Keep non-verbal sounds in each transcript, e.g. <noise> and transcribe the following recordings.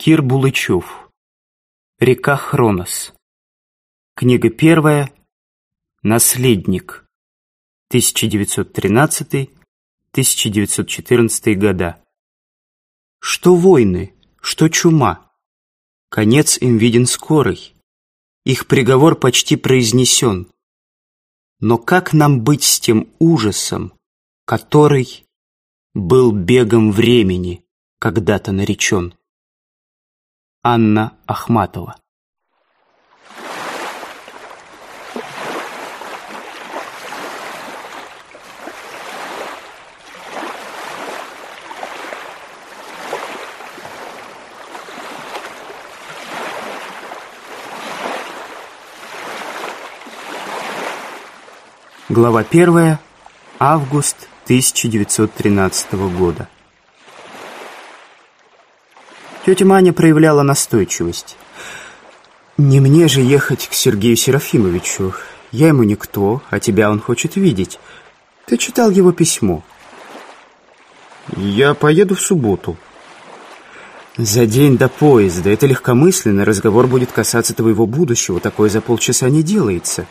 Кир Булычев. Река Хронос. Книга первая. Наследник. 1913-1914 года. Что войны, что чума. Конец им виден скорый. Их приговор почти произнесен. Но как нам быть с тем ужасом, который был бегом времени, когда-то наречен? Анна Ахматова. Глава 1. Август 1913 года. Тетя Маня проявляла настойчивость. «Не мне же ехать к Сергею Серафимовичу. Я ему никто, а тебя он хочет видеть. Ты читал его письмо». «Я поеду в субботу». «За день до поезда. Это легкомысленно. Разговор будет касаться твоего будущего. Такое за полчаса не делается».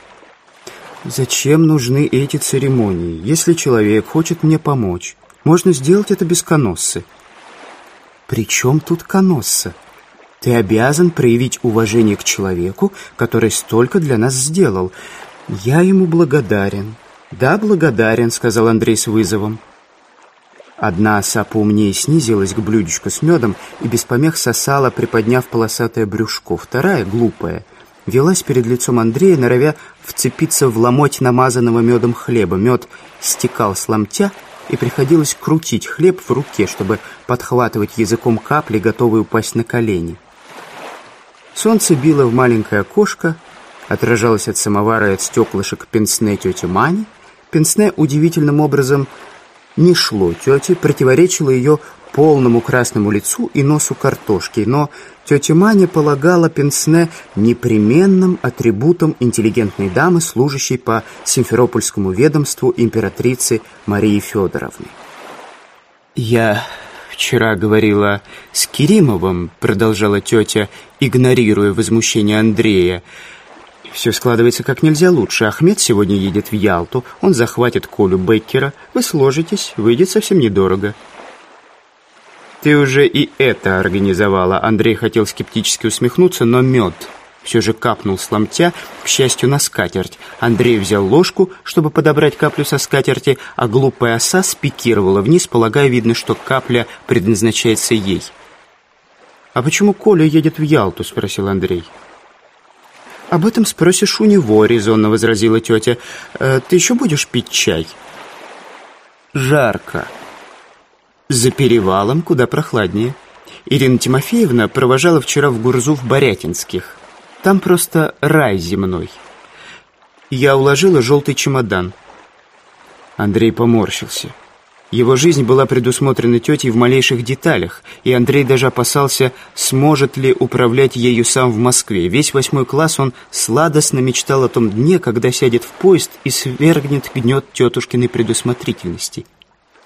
«Зачем нужны эти церемонии? Если человек хочет мне помочь, можно сделать это без коноссы». «При чем тут Коносса? Ты обязан проявить уважение к человеку, который столько для нас сделал. Я ему благодарен». «Да, благодарен», — сказал Андрей с вызовом. Одна оса поумнее снизилась к блюдечку с медом и без помех сосала, приподняв полосатое брюшко. Вторая, глупая, велась перед лицом Андрея, норовя вцепиться в ломоть намазанного медом хлеба. Мед стекал с ломтя — и приходилось крутить хлеб в руке, чтобы подхватывать языком капли, готовые упасть на колени. Солнце било в маленькое окошко, отражалось от самовара и от стеклышек пенсне тети Мани. Пенсне удивительным образом не шло тете, противоречило ее полному красному лицу и носу картошки, но тетя Маня полагала пенсне непременным атрибутом интеллигентной дамы, служащей по симферопольскому ведомству императрицы Марии Федоровны. «Я вчера говорила с Керимовым», — продолжала тетя, игнорируя возмущение Андрея, все складывается как нельзя лучше. Ахмед сегодня едет в Ялту, он захватит Колю Беккера. Вы сложитесь, выйдет совсем недорого. «Ты уже и это организовала». Андрей хотел скептически усмехнуться, но мед все же капнул с ломтя, к счастью, на скатерть. Андрей взял ложку, чтобы подобрать каплю со скатерти, а глупая оса спикировала вниз, полагая, видно, что капля предназначается ей. «А почему Коля едет в Ялту?» – спросил Андрей. «Об этом спросишь у него», – резонно возразила тетя. «Э, «Ты еще будешь пить чай?» «Жарко» за перевалом, куда прохладнее. Ирина Тимофеевна провожала вчера в Гурзу в Борятинских. Там просто рай земной. Я уложила желтый чемодан. Андрей поморщился. Его жизнь была предусмотрена тетей в малейших деталях, и Андрей даже опасался, сможет ли управлять ею сам в Москве. Весь восьмой класс он сладостно мечтал о том дне, когда сядет в поезд и свергнет гнет тетушкиной предусмотрительности.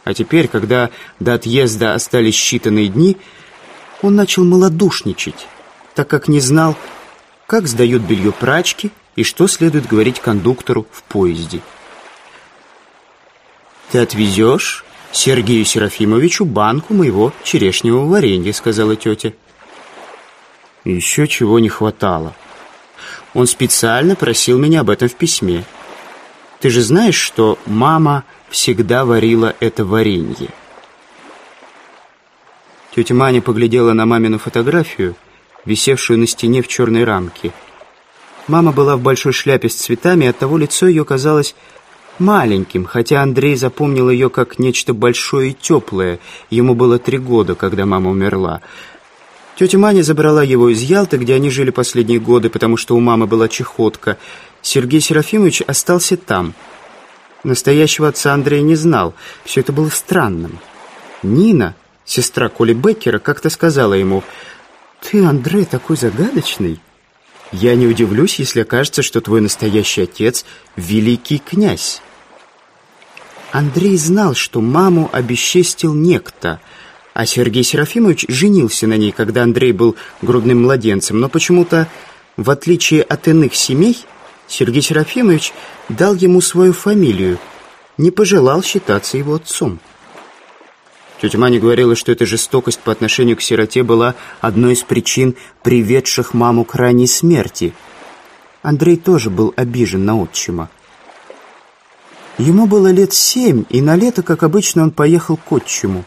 А теперь, когда до отъезда остались считанные дни, он начал малодушничать, так как не знал, как сдают белье прачки и что следует говорить кондуктору в поезде. «Ты отвезешь Сергею Серафимовичу банку моего черешневого варенья», — сказала тетя. Еще чего не хватало. Он специально просил меня об этом в письме. Ты же знаешь, что мама всегда варила это варенье. Тетя Маня поглядела на мамину фотографию, висевшую на стене в черной рамке. Мама была в большой шляпе с цветами, и оттого лицо ее казалось маленьким, хотя Андрей запомнил ее как нечто большое и теплое. Ему было три года, когда мама умерла. Тетя Маня забрала его из Ялты, где они жили последние годы, потому что у мамы была чехотка. Сергей Серафимович остался там – Настоящего отца Андрей не знал. Все это было странным. Нина, сестра Коли Беккера, как-то сказала ему, «Ты, Андрей, такой загадочный. Я не удивлюсь, если окажется, что твой настоящий отец — великий князь». Андрей знал, что маму обесчестил некто, а Сергей Серафимович женился на ней, когда Андрей был грудным младенцем, но почему-то, в отличие от иных семей, Сергей Серафимович дал ему свою фамилию, не пожелал считаться его отцом. Тетя Маня говорила, что эта жестокость по отношению к сироте была одной из причин, приведших маму к ранней смерти. Андрей тоже был обижен на отчима. Ему было лет семь, и на лето, как обычно, он поехал к отчиму.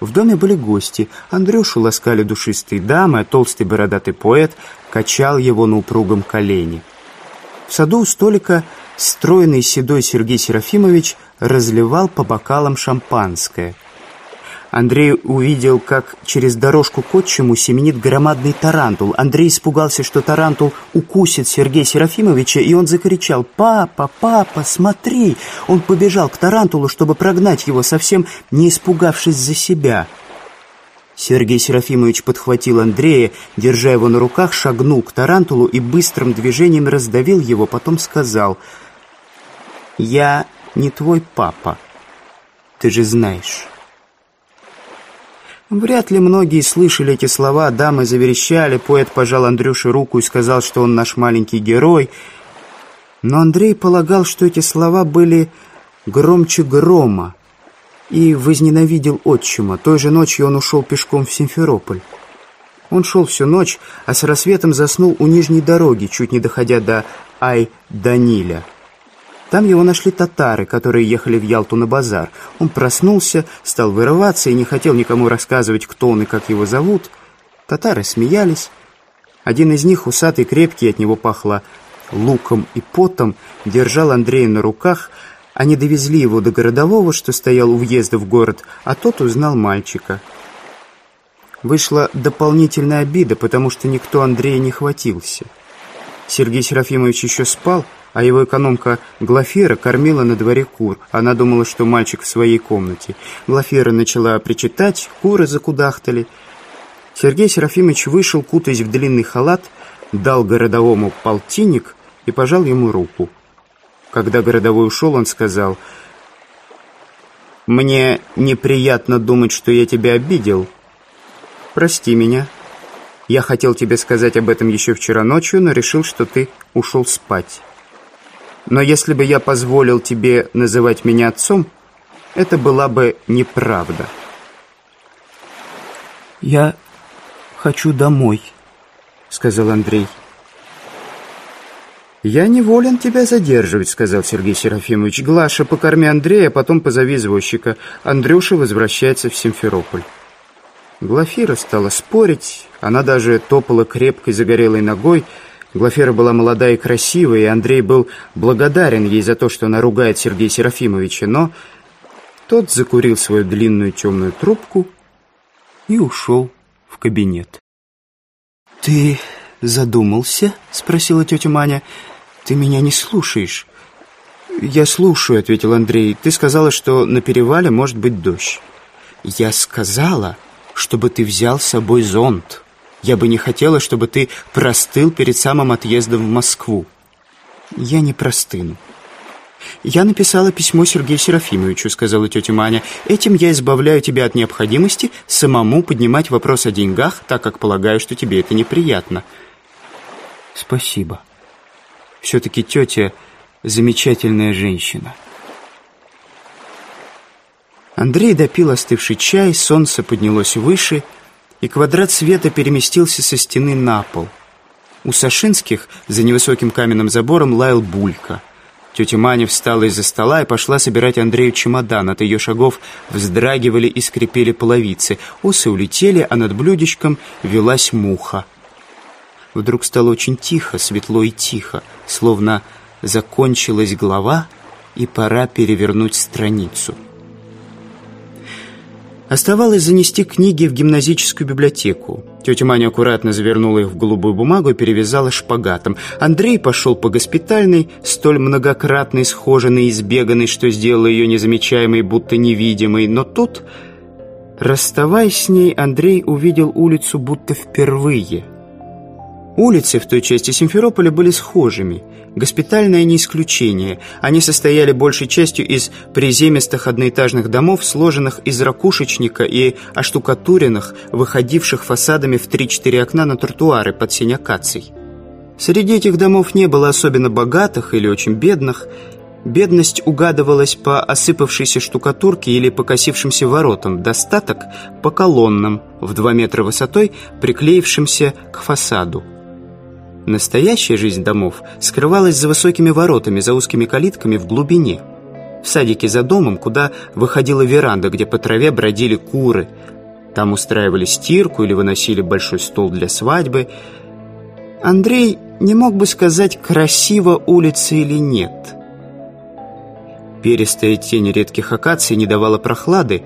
В доме были гости. Андрюшу ласкали душистые дамы, а толстый бородатый поэт качал его на упругом колене. В саду у столика стройный седой Сергей Серафимович разливал по бокалам шампанское. Андрей увидел, как через дорожку к отчиму семенит громадный тарантул. Андрей испугался, что тарантул укусит Сергея Серафимовича, и он закричал «Папа, папа, смотри!» Он побежал к тарантулу, чтобы прогнать его, совсем не испугавшись за себя. Сергей Серафимович подхватил Андрея, держа его на руках, шагнул к тарантулу и быстрым движением раздавил его, потом сказал «Я не твой папа, ты же знаешь». Вряд ли многие слышали эти слова, дамы заверещали, поэт пожал Андрюше руку и сказал, что он наш маленький герой. Но Андрей полагал, что эти слова были громче грома и возненавидел отчима. Той же ночью он ушел пешком в Симферополь. Он шел всю ночь, а с рассветом заснул у нижней дороги, чуть не доходя до Ай-Даниля. Там его нашли татары, которые ехали в Ялту на базар. Он проснулся, стал вырываться и не хотел никому рассказывать, кто он и как его зовут. Татары смеялись. Один из них, усатый, крепкий, от него пахло луком и потом, держал Андрея на руках – они довезли его до городового, что стоял у въезда в город, а тот узнал мальчика. Вышла дополнительная обида, потому что никто Андрея не хватился. Сергей Серафимович еще спал, а его экономка Глафера кормила на дворе кур. Она думала, что мальчик в своей комнате. Глафера начала причитать, куры закудахтали. Сергей Серафимович вышел, кутаясь в длинный халат, дал городовому полтинник и пожал ему руку. Когда городовой ушел, он сказал, «Мне неприятно думать, что я тебя обидел. Прости меня. Я хотел тебе сказать об этом еще вчера ночью, но решил, что ты ушел спать. Но если бы я позволил тебе называть меня отцом, это была бы неправда». «Я хочу домой», — сказал Андрей. «Я не волен тебя задерживать», — сказал Сергей Серафимович. «Глаша, покорми Андрея, а потом позови извозчика. Андрюша возвращается в Симферополь». Глафира стала спорить. Она даже топала крепкой загорелой ногой. Глафира была молода и красива, и Андрей был благодарен ей за то, что она ругает Сергея Серафимовича, но тот закурил свою длинную темную трубку и ушел в кабинет. «Ты задумался?» — спросила тетя Маня. Ты меня не слушаешь». «Я слушаю», — ответил Андрей. «Ты сказала, что на перевале может быть дождь». «Я сказала, чтобы ты взял с собой зонт. Я бы не хотела, чтобы ты простыл перед самым отъездом в Москву». «Я не простыну». «Я написала письмо Сергею Серафимовичу», — сказала тетя Маня. «Этим я избавляю тебя от необходимости самому поднимать вопрос о деньгах, так как полагаю, что тебе это неприятно». «Спасибо». Все-таки тетя замечательная женщина. Андрей допил остывший чай, солнце поднялось выше, и квадрат света переместился со стены на пол. У Сашинских за невысоким каменным забором лаял булька. Тетя Маня встала из-за стола и пошла собирать Андрею чемодан. От ее шагов вздрагивали и скрипели половицы. Осы улетели, а над блюдечком велась муха — Вдруг стало очень тихо, светло и тихо, словно закончилась глава, и пора перевернуть страницу. Оставалось занести книги в гимназическую библиотеку. Тетя Маня аккуратно завернула их в голубую бумагу и перевязала шпагатом. Андрей пошел по госпитальной, столь многократно схоженной и избеганной, что сделала ее незамечаемой, будто невидимой. Но тут, расставаясь с ней, Андрей увидел улицу будто впервые – Улицы в той части Симферополя были схожими. Госпитальное не исключение. Они состояли большей частью из приземистых одноэтажных домов, сложенных из ракушечника и оштукатуренных, выходивших фасадами в 3-4 окна на тротуары под сень акаций. Среди этих домов не было особенно богатых или очень бедных. Бедность угадывалась по осыпавшейся штукатурке или покосившимся воротам, достаток – по колоннам в 2 метра высотой, приклеившимся к фасаду. Настоящая жизнь домов скрывалась за высокими воротами, за узкими калитками в глубине. В садике за домом, куда выходила веранда, где по траве бродили куры. Там устраивали стирку или выносили большой стол для свадьбы. Андрей не мог бы сказать, красиво улица или нет. Перистая тень редких акаций не давала прохлады.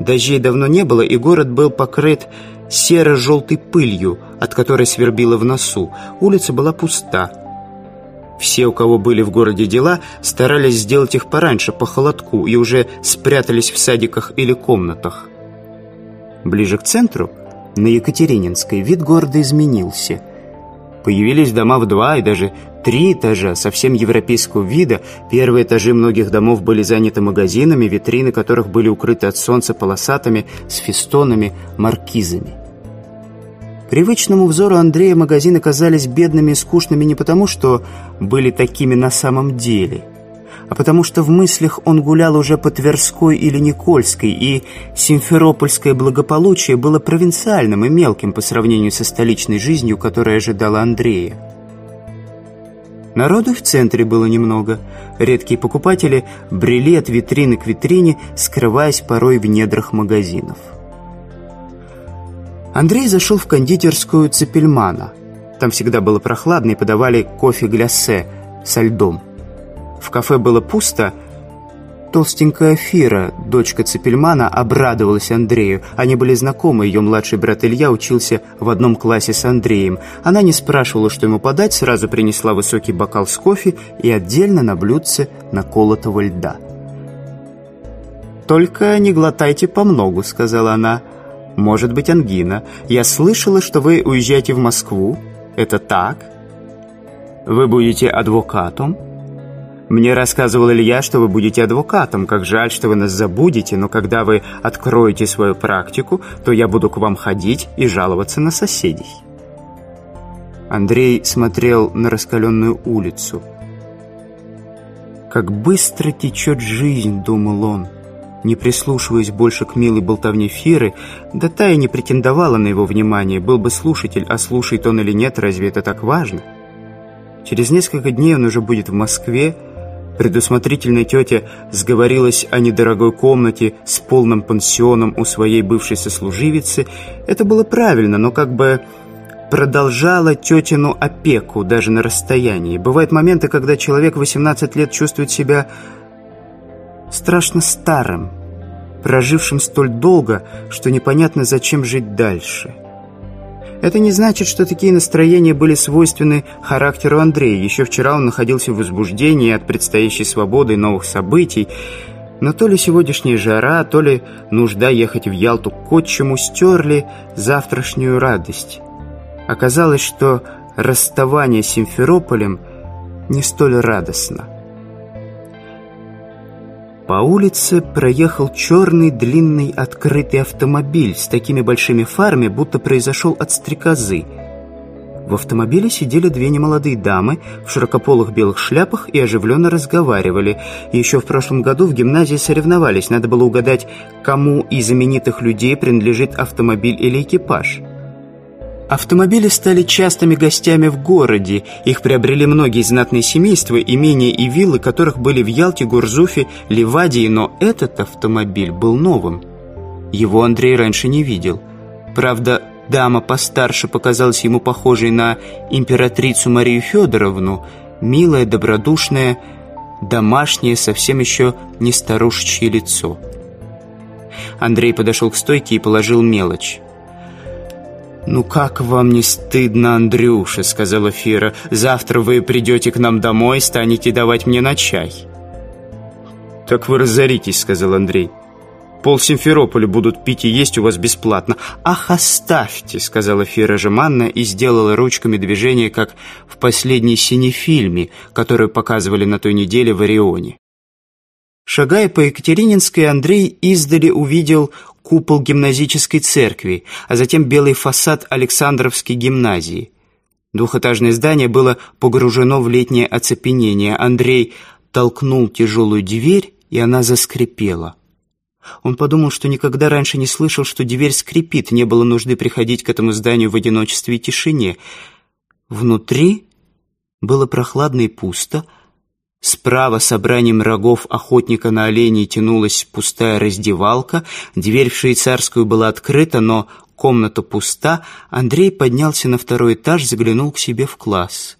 Дождей давно не было, и город был покрыт серо-желтой пылью, от которой свербило в носу. Улица была пуста. Все, у кого были в городе дела, старались сделать их пораньше, по холодку, и уже спрятались в садиках или комнатах. Ближе к центру, на Екатерининской, вид города изменился. Появились дома в два и даже три этажа, совсем европейского вида. Первые этажи многих домов были заняты магазинами, витрины которых были укрыты от солнца полосатыми, с фестонами, маркизами. Привычному взору Андрея магазины казались бедными и скучными не потому, что были такими на самом деле, а потому что в мыслях он гулял уже по Тверской или Никольской, и симферопольское благополучие было провинциальным и мелким по сравнению со столичной жизнью, которая ожидала Андрея. Народу в центре было немного. Редкие покупатели брели от витрины к витрине, скрываясь порой в недрах магазинов. Андрей зашел в кондитерскую Цепельмана. Там всегда было прохладно и подавали кофе-гляссе со льдом. В кафе было пусто, Толстенькая Фира, дочка Цепельмана, обрадовалась Андрею. Они были знакомы, ее младший брат Илья учился в одном классе с Андреем. Она не спрашивала, что ему подать, сразу принесла высокий бокал с кофе и отдельно на блюдце наколотого льда. «Только не глотайте помногу», — сказала она. «Может быть, ангина. Я слышала, что вы уезжаете в Москву. Это так? Вы будете адвокатом?» Мне рассказывал Илья, что вы будете адвокатом. Как жаль, что вы нас забудете, но когда вы откроете свою практику, то я буду к вам ходить и жаловаться на соседей». Андрей смотрел на раскаленную улицу. «Как быстро течет жизнь», — думал он, не прислушиваясь больше к милой болтовне Фиры, да та и не претендовала на его внимание, был бы слушатель, а слушает он или нет, разве это так важно? Через несколько дней он уже будет в Москве, предусмотрительной тете сговорилась о недорогой комнате с полным пансионом у своей бывшей сослуживицы, это было правильно, но как бы продолжала тетину опеку даже на расстоянии. Бывают моменты, когда человек 18 лет чувствует себя страшно старым, прожившим столь долго, что непонятно, зачем жить дальше. Это не значит, что такие настроения были свойственны характеру Андрея. Еще вчера он находился в возбуждении от предстоящей свободы и новых событий. Но то ли сегодняшняя жара, то ли нужда ехать в Ялту к отчему стерли завтрашнюю радость. Оказалось, что расставание с Симферополем не столь радостно. По улице проехал черный длинный открытый автомобиль с такими большими фарами, будто произошел от стрекозы. В автомобиле сидели две немолодые дамы в широкополых белых шляпах и оживленно разговаривали. Еще в прошлом году в гимназии соревновались, надо было угадать, кому из именитых людей принадлежит автомобиль или экипаж. Автомобили стали частыми гостями в городе. Их приобрели многие знатные семейства, имения и виллы, которых были в Ялте, Гурзуфе, Ливадии, но этот автомобиль был новым. Его Андрей раньше не видел. Правда, дама постарше показалась ему похожей на императрицу Марию Федоровну, милая, добродушная, домашнее, совсем еще не старушечье лицо. Андрей подошел к стойке и положил мелочь. «Ну как вам не стыдно, Андрюша?» — сказала Фира. «Завтра вы придете к нам домой, станете давать мне на чай». «Так вы разоритесь», — сказал Андрей. «Пол Симферополя будут пить и есть у вас бесплатно». «Ах, оставьте», — сказала Фира жеманно и сделала ручками движение, как в последней синефильме, который показывали на той неделе в Орионе. Шагая по Екатерининской, Андрей издали увидел купол гимназической церкви, а затем белый фасад Александровской гимназии. Двухэтажное здание было погружено в летнее оцепенение. Андрей толкнул тяжелую дверь, и она заскрипела. Он подумал, что никогда раньше не слышал, что дверь скрипит, не было нужды приходить к этому зданию в одиночестве и тишине. Внутри было прохладно и пусто, Справа собранием рогов охотника на оленей тянулась пустая раздевалка. Дверь в швейцарскую была открыта, но комната пуста. Андрей поднялся на второй этаж, заглянул к себе в класс.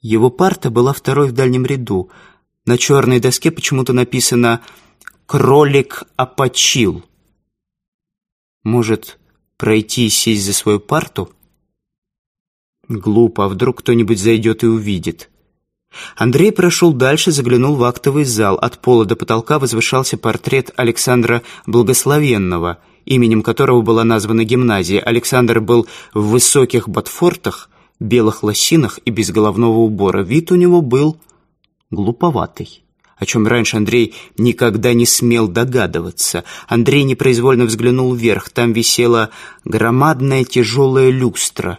Его парта была второй в дальнем ряду. На черной доске почему-то написано «Кролик опочил». Может, пройти и сесть за свою парту? Глупо, а вдруг кто-нибудь зайдет и увидит. Андрей прошел дальше, заглянул в актовый зал. От пола до потолка возвышался портрет Александра Благословенного, именем которого была названа гимназия. Александр был в высоких ботфортах, белых лосинах и без головного убора. Вид у него был глуповатый о чем раньше Андрей никогда не смел догадываться. Андрей непроизвольно взглянул вверх. Там висела громадная тяжелая люстра.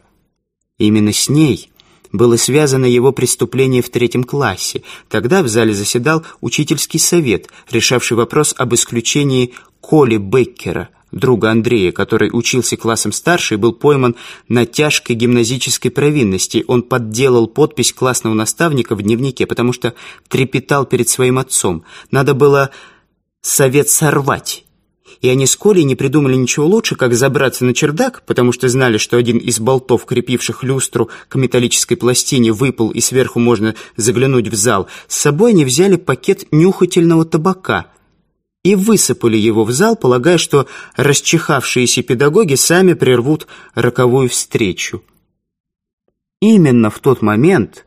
Именно с ней было связано его преступление в третьем классе. Тогда в зале заседал учительский совет, решавший вопрос об исключении Коли Беккера, друга Андрея, который учился классом старше и был пойман на тяжкой гимназической провинности. Он подделал подпись классного наставника в дневнике, потому что трепетал перед своим отцом. Надо было совет сорвать и они с Колей не придумали ничего лучше, как забраться на чердак, потому что знали, что один из болтов, крепивших люстру к металлической пластине, выпал, и сверху можно заглянуть в зал. С собой они взяли пакет нюхательного табака и высыпали его в зал, полагая, что расчихавшиеся педагоги сами прервут роковую встречу. Именно в тот момент...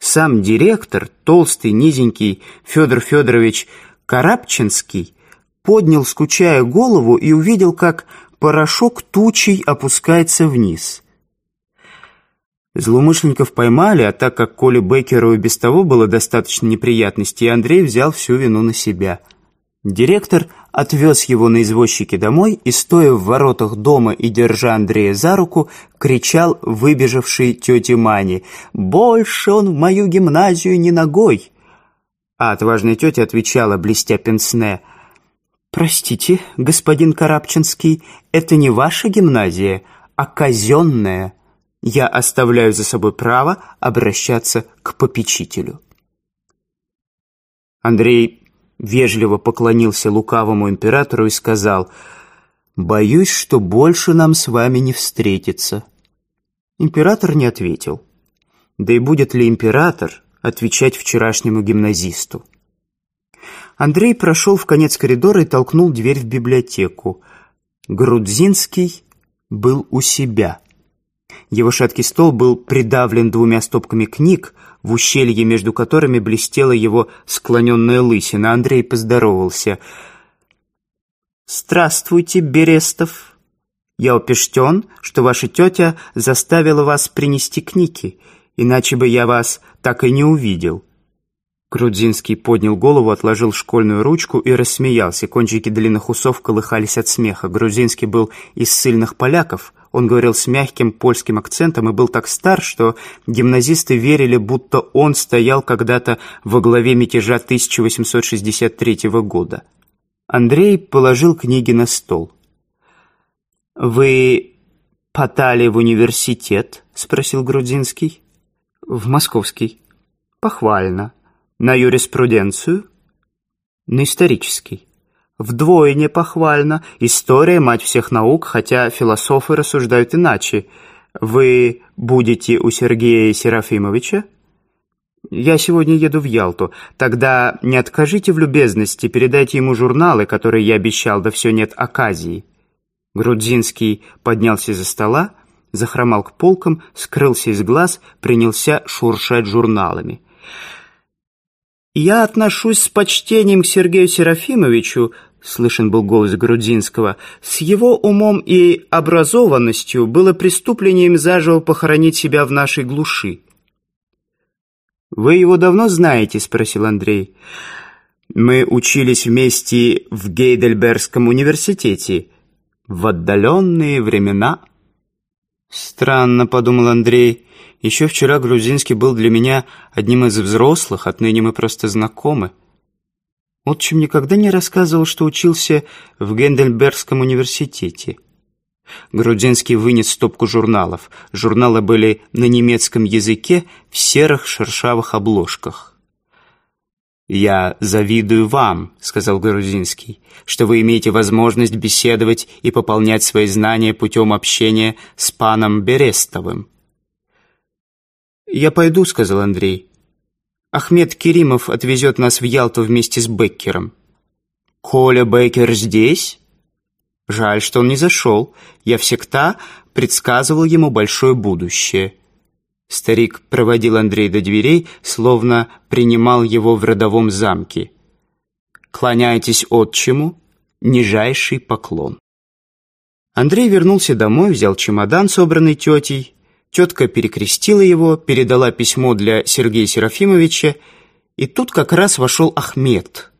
Сам директор, толстый, низенький Федор Федорович Карабчинский, поднял, скучая, голову и увидел, как порошок тучей опускается вниз. Злоумышленников поймали, а так как Коле Бекеру и без того было достаточно неприятностей, Андрей взял всю вину на себя. Директор отвез его на извозчике домой и, стоя в воротах дома и держа Андрея за руку, кричал выбежавшей тете Мане «Больше он в мою гимназию не ногой!» А отважная тетя отвечала, блестя пенсне – «Простите, господин Карабчинский, это не ваша гимназия, а казенная. Я оставляю за собой право обращаться к попечителю». Андрей вежливо поклонился лукавому императору и сказал, «Боюсь, что больше нам с вами не встретиться». Император не ответил. Да и будет ли император отвечать вчерашнему гимназисту? Андрей прошел в конец коридора и толкнул дверь в библиотеку. Грудзинский был у себя. Его шаткий стол был придавлен двумя стопками книг, в ущелье между которыми блестела его склоненная лысина. Андрей поздоровался. «Здравствуйте, Берестов. Я упештен, что ваша тетя заставила вас принести книги, иначе бы я вас так и не увидел. Грудзинский поднял голову, отложил школьную ручку и рассмеялся. Кончики длинных усов колыхались от смеха. Грузинский был из сильных поляков. Он говорил с мягким польским акцентом и был так стар, что гимназисты верили, будто он стоял когда-то во главе мятежа 1863 года. Андрей положил книги на стол. «Вы потали в университет?» — спросил Грудзинский. «В московский». «Похвально» на юриспруденцию? На исторический. Вдвое непохвально. История – мать всех наук, хотя философы рассуждают иначе. Вы будете у Сергея Серафимовича? Я сегодня еду в Ялту. Тогда не откажите в любезности, передайте ему журналы, которые я обещал, да все нет оказии. Грудзинский поднялся за стола, захромал к полкам, скрылся из глаз, принялся шуршать журналами. «Я отношусь с почтением к Сергею Серафимовичу», — слышен был голос Грудинского. «С его умом и образованностью было преступлением заживо похоронить себя в нашей глуши». «Вы его давно знаете?» — спросил Андрей. «Мы учились вместе в Гейдельбергском университете. В отдаленные времена...» «Странно», — подумал Андрей, — еще вчера Грузинский был для меня одним из взрослых, отныне мы просто знакомы. Отчим никогда не рассказывал, что учился в Гендельбергском университете. Грудинский вынес стопку журналов. Журналы были на немецком языке в серых шершавых обложках. «Я завидую вам», — сказал Грузинский, «что вы имеете возможность беседовать и пополнять свои знания путем общения с паном Берестовым. «Я пойду», — сказал Андрей. «Ахмед Керимов отвезет нас в Ялту вместе с Беккером». «Коля Беккер здесь?» «Жаль, что он не зашел. Я всегда предсказывал ему большое будущее». Старик проводил Андрея до дверей, словно принимал его в родовом замке. «Клоняйтесь отчему, нижайший поклон». Андрей вернулся домой, взял чемодан, собранный тетей, Тетка перекрестила его, передала письмо для Сергея Серафимовича, и тут как раз вошел Ахмед.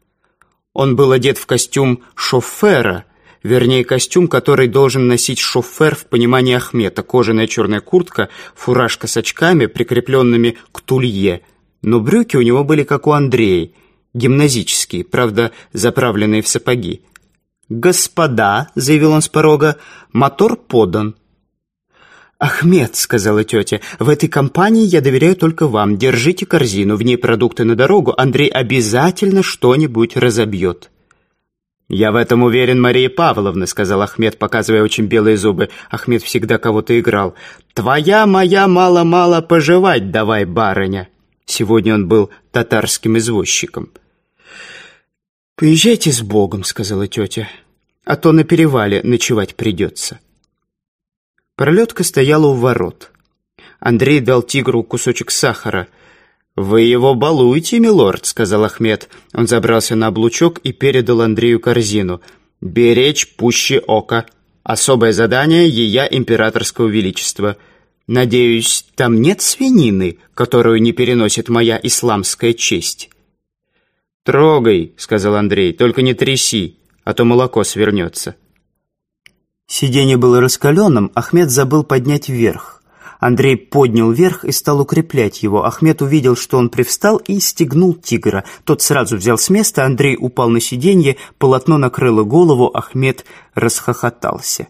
Он был одет в костюм шофера, вернее, костюм, который должен носить шофер в понимании Ахмеда: кожаная черная куртка, фуражка с очками, прикрепленными к тулье, но брюки у него были как у Андрея, гимназические, правда, заправленные в сапоги. «Господа», — заявил он с порога, — «мотор подан». «Ахмед», — сказала тетя, — «в этой компании я доверяю только вам. Держите корзину, в ней продукты на дорогу. Андрей обязательно что-нибудь разобьет». «Я в этом уверен, Мария Павловна», — сказал Ахмед, показывая очень белые зубы. Ахмед всегда кого-то играл. «Твоя моя мало-мало пожевать давай, барыня». Сегодня он был татарским извозчиком. «Поезжайте с Богом», — сказала тетя, — «а то на перевале ночевать придется». Пролетка стояла у ворот. Андрей дал тигру кусочек сахара. «Вы его балуете, милорд», — сказал Ахмед. Он забрался на облучок и передал Андрею корзину. «Беречь пуще ока. Особое задание ея императорского величества. Надеюсь, там нет свинины, которую не переносит моя исламская честь». «Трогай», — сказал Андрей, — «только не тряси, а то молоко свернется». Сиденье было раскаленным, Ахмед забыл поднять вверх. Андрей поднял вверх и стал укреплять его. Ахмед увидел, что он привстал и стегнул тигра. Тот сразу взял с места, Андрей упал на сиденье, полотно накрыло голову, Ахмед расхохотался.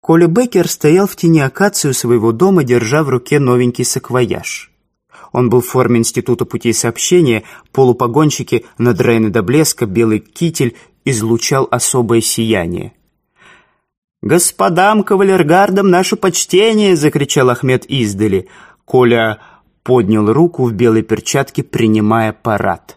Коля Беккер стоял в тени акацию своего дома, держа в руке новенький саквояж. Он был в форме Института путей сообщения, полупогонщики, надраены до блеска, белый китель излучал особое сияние. «Господам кавалергардам наше почтение!» — закричал Ахмед издали. Коля поднял руку в белой перчатке, принимая парад.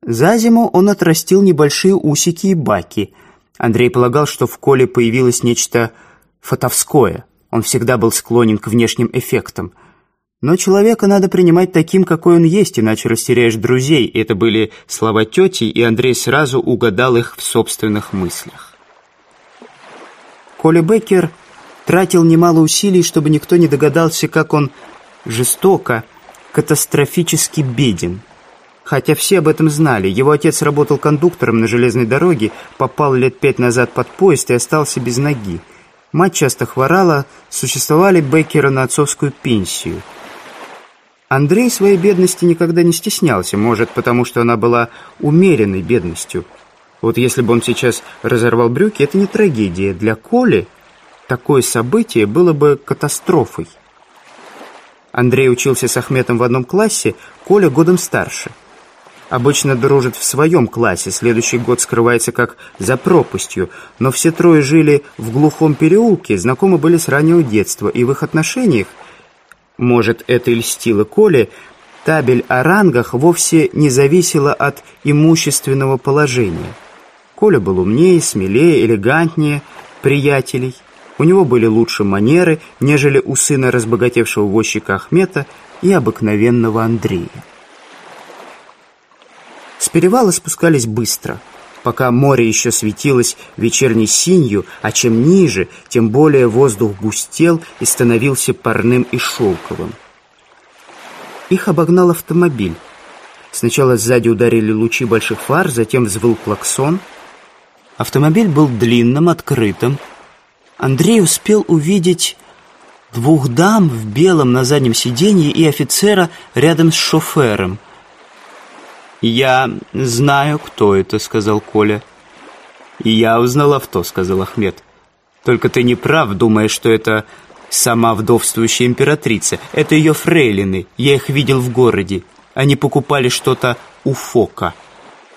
За зиму он отрастил небольшие усики и баки. Андрей полагал, что в Коле появилось нечто фотовское. Он всегда был склонен к внешним эффектам. Но человека надо принимать таким, какой он есть, иначе растеряешь друзей. Это были слова тети, и Андрей сразу угадал их в собственных мыслях. Коли Беккер тратил немало усилий, чтобы никто не догадался, как он жестоко, катастрофически беден. Хотя все об этом знали. Его отец работал кондуктором на железной дороге, попал лет пять назад под поезд и остался без ноги. Мать часто хворала, существовали Беккера на отцовскую пенсию. Андрей своей бедности никогда не стеснялся, может, потому что она была умеренной бедностью – вот если бы он сейчас разорвал брюки, это не трагедия. Для Коли такое событие было бы катастрофой. Андрей учился с Ахметом в одном классе, Коля годом старше. Обычно дружит в своем классе, следующий год скрывается как за пропастью, но все трое жили в глухом переулке, знакомы были с раннего детства, и в их отношениях, может, это и льстило Коле, табель о рангах вовсе не зависела от имущественного положения. Коля был умнее, смелее, элегантнее приятелей. У него были лучше манеры, нежели у сына разбогатевшего возчика Ахмета и обыкновенного Андрея. С перевала спускались быстро, пока море еще светилось вечерней синью, а чем ниже, тем более воздух густел и становился парным и шелковым. Их обогнал автомобиль. Сначала сзади ударили лучи больших фар, затем взвыл клаксон — Автомобиль был длинным, открытым. Андрей успел увидеть двух дам в белом на заднем сиденье и офицера рядом с шофером. «Я знаю, кто это», — сказал Коля. Я узнал авто», — сказал Ахмед. «Только ты не прав, думая, что это сама вдовствующая императрица. Это ее фрейлины. Я их видел в городе. Они покупали что-то у Фока».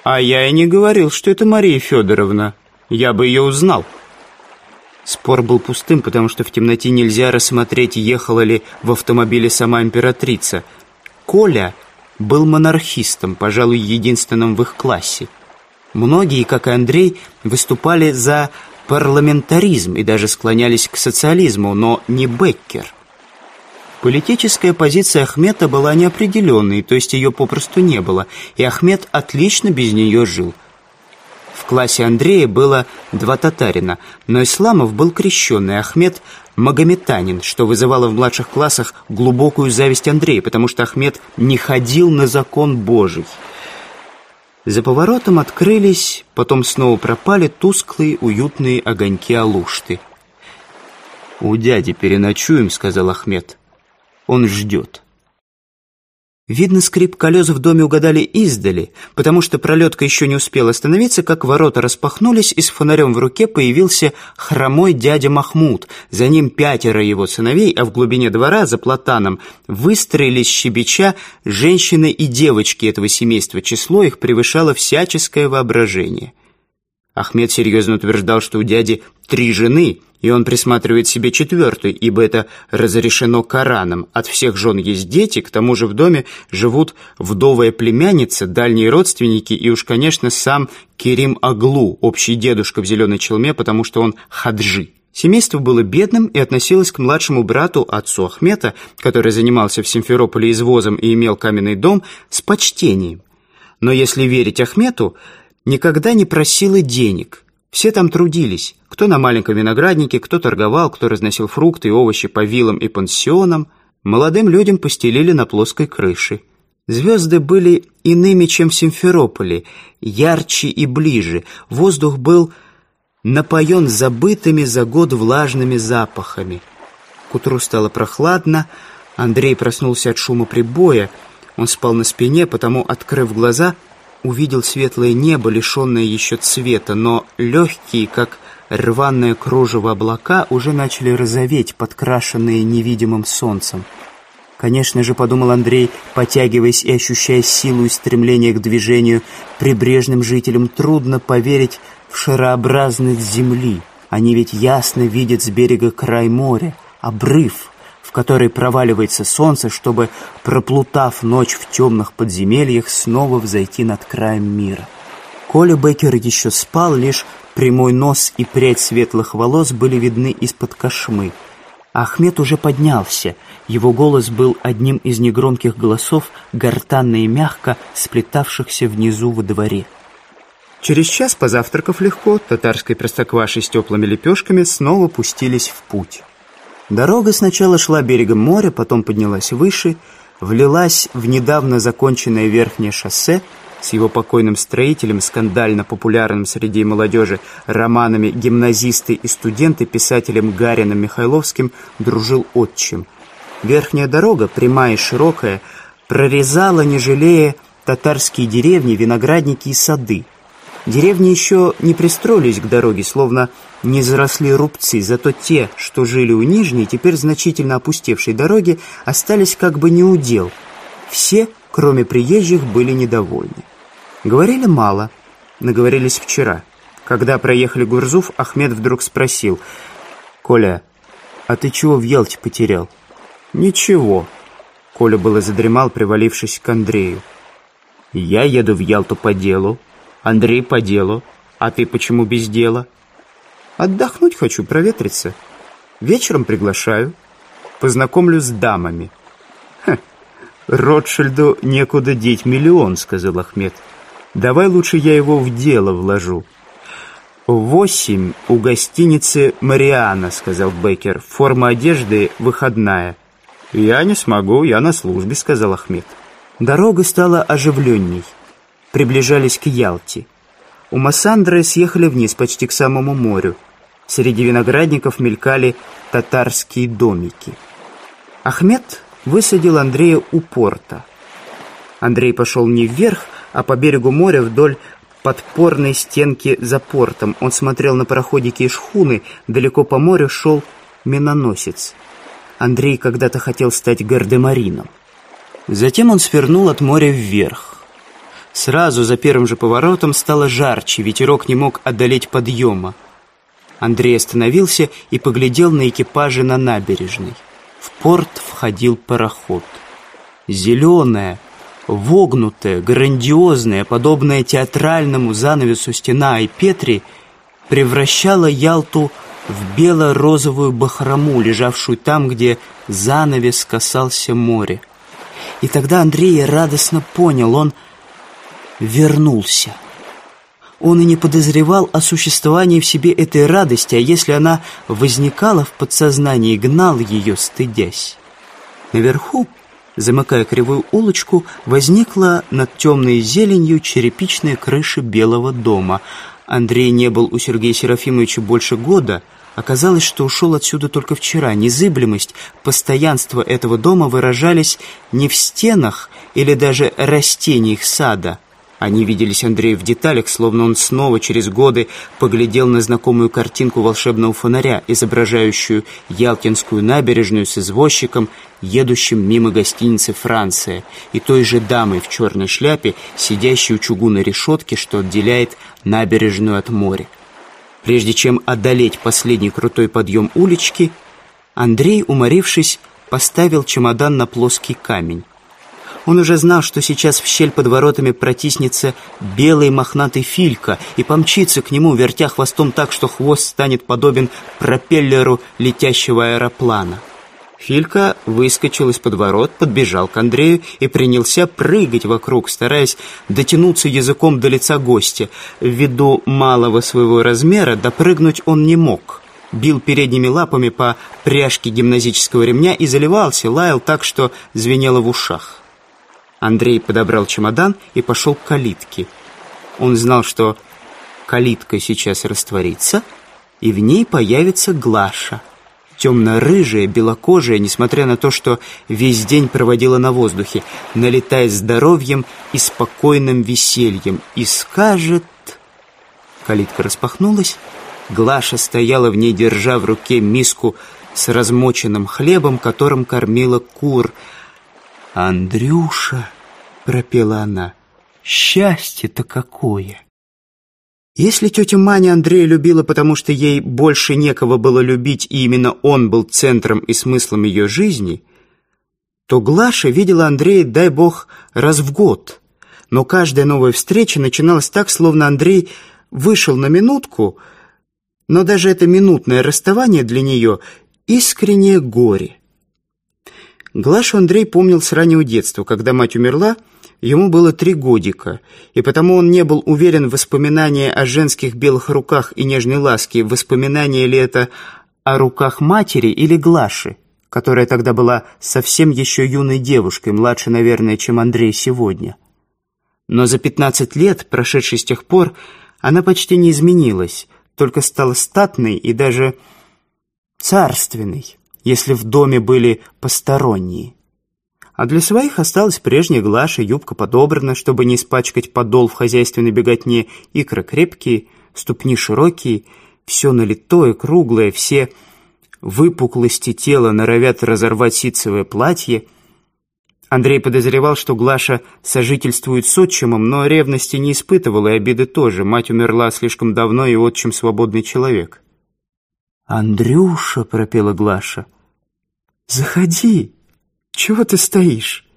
А я и не говорил, что это Мария Федоровна. Я бы ее узнал. Спор был пустым, потому что в темноте нельзя рассмотреть, ехала ли в автомобиле сама императрица. Коля был монархистом, пожалуй, единственным в их классе. Многие, как и Андрей, выступали за парламентаризм и даже склонялись к социализму, но не Беккер – Политическая позиция Ахмета была неопределенной, то есть ее попросту не было, и Ахмед отлично без нее жил. В классе Андрея было два татарина, но Исламов был крещенный, Ахмед – магометанин, что вызывало в младших классах глубокую зависть Андрея, потому что Ахмед не ходил на закон Божий. За поворотом открылись, потом снова пропали тусклые уютные огоньки Алушты. «У дяди переночуем», — сказал Ахмед. Он ждет. Видно, скрип колес в доме угадали издали, потому что пролетка еще не успела остановиться, как ворота распахнулись, и с фонарем в руке появился хромой дядя Махмуд. За ним пятеро его сыновей, а в глубине двора, за платаном, выстроились щебеча женщины и девочки этого семейства. Число их превышало всяческое воображение. Ахмед серьезно утверждал, что у дяди три жены — и он присматривает себе четвертый, ибо это разрешено Кораном. От всех жен есть дети, к тому же в доме живут вдовая племянница, дальние родственники и уж, конечно, сам Керим Аглу, общий дедушка в зеленой челме, потому что он хаджи. Семейство было бедным и относилось к младшему брату, отцу Ахмета, который занимался в Симферополе извозом и имел каменный дом, с почтением. Но если верить Ахмету, никогда не просила денег. Все там трудились. Кто на маленьком винограднике, кто торговал, кто разносил фрукты и овощи по вилам и пансионам, молодым людям постелили на плоской крыше. Звезды были иными, чем в Симферополе, ярче и ближе. Воздух был напоен забытыми за год влажными запахами. К утру стало прохладно, Андрей проснулся от шума прибоя. Он спал на спине, потому, открыв глаза, увидел светлое небо, лишенное еще цвета, но легкие, как рваное кружево облака уже начали розоветь, подкрашенные невидимым солнцем. Конечно же, подумал Андрей, потягиваясь и ощущая силу и стремление к движению, прибрежным жителям трудно поверить в шарообразность земли. Они ведь ясно видят с берега край моря, обрыв, в который проваливается солнце, чтобы, проплутав ночь в темных подземельях, снова взойти над краем мира. Коля Беккер еще спал, лишь Прямой нос и прядь светлых волос были видны из-под кошмы. Ахмед уже поднялся. Его голос был одним из негромких голосов, гортанно и мягко сплетавшихся внизу во дворе. Через час, позавтракав легко, татарской простоквашей с теплыми лепешками снова пустились в путь. Дорога сначала шла берегом моря, потом поднялась выше, влилась в недавно законченное верхнее шоссе – с его покойным строителем, скандально популярным среди молодежи, романами «Гимназисты и студенты» писателем Гарином Михайловским дружил отчим. Верхняя дорога, прямая и широкая, прорезала, не жалея, татарские деревни, виноградники и сады. Деревни еще не пристроились к дороге, словно не заросли рубцы, зато те, что жили у нижней, теперь значительно опустевшей дороги, остались как бы неудел. Все, кроме приезжих, были недовольны. Говорили мало. Наговорились вчера. Когда проехали Гурзуф, Ахмед вдруг спросил. «Коля, а ты чего в Ялте потерял?» «Ничего». Коля было задремал, привалившись к Андрею. «Я еду в Ялту по делу. Андрей по делу. А ты почему без дела?» «Отдохнуть хочу, проветриться. Вечером приглашаю. Познакомлю с дамами». «Хм, «Ротшильду некуда деть миллион», — сказал Ахмед. «Ахмед». Давай лучше я его в дело вложу». «Восемь у гостиницы «Мариана», — сказал Беккер. «Форма одежды выходная». «Я не смогу, я на службе», — сказал Ахмед. Дорога стала оживленней. Приближались к Ялте. У Массандры съехали вниз почти к самому морю. Среди виноградников мелькали татарские домики. Ахмед высадил Андрея у порта. Андрей пошел не вверх, а по берегу моря вдоль подпорной стенки за портом. Он смотрел на пароходики и шхуны, далеко по морю шел миноносец. Андрей когда-то хотел стать гардемарином. Затем он свернул от моря вверх. Сразу за первым же поворотом стало жарче, ветерок не мог одолеть подъема. Андрей остановился и поглядел на экипажи на набережной. В порт входил пароход. Зеленая, вогнутая, грандиозная, подобная театральному занавесу стена Айпетри, превращала Ялту в бело-розовую бахрому, лежавшую там, где занавес касался моря. И тогда Андрей радостно понял, он вернулся. Он и не подозревал о существовании в себе этой радости, а если она возникала в подсознании, гнал ее, стыдясь. Наверху замыкая кривую улочку, возникла над темной зеленью черепичная крыша Белого дома. Андрей не был у Сергея Серафимовича больше года. Оказалось, что ушел отсюда только вчера. Незыблемость, постоянство этого дома выражались не в стенах или даже растениях сада, они виделись Андрею в деталях, словно он снова через годы поглядел на знакомую картинку волшебного фонаря, изображающую Ялтинскую набережную с извозчиком, едущим мимо гостиницы «Франция», и той же дамой в черной шляпе, сидящей у чугунной решетки, что отделяет набережную от моря. Прежде чем одолеть последний крутой подъем улички, Андрей, уморившись, поставил чемодан на плоский камень. Он уже знал, что сейчас в щель под воротами протиснется белый мохнатый филька и помчится к нему, вертя хвостом так, что хвост станет подобен пропеллеру летящего аэроплана. Филька выскочил из-под ворот, подбежал к Андрею и принялся прыгать вокруг, стараясь дотянуться языком до лица гостя. Ввиду малого своего размера допрыгнуть он не мог. Бил передними лапами по пряжке гимназического ремня и заливался, лаял так, что звенело в ушах. Андрей подобрал чемодан и пошел к калитке. Он знал, что калитка сейчас растворится, и в ней появится Глаша. Темно-рыжая, белокожая, несмотря на то, что весь день проводила на воздухе, налетая здоровьем и спокойным весельем, и скажет... Калитка распахнулась, Глаша стояла в ней, держа в руке миску с размоченным хлебом, которым кормила кур — «Андрюша!» — пропела она. «Счастье-то какое!» Если тетя Маня Андрея любила, потому что ей больше некого было любить, и именно он был центром и смыслом ее жизни, то Глаша видела Андрея, дай бог, раз в год. Но каждая новая встреча начиналась так, словно Андрей вышел на минутку, но даже это минутное расставание для нее — искреннее горе. Глашу Андрей помнил с раннего детства. Когда мать умерла, ему было три годика, и потому он не был уверен в воспоминании о женских белых руках и нежной ласке, воспоминание ли это о руках матери или Глаши, которая тогда была совсем еще юной девушкой, младше, наверное, чем Андрей сегодня. Но за 15 лет, прошедшие с тех пор, она почти не изменилась, только стала статной и даже царственной если в доме были посторонние. А для своих осталась прежняя глаша, юбка подобрана, чтобы не испачкать подол в хозяйственной беготне, икры крепкие, ступни широкие, все налитое, круглое, все выпуклости тела норовят разорвать ситцевое платье. Андрей подозревал, что Глаша сожительствует с отчимом, но ревности не испытывал, и обиды тоже. Мать умерла слишком давно, и отчим свободный человек. «Андрюша!» — пропела Глаша. «Заходи! Чего ты стоишь?»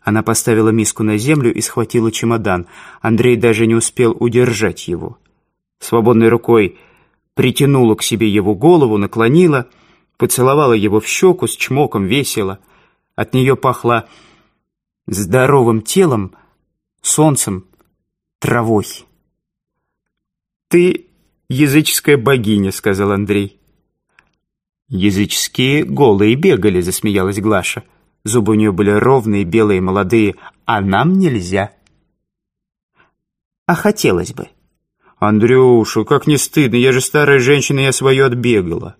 Она поставила миску на землю и схватила чемодан. Андрей даже не успел удержать его. Свободной рукой притянула к себе его голову, наклонила, поцеловала его в щеку с чмоком весело. От нее пахло здоровым телом, солнцем, травой. «Ты языческая богиня», — сказал Андрей. «Языческие голые бегали», — засмеялась Глаша. Зубы у нее были ровные, белые, молодые, а нам нельзя. «А хотелось бы». «Андрюша, как не стыдно, я же старая женщина, я свое отбегала».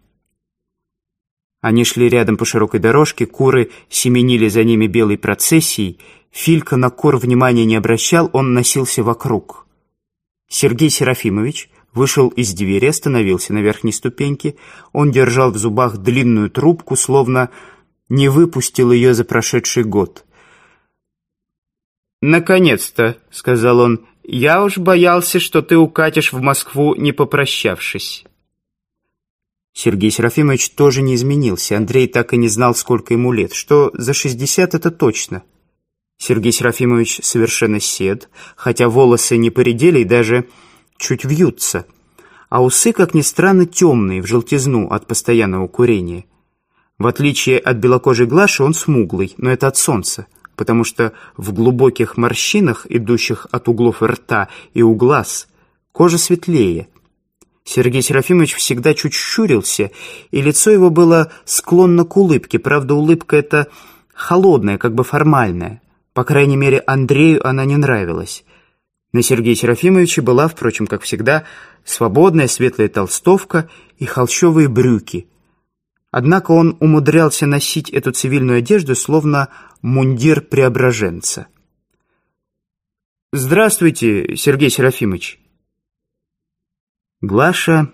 Они шли рядом по широкой дорожке, куры семенили за ними белой процессией. Филька на кур внимания не обращал, он носился вокруг. Сергей Серафимович вышел из двери, остановился на верхней ступеньке. Он держал в зубах длинную трубку, словно не выпустил ее за прошедший год. «Наконец-то», — сказал он, — «я уж боялся, что ты укатишь в Москву, не попрощавшись». Сергей Серафимович тоже не изменился. Андрей так и не знал, сколько ему лет. Что за 60 это точно. Сергей Серафимович совершенно сед, хотя волосы не поредели и даже чуть вьются, а усы, как ни странно, темные, в желтизну от постоянного курения. В отличие от белокожей Глаши, он смуглый, но это от солнца, потому что в глубоких морщинах, идущих от углов рта и у глаз, кожа светлее. Сергей Серафимович всегда чуть щурился, и лицо его было склонно к улыбке, правда, улыбка эта холодная, как бы формальная. По крайней мере, Андрею она не нравилась. На Сергея Серафимовича была, впрочем, как всегда, свободная светлая толстовка и холщовые брюки. Однако он умудрялся носить эту цивильную одежду, словно мундир преображенца. «Здравствуйте, Сергей Серафимович!» Глаша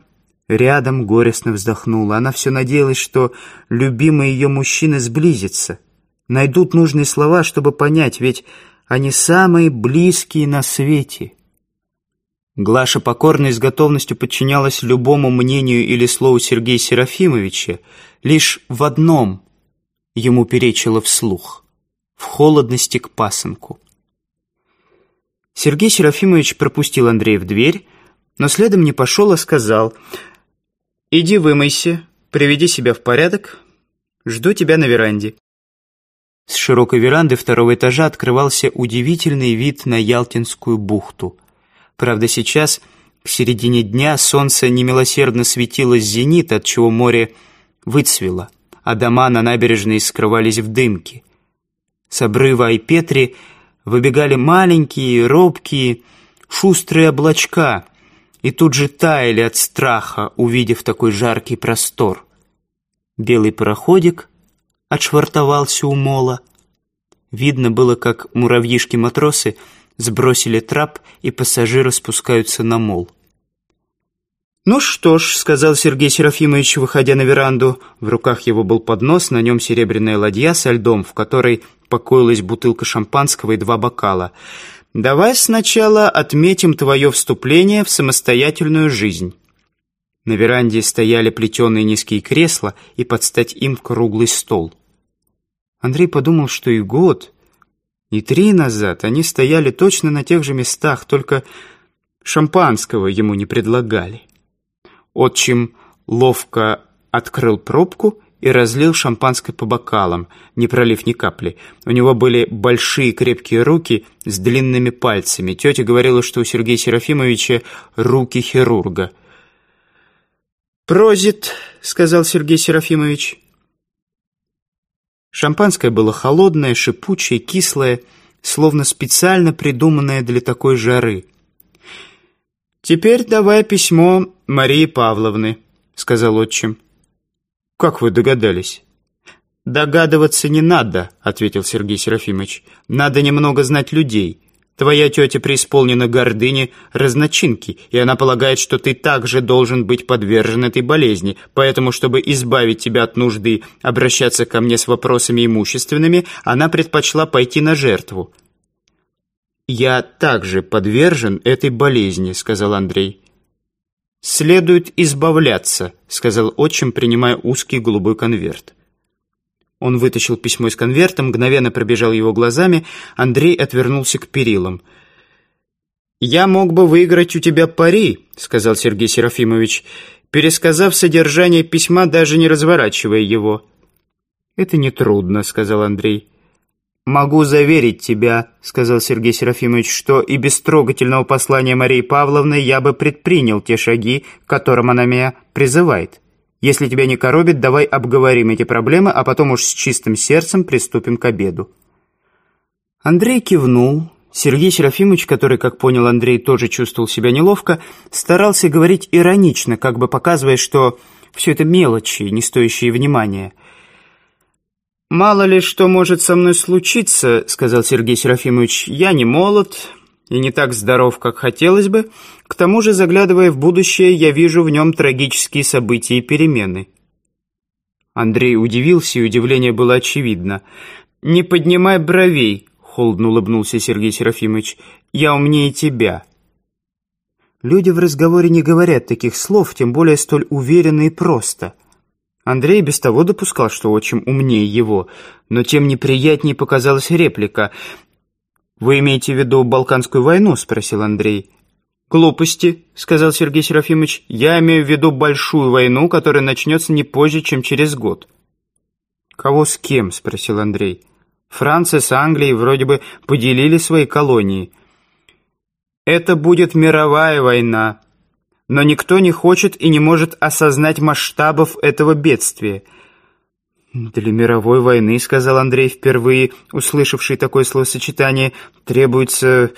рядом горестно вздохнула. Она все надеялась, что любимый ее мужчина сблизится, найдут нужные слова, чтобы понять, ведь они самые близкие на свете. Глаша покорно и с готовностью подчинялась любому мнению или слову Сергея Серафимовича, лишь в одном ему перечило вслух — в холодности к пасынку. Сергей Серафимович пропустил Андрея в дверь, но следом не пошел, а сказал «Иди вымойся, приведи себя в порядок, жду тебя на веранде». С широкой веранды второго этажа открывался удивительный вид на Ялтинскую бухту. Правда, сейчас, к середине дня, солнце немилосердно светило с зенита, отчего море выцвело, а дома на набережной скрывались в дымке. С обрыва и петри выбегали маленькие, робкие, шустрые облачка и тут же таяли от страха, увидев такой жаркий простор. Белый пароходик — отшвартовался у мола. Видно было, как муравьишки-матросы сбросили трап, и пассажиры спускаются на мол. «Ну что ж», — сказал Сергей Серафимович, выходя на веранду. В руках его был поднос, на нем серебряная ладья со льдом, в которой покоилась бутылка шампанского и два бокала. «Давай сначала отметим твое вступление в самостоятельную жизнь». На веранде стояли плетеные низкие кресла и под стать им круглый стол. Андрей подумал, что и год, и три назад они стояли точно на тех же местах, только шампанского ему не предлагали. Отчим ловко открыл пробку и разлил шампанское по бокалам, не пролив ни капли. У него были большие крепкие руки с длинными пальцами. Тетя говорила, что у Сергея Серафимовича руки хирурга. «Прозит», — сказал Сергей Серафимович. Шампанское было холодное, шипучее, кислое, словно специально придуманное для такой жары. «Теперь давай письмо Марии Павловны», — сказал отчим. «Как вы догадались?» «Догадываться не надо», — ответил Сергей Серафимович. «Надо немного знать людей. Твоя тетя преисполнена гордыни разночинки, и она полагает, что ты также должен быть подвержен этой болезни. Поэтому, чтобы избавить тебя от нужды обращаться ко мне с вопросами имущественными, она предпочла пойти на жертву». «Я также подвержен этой болезни», — сказал Андрей. «Следует избавляться», — сказал отчим, принимая узкий голубой конверт. Он вытащил письмо из конверта, мгновенно пробежал его глазами. Андрей отвернулся к перилам. «Я мог бы выиграть у тебя пари», — сказал Сергей Серафимович, пересказав содержание письма, даже не разворачивая его. «Это нетрудно», — сказал Андрей. «Могу заверить тебя», — сказал Сергей Серафимович, «что и без трогательного послания Марии Павловны я бы предпринял те шаги, к которым она меня призывает». Если тебя не коробит, давай обговорим эти проблемы, а потом уж с чистым сердцем приступим к обеду». Андрей кивнул. Сергей Серафимович, который, как понял Андрей, тоже чувствовал себя неловко, старался говорить иронично, как бы показывая, что все это мелочи, не стоящие внимания. «Мало ли что может со мной случиться», — сказал Сергей Серафимович, — «я не молод, и не так здоров, как хотелось бы. К тому же, заглядывая в будущее, я вижу в нем трагические события и перемены». Андрей удивился, и удивление было очевидно. «Не поднимай бровей», — холодно улыбнулся Сергей Серафимович. «Я умнее тебя». Люди в разговоре не говорят таких слов, тем более столь уверенно и просто. Андрей без того допускал, что отчим умнее его, но тем неприятнее показалась реплика. «Вы имеете в виду Балканскую войну?» – спросил Андрей. «Глупости», – сказал Сергей Серафимович. «Я имею в виду большую войну, которая начнется не позже, чем через год». «Кого с кем?» – спросил Андрей. «Франция с Англией вроде бы поделили свои колонии». «Это будет мировая война», но никто не хочет и не может осознать масштабов этого бедствия – «Для мировой войны», — сказал Андрей, впервые услышавший такое словосочетание, «требуется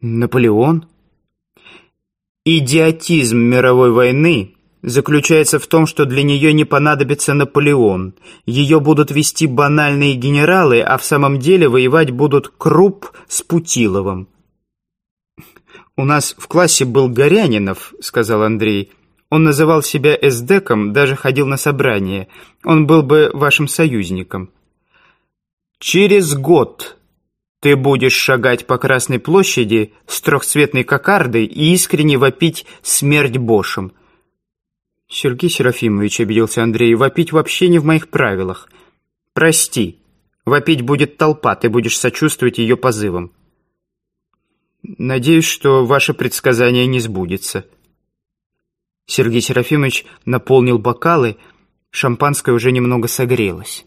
Наполеон». «Идиотизм мировой войны», заключается в том, что для нее не понадобится Наполеон. Ее будут вести банальные генералы, а в самом деле воевать будут Круп с Путиловым. «У нас в классе был Горянинов», — сказал Андрей. Он называл себя эсдеком, даже ходил на собрание. Он был бы вашим союзником. Через год ты будешь шагать по Красной площади с трехцветной кокардой и искренне вопить «Смерть Бошем». Сергей Серафимович, обиделся Андрей, вопить вообще не в моих правилах. Прости, вопить будет толпа, ты будешь сочувствовать ее позывам. Надеюсь, что ваше предсказание не сбудется. Сергей Серафимович наполнил бокалы, шампанское уже немного согрелось.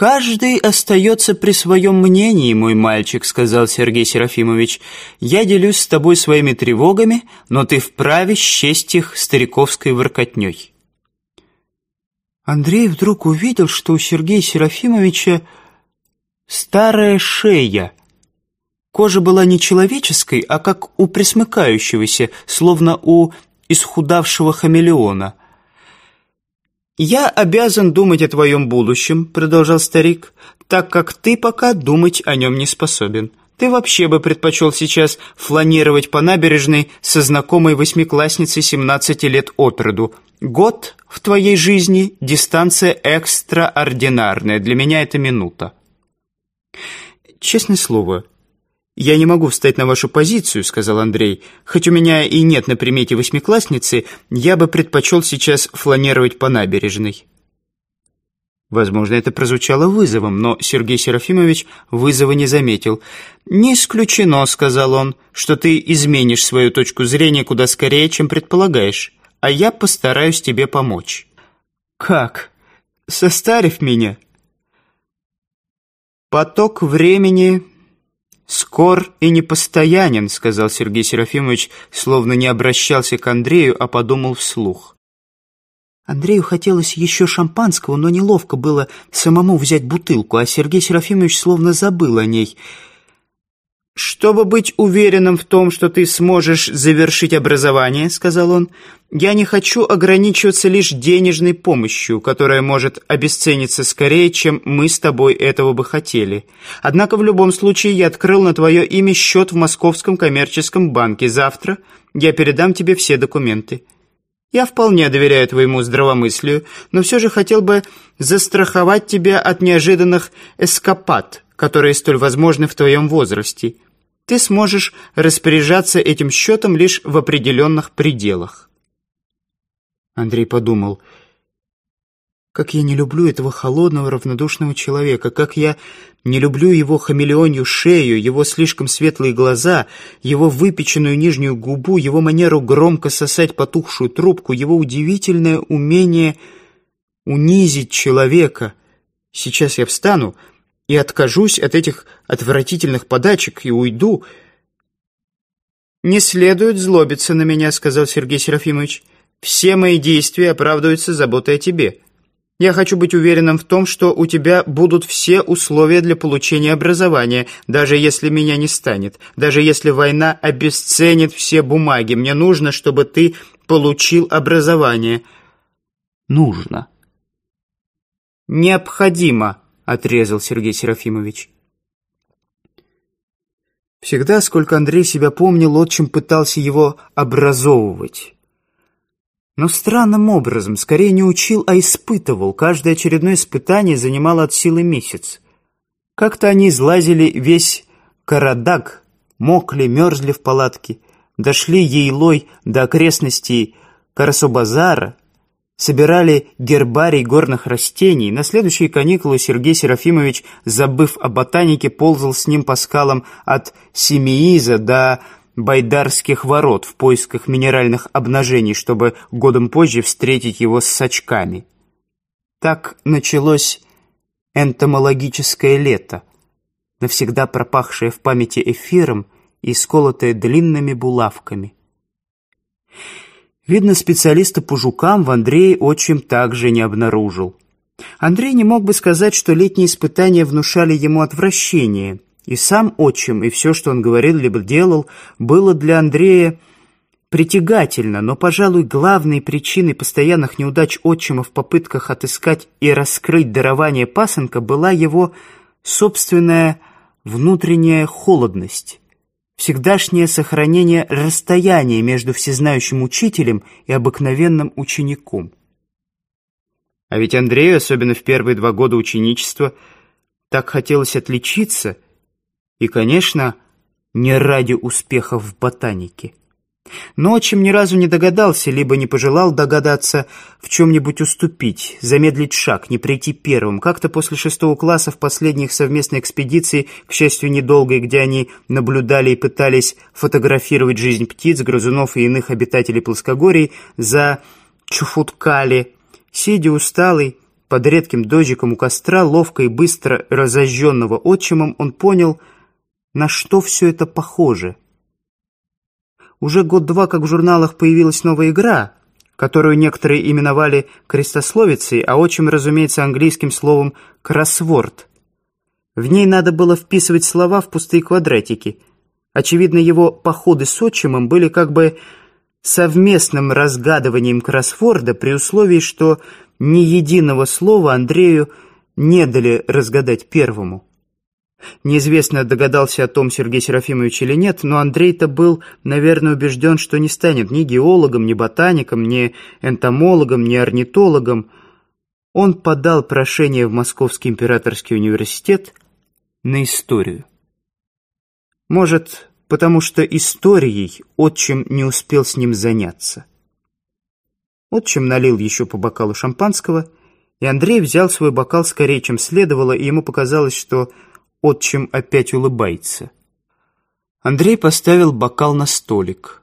«Каждый остается при своем мнении, мой мальчик», — сказал Сергей Серафимович. «Я делюсь с тобой своими тревогами, но ты вправе счесть их стариковской воркотней». Андрей вдруг увидел, что у Сергея Серафимовича старая шея, Кожа была не человеческой, а как у присмыкающегося, словно у исхудавшего хамелеона. «Я обязан думать о твоем будущем», — продолжал старик, «так как ты пока думать о нем не способен. Ты вообще бы предпочел сейчас фланировать по набережной со знакомой восьмиклассницей 17 лет от роду. Год в твоей жизни — дистанция экстраординарная, для меня это минута». Честное слово, — «Я не могу встать на вашу позицию», — сказал Андрей. «Хоть у меня и нет на примете восьмиклассницы, я бы предпочел сейчас фланировать по набережной». Возможно, это прозвучало вызовом, но Сергей Серафимович вызова не заметил. «Не исключено», — сказал он, — «что ты изменишь свою точку зрения куда скорее, чем предполагаешь, а я постараюсь тебе помочь». «Как? Состарив меня?» Поток времени «Скор и непостоянен», — сказал Сергей Серафимович, словно не обращался к Андрею, а подумал вслух. Андрею хотелось еще шампанского, но неловко было самому взять бутылку, а Сергей Серафимович словно забыл о ней — «Чтобы быть уверенным в том, что ты сможешь завершить образование, — сказал он, — я не хочу ограничиваться лишь денежной помощью, которая может обесцениться скорее, чем мы с тобой этого бы хотели. Однако в любом случае я открыл на твое имя счет в Московском коммерческом банке. Завтра я передам тебе все документы». Я вполне доверяю твоему здравомыслию, но все же хотел бы застраховать тебя от неожиданных эскапад, которые столь возможны в твоем возрасте ты сможешь распоряжаться этим счетом лишь в определенных пределах. Андрей подумал, как я не люблю этого холодного, равнодушного человека, как я не люблю его хамелеонью шею, его слишком светлые глаза, его выпеченную нижнюю губу, его манеру громко сосать потухшую трубку, его удивительное умение унизить человека. Сейчас я встану и откажусь от этих отвратительных подачек и уйду». «Не следует злобиться на меня», — сказал Сергей Серафимович. «Все мои действия оправдываются заботой о тебе. Я хочу быть уверенным в том, что у тебя будут все условия для получения образования, даже если меня не станет, даже если война обесценит все бумаги. Мне нужно, чтобы ты получил образование». «Нужно». «Необходимо» отрезал Сергей Серафимович. Всегда, сколько Андрей себя помнил, отчим пытался его образовывать. Но странным образом, скорее не учил, а испытывал. Каждое очередное испытание занимало от силы месяц. Как-то они излазили весь Карадаг, мокли, мерзли в палатке, дошли ейлой до окрестностей Карасобазара, собирали гербарий горных растений. На следующие каникулы Сергей Серафимович, забыв о ботанике, ползал с ним по скалам от Семииза до Байдарских ворот в поисках минеральных обнажений, чтобы годом позже встретить его с сачками. Так началось энтомологическое лето, навсегда пропахшее в памяти эфиром и сколотое длинными булавками. Видно, специалиста по жукам в Андрее отчим также не обнаружил. Андрей не мог бы сказать, что летние испытания внушали ему отвращение. И сам отчим, и все, что он говорил либо делал, было для Андрея притягательно, но, пожалуй, главной причиной постоянных неудач отчима в попытках отыскать и раскрыть дарование пасынка была его собственная внутренняя холодность всегдашнее сохранение расстояния между всезнающим учителем и обыкновенным учеником. А ведь Андрею, особенно в первые два года ученичества, так хотелось отличиться, и, конечно, не ради успехов в ботанике. Но отчим ни разу не догадался, либо не пожелал догадаться в чем-нибудь уступить, замедлить шаг, не прийти первым. Как-то после шестого класса в последних их совместной экспедиции, к счастью, недолгой, где они наблюдали и пытались фотографировать жизнь птиц, грызунов и иных обитателей плоскогорий, за Чуфуткали, сидя усталый, под редким дождиком у костра, ловко и быстро разожженного отчимом, он понял, на что все это похоже – уже год-два как в журналах появилась новая игра, которую некоторые именовали «крестословицей», а отчим, разумеется, английским словом «кроссворд». В ней надо было вписывать слова в пустые квадратики. Очевидно, его походы с отчимом были как бы совместным разгадыванием кроссворда при условии, что ни единого слова Андрею не дали разгадать первому. Неизвестно, догадался о том Сергей Серафимович или нет, но Андрей-то был, наверное, убежден, что не станет ни геологом, ни ботаником, ни энтомологом, ни орнитологом. Он подал прошение в Московский императорский университет на историю. Может, потому что историей отчим не успел с ним заняться. Отчим налил еще по бокалу шампанского, и Андрей взял свой бокал скорее, чем следовало, и ему показалось, что отчим опять улыбается. Андрей поставил бокал на столик.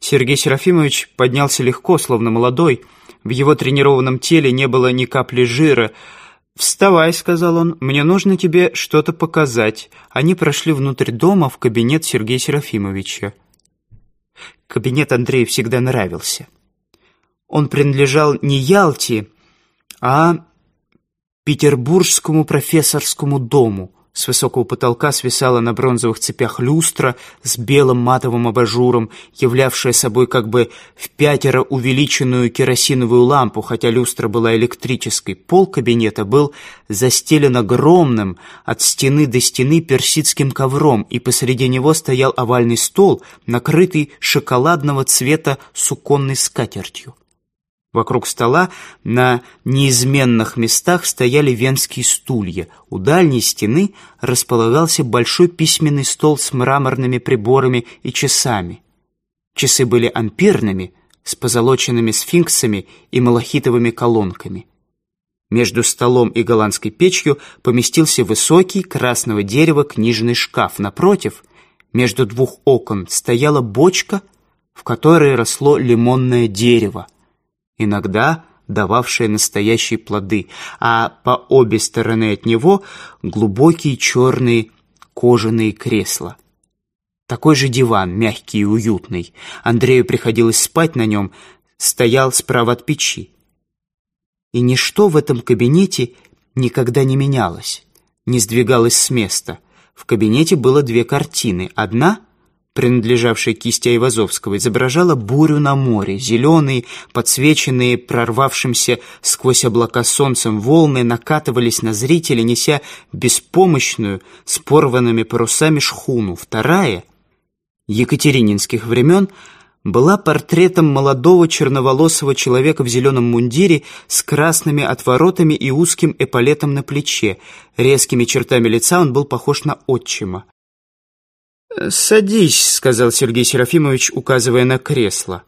Сергей Серафимович поднялся легко, словно молодой. В его тренированном теле не было ни капли жира. «Вставай», — сказал он, — «мне нужно тебе что-то показать». Они прошли внутрь дома в кабинет Сергея Серафимовича. Кабинет Андрею всегда нравился. Он принадлежал не Ялте, а Петербургскому профессорскому дому — с высокого потолка свисала на бронзовых цепях люстра с белым матовым абажуром, являвшая собой как бы в пятеро увеличенную керосиновую лампу, хотя люстра была электрической. Пол кабинета был застелен огромным от стены до стены персидским ковром, и посреди него стоял овальный стол, накрытый шоколадного цвета суконной скатертью. Вокруг стола на неизменных местах стояли венские стулья. У дальней стены располагался большой письменный стол с мраморными приборами и часами. Часы были амперными, с позолоченными сфинксами и малахитовыми колонками. Между столом и голландской печью поместился высокий красного дерева книжный шкаф. Напротив, между двух окон, стояла бочка, в которой росло лимонное дерево иногда дававшее настоящие плоды, а по обе стороны от него глубокие черные кожаные кресла. Такой же диван, мягкий и уютный. Андрею приходилось спать на нем, стоял справа от печи. И ничто в этом кабинете никогда не менялось, не сдвигалось с места. В кабинете было две картины. Одна — принадлежавшей кисти кистей Вазовского, изображала бурю на море. Зеленые, подсвеченные прорвавшимся сквозь облака солнцем волны накатывались на зрителя, неся беспомощную с порванными парусами шхуну. Вторая, екатерининских времен, была портретом молодого черноволосого человека в зеленом мундире с красными отворотами и узким эполетом на плече. Резкими чертами лица он был похож на отчима. «Садись», — сказал Сергей Серафимович, указывая на кресло.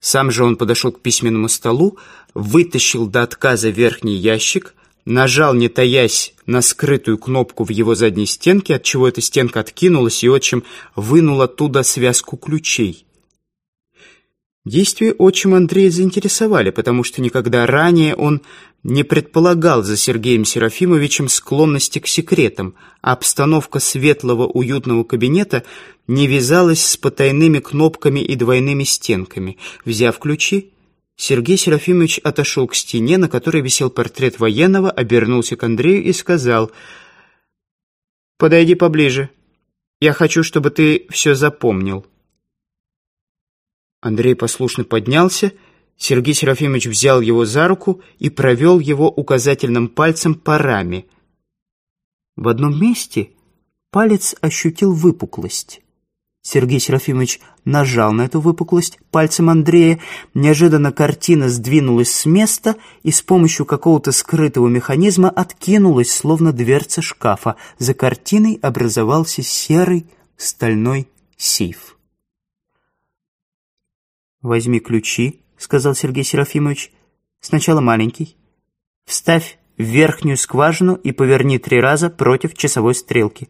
Сам же он подошел к письменному столу, вытащил до отказа верхний ящик, нажал, не таясь, на скрытую кнопку в его задней стенке, отчего эта стенка откинулась и отчим вынул оттуда связку ключей. Действия отчима Андрея заинтересовали, потому что никогда ранее он не предполагал за Сергеем Серафимовичем склонности к секретам, а обстановка светлого уютного кабинета не вязалась с потайными кнопками и двойными стенками. Взяв ключи, Сергей Серафимович отошел к стене, на которой висел портрет военного, обернулся к Андрею и сказал «Подойди поближе. Я хочу, чтобы ты все запомнил». Андрей послушно поднялся, Сергей Серафимович взял его за руку и провел его указательным пальцем по раме. В одном месте палец ощутил выпуклость. Сергей Серафимович нажал на эту выпуклость пальцем Андрея. Неожиданно картина сдвинулась с места и с помощью какого-то скрытого механизма откинулась, словно дверца шкафа. За картиной образовался серый стальной сейф. «Возьми ключи», — сказал Сергей Серафимович. «Сначала маленький. Вставь в верхнюю скважину и поверни три раза против часовой стрелки».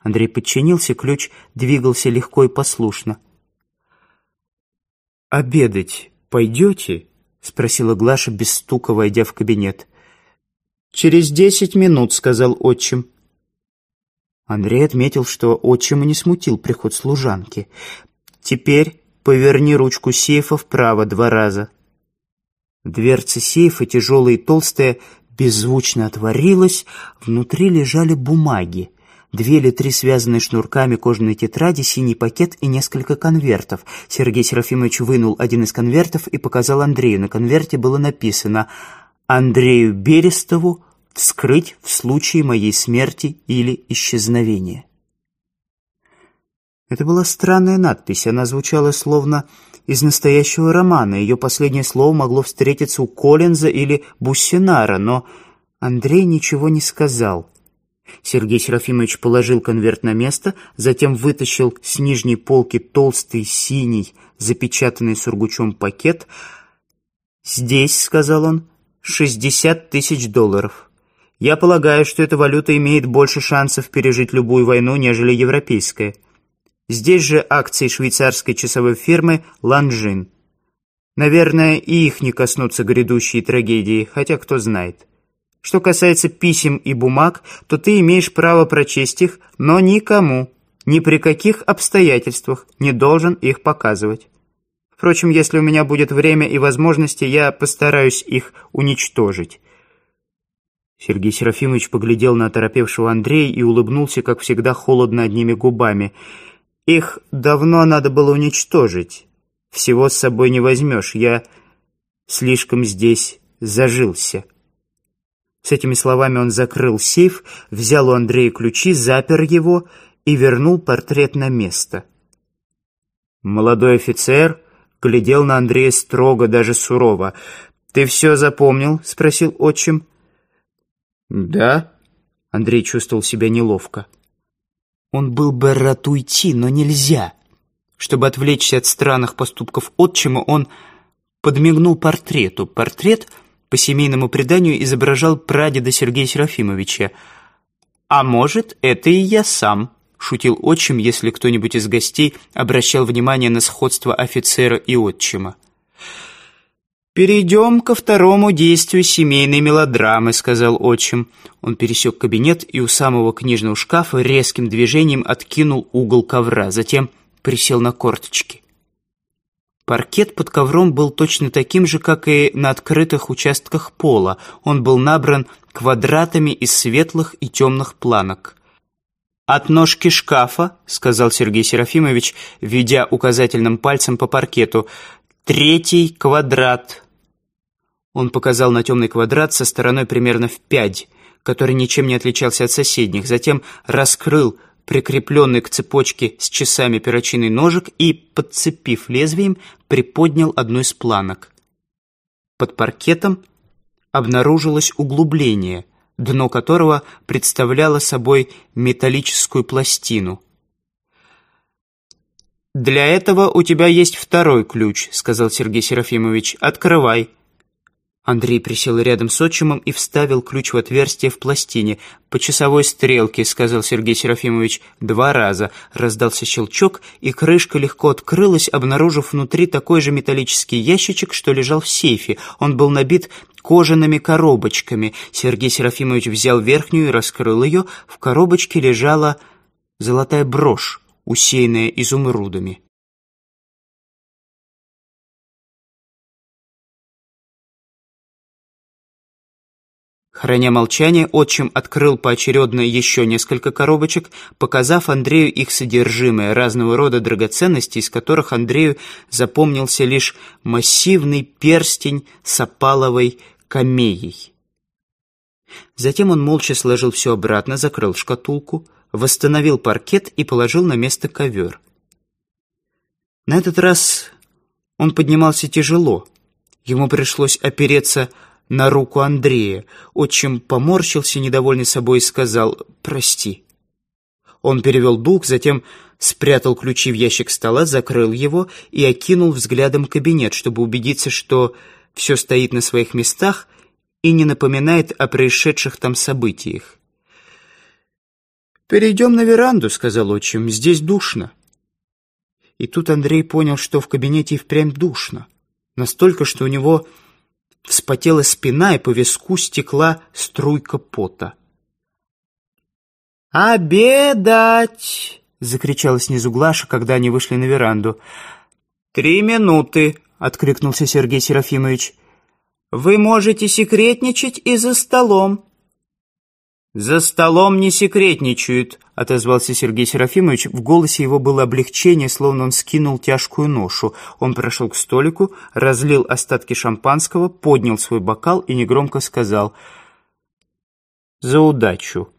Андрей подчинился, ключ двигался легко и послушно. «Обедать пойдете?» — спросила Глаша, без стука войдя в кабинет. «Через десять минут», — сказал отчим. Андрей отметил, что отчима не смутил приход служанки. Теперь Поверни ручку сейфа вправо два раза. Дверца сейфа, тяжелая и толстая, беззвучно отворилась. Внутри лежали бумаги. Две или три связанные шнурками кожаной тетради, синий пакет и несколько конвертов. Сергей Серафимович вынул один из конвертов и показал Андрею. На конверте было написано «Андрею Берестову вскрыть в случае моей смерти или исчезновения». Это была странная надпись, она звучала словно из настоящего романа. Ее последнее слово могло встретиться у Коллинза или Буссинара, но Андрей ничего не сказал. Сергей Серафимович положил конверт на место, затем вытащил с нижней полки толстый синий, запечатанный сургучом пакет. «Здесь», — сказал он, — «шестьдесят тысяч долларов. Я полагаю, что эта валюта имеет больше шансов пережить любую войну, нежели европейская». Здесь же акции швейцарской часовой фирмы «Ланжин». Наверное, и их не коснутся грядущие трагедии, хотя кто знает. Что касается писем и бумаг, то ты имеешь право прочесть их, но никому, ни при каких обстоятельствах не должен их показывать. Впрочем, если у меня будет время и возможности, я постараюсь их уничтожить». Сергей Серафимович поглядел на оторопевшего Андрея и улыбнулся, как всегда, холодно одними губами – их давно надо было уничтожить. Всего с собой не возьмешь. Я слишком здесь зажился». С этими словами он закрыл сейф, взял у Андрея ключи, запер его и вернул портрет на место. Молодой офицер глядел на Андрея строго, даже сурово. «Ты все запомнил?» — спросил отчим. «Да». Андрей чувствовал себя неловко. Он был бы рад уйти, но нельзя. Чтобы отвлечься от странных поступков отчима, он подмигнул портрету. Портрет, по семейному преданию, изображал прадеда Сергея Серафимовича. «А может, это и я сам», — шутил отчим, если кто-нибудь из гостей обращал внимание на сходство офицера и отчима. «Перейдем ко второму действию семейной мелодрамы», — сказал отчим. Он пересек кабинет и у самого книжного шкафа резким движением откинул угол ковра, затем присел на корточки. Паркет под ковром был точно таким же, как и на открытых участках пола. Он был набран квадратами из светлых и темных планок. «От ножки шкафа», — сказал Сергей Серафимович, ведя указательным пальцем по паркету, — «третий квадрат». Он показал на темный квадрат со стороной примерно в пять, который ничем не отличался от соседних, затем раскрыл прикрепленный к цепочке с часами перочинный ножик и, подцепив лезвием, приподнял одну из планок. Под паркетом обнаружилось углубление, дно которого представляло собой металлическую пластину. «Для этого у тебя есть второй ключ», — сказал Сергей Серафимович. «Открывай». Андрей присел рядом с отчимом и вставил ключ в отверстие в пластине. «По часовой стрелке», — сказал Сергей Серафимович, — «два раза». Раздался щелчок, и крышка легко открылась, обнаружив внутри такой же металлический ящичек, что лежал в сейфе. Он был набит кожаными коробочками. Сергей Серафимович взял верхнюю и раскрыл ее. В коробочке лежала золотая брошь, усеянная изумрудами. Храня молчание, отчим открыл поочередно еще несколько коробочек, показав Андрею их содержимое, разного рода драгоценностей, из которых Андрею запомнился лишь массивный перстень с опаловой камеей. Затем он молча сложил все обратно, закрыл шкатулку, восстановил паркет и положил на место ковер. На этот раз он поднимался тяжело. Ему пришлось опереться на руку Андрея. Отчим поморщился, недовольный собой, и сказал «Прости». Он перевел дух, затем спрятал ключи в ящик стола, закрыл его и окинул взглядом кабинет, чтобы убедиться, что все стоит на своих местах и не напоминает о происшедших там событиях. «Перейдем на веранду», — сказал отчим, — «здесь душно». И тут Андрей понял, что в кабинете и впрямь душно. Настолько, что у него вспотела спина, и по виску стекла струйка пота. «Обедать!» — закричала снизу Глаша, когда они вышли на веранду. «Три минуты!» — откликнулся Сергей Серафимович. «Вы можете секретничать и за столом. «За столом не секретничают», — отозвался Сергей Серафимович. В голосе его было облегчение, словно он скинул тяжкую ношу. Он прошел к столику, разлил остатки шампанского, поднял свой бокал и негромко сказал «За удачу».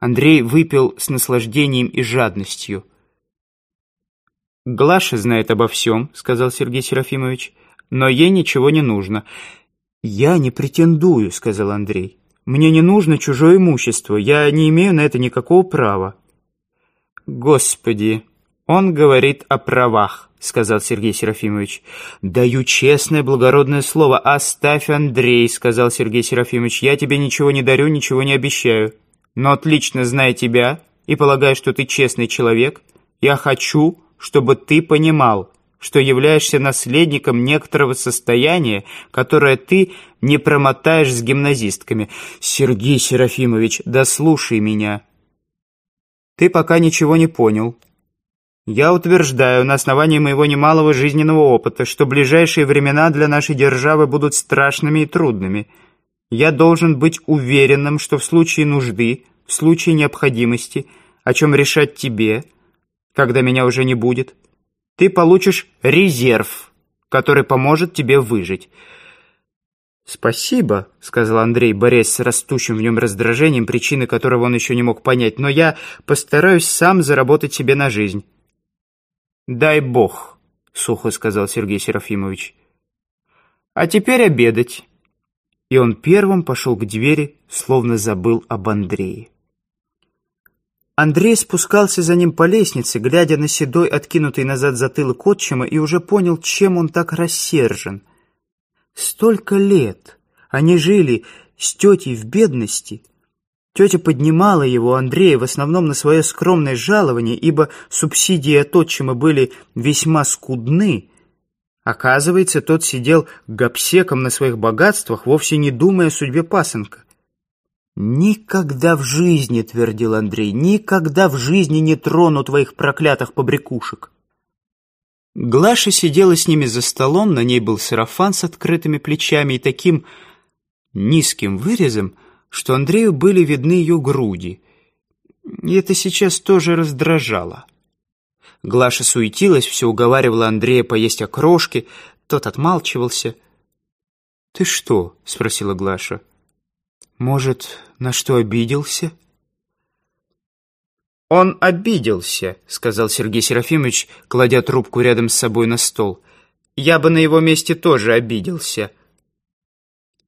Андрей выпил с наслаждением и жадностью. «Глаша знает обо всем», — сказал Сергей Серафимович, — «но ей ничего не нужно». «Я не претендую», — сказал Андрей. Мне не нужно чужое имущество, я не имею на это никакого права». «Господи, он говорит о правах», — сказал Сергей Серафимович. «Даю честное благородное слово. Оставь, Андрей», — сказал Сергей Серафимович. «Я тебе ничего не дарю, ничего не обещаю. Но отлично зная тебя и полагая, что ты честный человек, я хочу, чтобы ты понимал» что являешься наследником некоторого состояния, которое ты не промотаешь с гимназистками. Сергей Серафимович, да меня. Ты пока ничего не понял. Я утверждаю на основании моего немалого жизненного опыта, что ближайшие времена для нашей державы будут страшными и трудными. Я должен быть уверенным, что в случае нужды, в случае необходимости, о чем решать тебе, когда меня уже не будет – ты получишь резерв, который поможет тебе выжить». «Спасибо», — сказал Андрей, борясь с растущим в нем раздражением, причины которого он еще не мог понять, «но я постараюсь сам заработать себе на жизнь». «Дай бог», — сухо сказал Сергей Серафимович. «А теперь обедать». И он первым пошел к двери, словно забыл об Андрее. Андрей спускался за ним по лестнице, глядя на седой, откинутый назад затылок отчима, и уже понял, чем он так рассержен. Столько лет они жили с тетей в бедности. Тетя поднимала его, Андрея, в основном на свое скромное жалование, ибо субсидии от отчима были весьма скудны. Оказывается, тот сидел гопсеком на своих богатствах, вовсе не думая о судьбе пасынка. «Никогда в жизни», — твердил Андрей, — «никогда в жизни не трону твоих проклятых побрякушек». Глаша сидела с ними за столом, на ней был сарафан с открытыми плечами и таким низким вырезом, что Андрею были видны ее груди. И это сейчас тоже раздражало. Глаша суетилась, все уговаривала Андрея поесть окрошки, тот отмалчивался. «Ты что?» — спросила Глаша. Может, на что обиделся?» «Он обиделся», — сказал Сергей Серафимович, кладя трубку рядом с собой на стол. «Я бы на его месте тоже обиделся».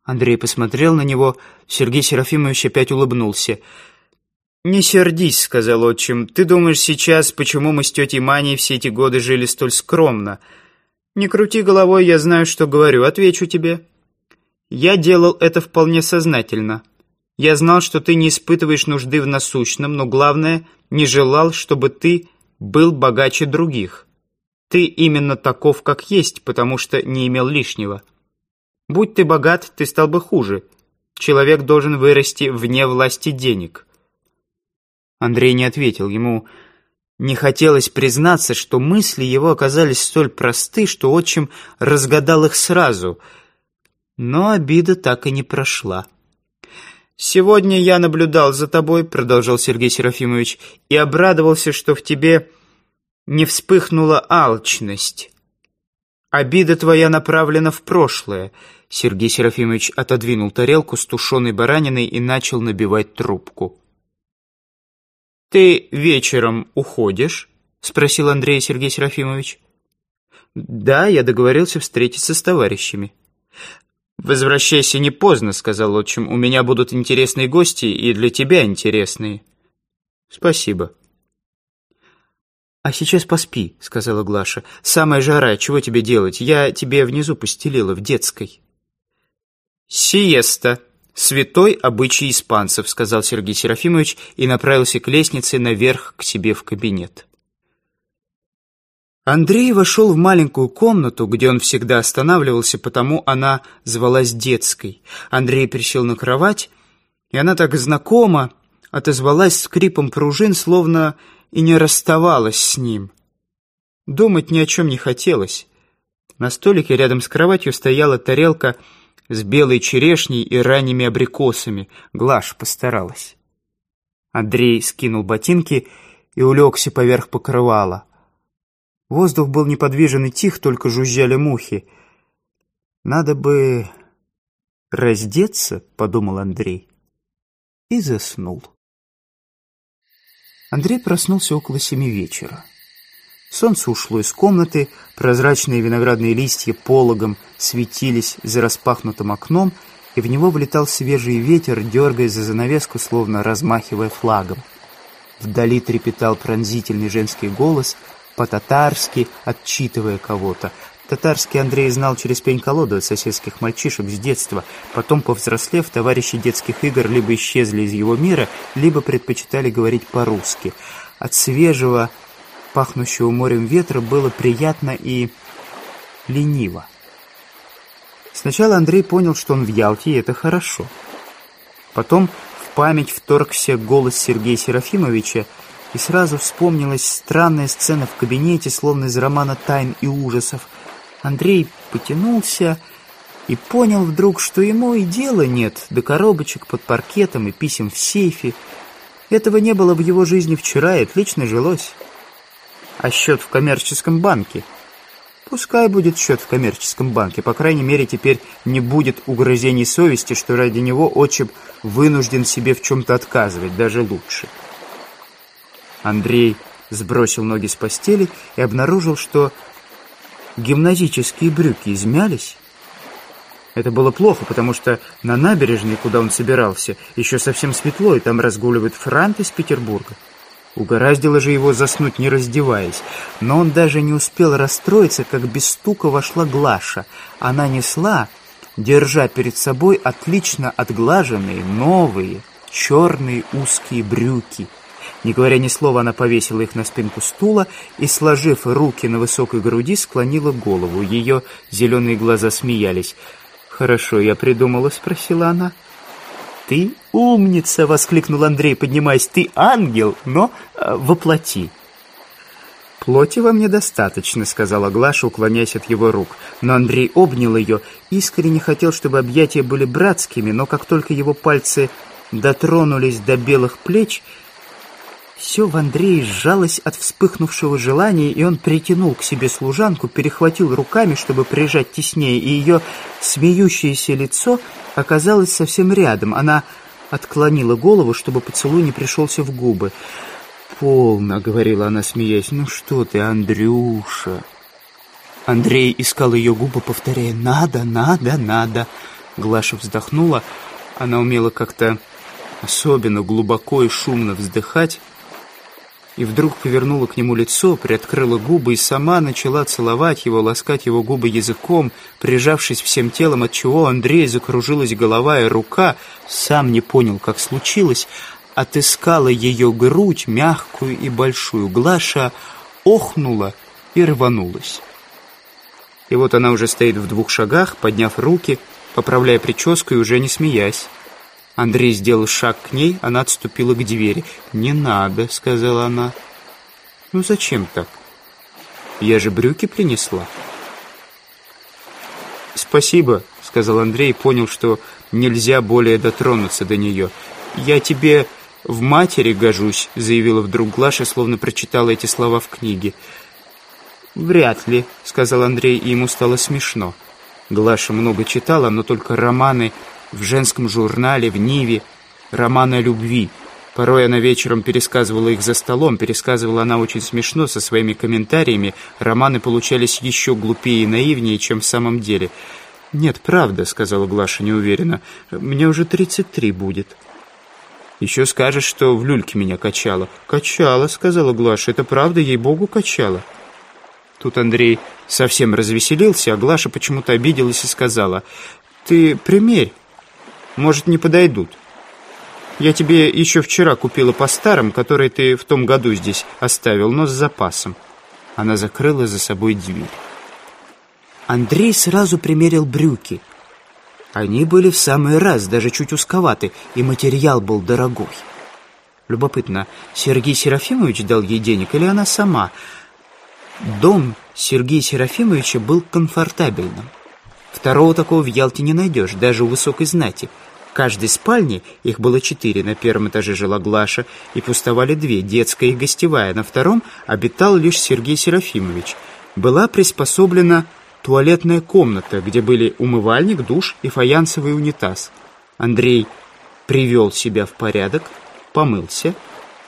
Андрей посмотрел на него. Сергей Серафимович опять улыбнулся. «Не сердись», — сказал отчим. «Ты думаешь сейчас, почему мы с тетей Маней все эти годы жили столь скромно? Не крути головой, я знаю, что говорю. Отвечу тебе». Я делал это вполне сознательно. Я знал, что ты не испытываешь нужды в насущном, но главное, не желал, чтобы ты был богаче других. Ты именно таков, как есть, потому что не имел лишнего. Будь ты богат, ты стал бы хуже. Человек должен вырасти вне власти денег». Андрей не ответил. Ему не хотелось признаться, что мысли его оказались столь просты, что отчим разгадал их сразу — но обида так и не прошла. «Сегодня я наблюдал за тобой», — продолжал Сергей Серафимович, «и обрадовался, что в тебе не вспыхнула алчность. Обида твоя направлена в прошлое». Сергей Серафимович отодвинул тарелку с тушеной бараниной и начал набивать трубку. «Ты вечером уходишь?» — спросил Андрей Сергей Серафимович. «Да, я договорился встретиться с товарищами». «Возвращайся не поздно», — сказал отчим. «У меня будут интересные гости и для тебя интересные». «Спасибо». «А сейчас поспи», — сказала Глаша. «Самая жара, чего тебе делать? Я тебе внизу постелила, в детской». «Сиеста. Святой обычай испанцев», — сказал Сергей Серафимович и направился к лестнице наверх к себе в кабинет. Андрей вошел в маленькую комнату, где он всегда останавливался, потому она звалась детской. Андрей присел на кровать, и она так знакомо отозвалась скрипом пружин, словно и не расставалась с ним. Думать ни о чем не хотелось. На столике рядом с кроватью стояла тарелка с белой черешней и ранними абрикосами. Глаш постаралась. Андрей скинул ботинки и улегся поверх покрывала. Воздух был неподвижен и тих, только жужжали мухи. «Надо бы раздеться», — подумал Андрей. И заснул. Андрей проснулся около семи вечера. Солнце ушло из комнаты, прозрачные виноградные листья пологом светились за распахнутым окном, и в него влетал свежий ветер, дергая за занавеску, словно размахивая флагом. Вдали трепетал пронзительный женский голос — по-татарски, отчитывая кого-то. Татарский Андрей знал через пень-колоду от соседских мальчишек с детства. Потом, повзрослев, товарищи детских игр либо исчезли из его мира, либо предпочитали говорить по-русски. От свежего, пахнущего морем ветра было приятно и лениво. Сначала Андрей понял, что он в Ялте, и это хорошо. Потом в память вторгся голос Сергея Серафимовича — и сразу вспомнилась странная сцена в кабинете, словно из романа «Тайн и ужасов». Андрей потянулся и понял вдруг, что ему и дела нет до коробочек под паркетом и писем в сейфе. Этого не было в его жизни вчера и отлично жилось. А счет в коммерческом банке? Пускай будет счет в коммерческом банке. По крайней мере, теперь не будет угрызений совести, что ради него отчим вынужден себе в чем-то отказывать, даже лучше. — Андрей сбросил ноги с постели и обнаружил, что гимназические брюки измялись. Это было плохо, потому что на набережной, куда он собирался, еще совсем светло, и там разгуливает франт из Петербурга. Угораздило же его заснуть, не раздеваясь. Но он даже не успел расстроиться, как без стука вошла Глаша. Она несла, держа перед собой отлично отглаженные, новые, черные узкие брюки — не говоря ни слова, она повесила их на спинку стула и, сложив руки на высокой груди, склонила голову. Ее зеленые глаза смеялись. «Хорошо, я придумала», — спросила она. «Ты умница!» — воскликнул Андрей, поднимаясь. «Ты ангел, но э, воплоти!» «Плоти во мне достаточно», — сказала Глаша, уклоняясь от его рук. Но Андрей обнял ее, искренне хотел, чтобы объятия были братскими, но как только его пальцы дотронулись до белых плеч, все в Андрее сжалось от вспыхнувшего желания, и он притянул к себе служанку, перехватил руками, чтобы прижать теснее, и ее смеющееся лицо оказалось совсем рядом. Она отклонила голову, чтобы поцелуй не пришелся в губы. «Полно», — говорила она, смеясь, — «ну что ты, Андрюша?» Андрей искал ее губы, повторяя «надо, надо, надо». Глаша вздохнула. Она умела как-то особенно глубоко и шумно вздыхать, и вдруг повернула к нему лицо, приоткрыла губы и сама начала целовать его, ласкать его губы языком, прижавшись всем телом, от чего Андрея закружилась голова и рука, сам не понял, как случилось, отыскала ее грудь, мягкую и большую. Глаша охнула и рванулась. И вот она уже стоит в двух шагах, подняв руки, поправляя прическу и уже не смеясь. Андрей сделал шаг к ней, она отступила к двери. «Не надо», — сказала она. «Ну зачем так? Я же брюки принесла». «Спасибо», — сказал Андрей понял, что нельзя более дотронуться до нее. «Я тебе в матери гожусь», — заявила вдруг Глаша, словно прочитала эти слова в книге. «Вряд ли», — сказал Андрей, и ему стало смешно. Глаша много читала, но только романы в женском журнале, в Ниве, роман о любви. Порой она вечером пересказывала их за столом, пересказывала она очень смешно со своими комментариями, романы получались еще глупее и наивнее, чем в самом деле. «Нет, правда», — сказала Глаша неуверенно, — «мне уже 33 будет». «Еще скажешь, что в люльке меня качало». «Качало», — сказала Глаша, — «это правда, ей-богу, качало». Тут Андрей совсем развеселился, а Глаша почему-то обиделась и сказала, «Ты примерь». Может, не подойдут. Я тебе еще вчера купила по старым, которые ты в том году здесь оставил, но с запасом». Она закрыла за собой дверь. Андрей сразу примерил брюки. Они были в самый раз, даже чуть узковаты, и материал был дорогой. Любопытно, Сергей Серафимович дал ей денег или она сама? Дом Сергея Серафимовича был комфортабельным. Второго такого в Ялте не найдешь, даже у высокой знати – каждой спальне, их было четыре, на первом этаже жила Глаша, и пустовали две, детская и гостевая, на втором обитал лишь Сергей Серафимович. Была приспособлена туалетная комната, где были умывальник, душ и фаянсовый унитаз. Андрей привел себя в порядок, помылся,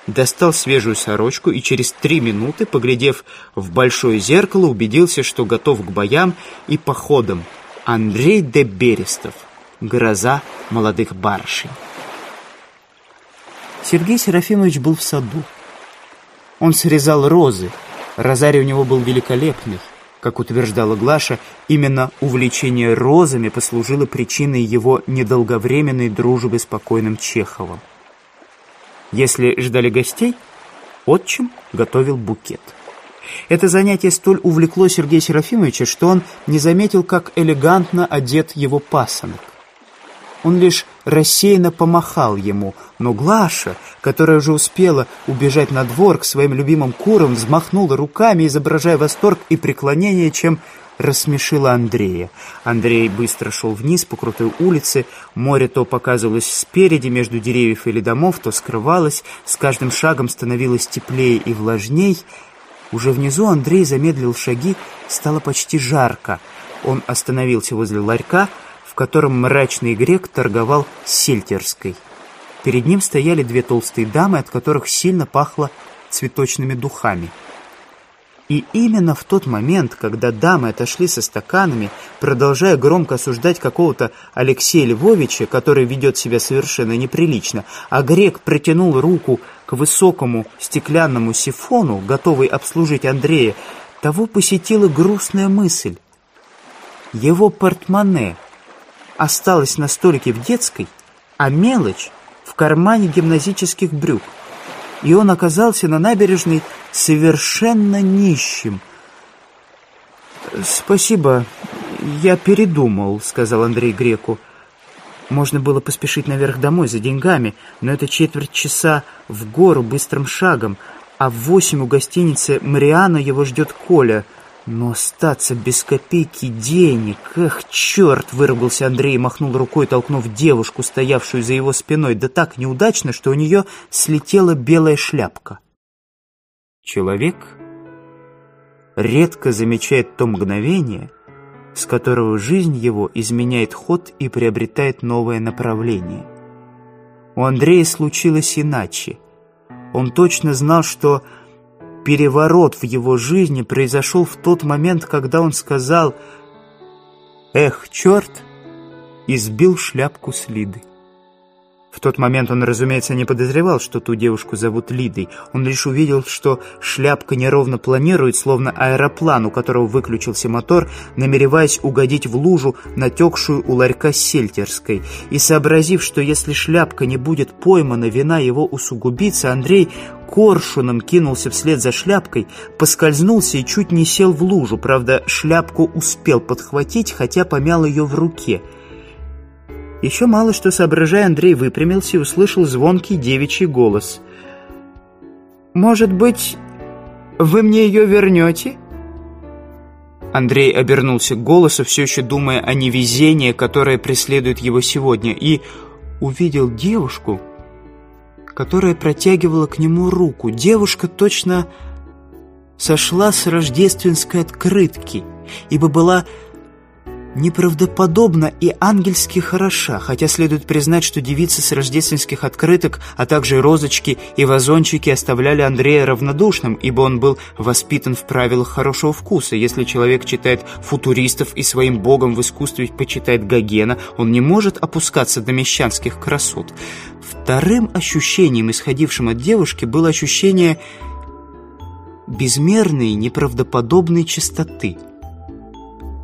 достал свежую сорочку и через три минуты, поглядев в большое зеркало, убедился, что готов к боям и походам. Андрей Деберестов. Гроза молодых барышень. Сергей Серафимович был в саду. Он срезал розы. Розарий у него был великолепный. Как утверждала Глаша, именно увлечение розами послужило причиной его недолговременной дружбы с покойным Чеховым. Если ждали гостей, отчим готовил букет. Это занятие столь увлекло Сергея Серафимовича, что он не заметил, как элегантно одет его пасынок. Он лишь рассеянно помахал ему, но Глаша, которая уже успела убежать на двор к своим любимым курам, взмахнула руками, изображая восторг и преклонение, чем рассмешила Андрея. Андрей быстро шел вниз по крутой улице, море то показывалось спереди между деревьев или домов, то скрывалось, с каждым шагом становилось теплее и влажней. Уже внизу Андрей замедлил шаги, стало почти жарко. Он остановился возле ларька, котором мрачный грек торговал с сельтерской. Перед ним стояли две толстые дамы, от которых сильно пахло цветочными духами. И именно в тот момент, когда дамы отошли со стаканами, продолжая громко осуждать какого-то Алексея Львовича, который ведет себя совершенно неприлично, а грек протянул руку к высокому стеклянному сифону, готовый обслужить Андрея, того посетила грустная мысль. Его портмоне осталась на столике в детской, а мелочь в кармане гимназических брюк. И он оказался на набережной совершенно нищим. «Спасибо, я передумал», — сказал Андрей Греку. Можно было поспешить наверх домой за деньгами, но это четверть часа в гору быстрым шагом, а в восемь у гостиницы «Мариана» его ждет Коля — но остаться без копейки денег... Эх, черт! — выругался Андрей и махнул рукой, толкнув девушку, стоявшую за его спиной. Да так неудачно, что у нее слетела белая шляпка. Человек редко замечает то мгновение, с которого жизнь его изменяет ход и приобретает новое направление. У Андрея случилось иначе. Он точно знал, что переворот в его жизни произошел в тот момент, когда он сказал «Эх, черт!» и сбил шляпку с Лиды. В тот момент он, разумеется, не подозревал, что ту девушку зовут Лидой. Он лишь увидел, что шляпка неровно планирует, словно аэроплан, у которого выключился мотор, намереваясь угодить в лужу, натекшую у ларька сельтерской. И сообразив, что если шляпка не будет поймана, вина его усугубится, Андрей коршуном кинулся вслед за шляпкой, поскользнулся и чуть не сел в лужу. Правда, шляпку успел подхватить, хотя помял ее в руке – еще мало что соображая, Андрей выпрямился и услышал звонкий девичий голос. «Может быть, вы мне ее вернете?» Андрей обернулся к голосу, все еще думая о невезении, которое преследует его сегодня, и увидел девушку, которая протягивала к нему руку. Девушка точно сошла с рождественской открытки, ибо была неправдоподобна и ангельски хороша, хотя следует признать, что девицы с рождественских открыток, а также розочки и вазончики оставляли Андрея равнодушным, ибо он был воспитан в правилах хорошего вкуса. Если человек читает футуристов и своим богом в искусстве почитает Гогена, он не может опускаться до мещанских красот. Вторым ощущением, исходившим от девушки, было ощущение безмерной неправдоподобной чистоты.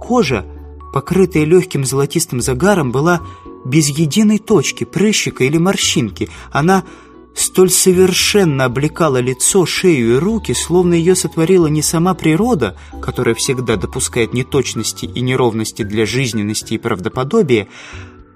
Кожа покрытая легким золотистым загаром, была без единой точки, прыщика или морщинки. Она столь совершенно облекала лицо, шею и руки, словно ее сотворила не сама природа, которая всегда допускает неточности и неровности для жизненности и правдоподобия,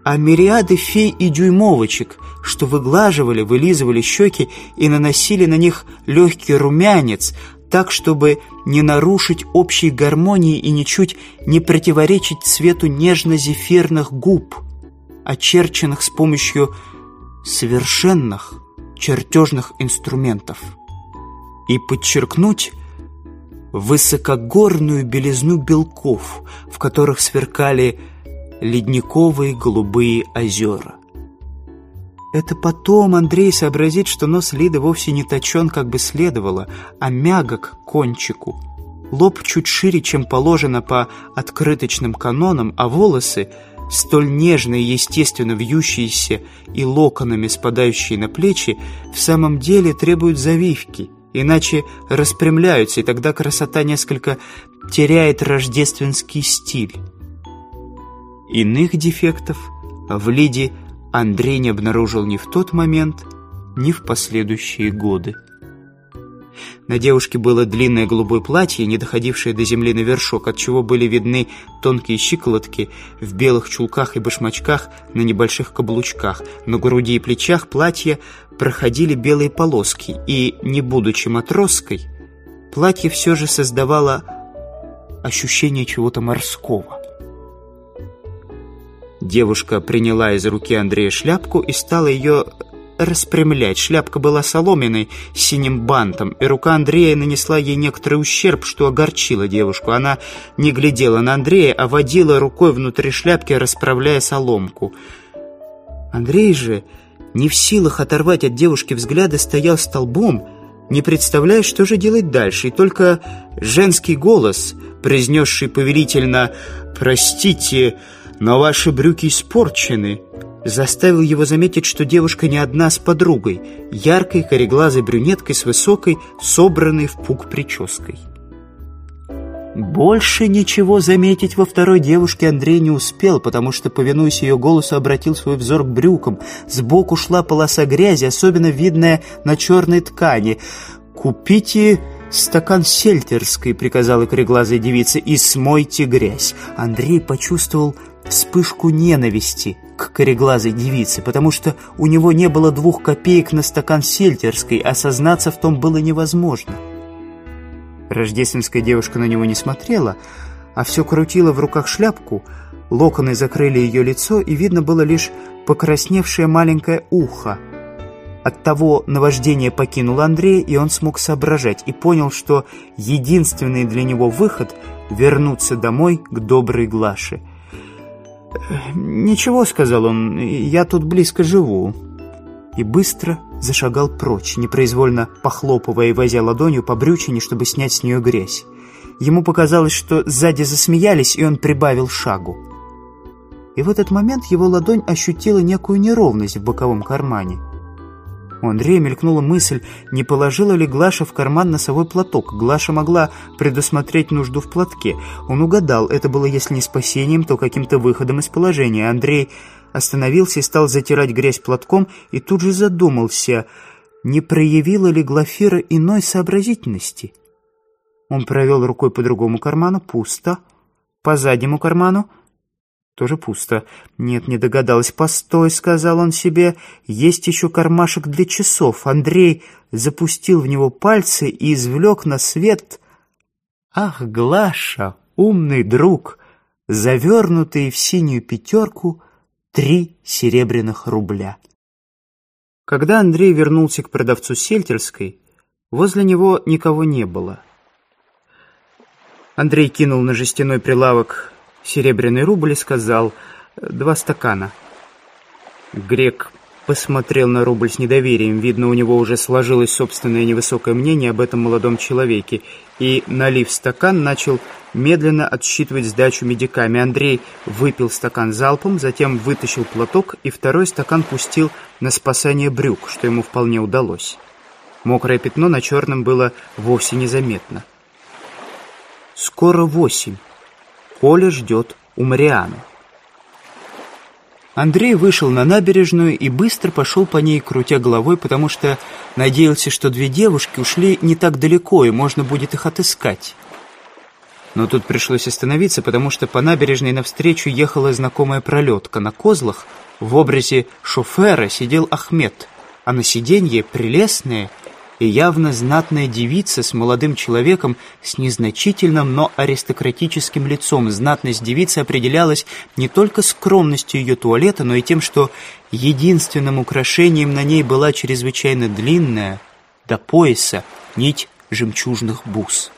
а мириады фей и дюймовочек, что выглаживали, вылизывали щеки и наносили на них легкий румянец, так, чтобы не нарушить общей гармонии и ничуть не противоречить цвету нежно-зефирных губ, очерченных с помощью совершенных чертежных инструментов, и подчеркнуть высокогорную белизну белков, в которых сверкали ледниковые голубые озера. Это потом Андрей сообразит, что нос Лиды вовсе не точен, как бы следовало, а мягок к кончику. Лоб чуть шире, чем положено по открыточным канонам, а волосы, столь нежные, естественно вьющиеся и локонами спадающие на плечи, в самом деле требуют завивки, иначе распрямляются, и тогда красота несколько теряет рождественский стиль. Иных дефектов в Лиде – Андрей не обнаружил ни в тот момент, ни в последующие годы. На девушке было длинное голубое платье, не доходившее до земли на вершок, от чего были видны тонкие щиколотки в белых чулках и башмачках на небольших каблучках. На груди и плечах платья проходили белые полоски, и, не будучи матросской, платье все же создавало ощущение чего-то морского. Девушка приняла из руки Андрея шляпку и стала ее распрямлять. Шляпка была соломенной, с синим бантом, и рука Андрея нанесла ей некоторый ущерб, что огорчило девушку. Она не глядела на Андрея, а водила рукой внутри шляпки, расправляя соломку. Андрей же, не в силах оторвать от девушки взгляда, стоял столбом, не представляя, что же делать дальше, и только женский голос, произнесший повелительно «Простите», но ваши брюки испорчены», заставил его заметить, что девушка не одна с подругой, яркой кореглазой брюнеткой с высокой, собранной в пук прической. Больше ничего заметить во второй девушке Андрей не успел, потому что, повинуясь ее голосу, обратил свой взор к брюкам. Сбоку шла полоса грязи, особенно видная на черной ткани. «Купите «Стакан сельтерской», — приказала кореглазая девица, — «и смойте грязь». Андрей почувствовал вспышку ненависти к кореглазой девице, потому что у него не было двух копеек на стакан сельтерской, а сознаться в том было невозможно. Рождественская девушка на него не смотрела, а все крутила в руках шляпку, локоны закрыли ее лицо, и видно было лишь покрасневшее маленькое ухо. От того наваждение покинуло Андрея, и он смог соображать и понял, что единственный для него выход — вернуться домой к доброй Глаше — «Ничего», — сказал он, — «я тут близко живу». И быстро зашагал прочь, непроизвольно похлопывая и возя ладонью по брючине, чтобы снять с нее грязь. Ему показалось, что сзади засмеялись, и он прибавил шагу. И в этот момент его ладонь ощутила некую неровность в боковом кармане. У Андрея мелькнула мысль, не положила ли Глаша в карман носовой платок. Глаша могла предусмотреть нужду в платке. Он угадал, это было, если не спасением, то каким-то выходом из положения. Андрей остановился и стал затирать грязь платком, и тут же задумался, не проявила ли Глафира иной сообразительности. Он провел рукой по другому карману, пусто, по заднему карману, тоже пусто. Нет, не догадалась. «Постой», — сказал он себе, — «есть еще кармашек для часов». Андрей запустил в него пальцы и извлек на свет. «Ах, Глаша, умный друг!» Завернутые в синюю пятерку три серебряных рубля. Когда Андрей вернулся к продавцу сельтерской, возле него никого не было. Андрей кинул на жестяной прилавок серебряный рубль и сказал «два стакана». Грек посмотрел на рубль с недоверием. Видно, у него уже сложилось собственное невысокое мнение об этом молодом человеке. И, налив стакан, начал медленно отсчитывать сдачу медиками. Андрей выпил стакан залпом, затем вытащил платок и второй стакан пустил на спасание брюк, что ему вполне удалось. Мокрое пятно на черном было вовсе незаметно. «Скоро восемь». Коля ждет у Марианы. Андрей вышел на набережную и быстро пошел по ней, крутя головой, потому что надеялся, что две девушки ушли не так далеко, и можно будет их отыскать. Но тут пришлось остановиться, потому что по набережной навстречу ехала знакомая пролетка. На козлах в образе шофера сидел Ахмед, а на сиденье прелестная – и явно знатная девица с молодым человеком с незначительным, но аристократическим лицом. Знатность девицы определялась не только скромностью ее туалета, но и тем, что единственным украшением на ней была чрезвычайно длинная, до пояса, нить жемчужных бус.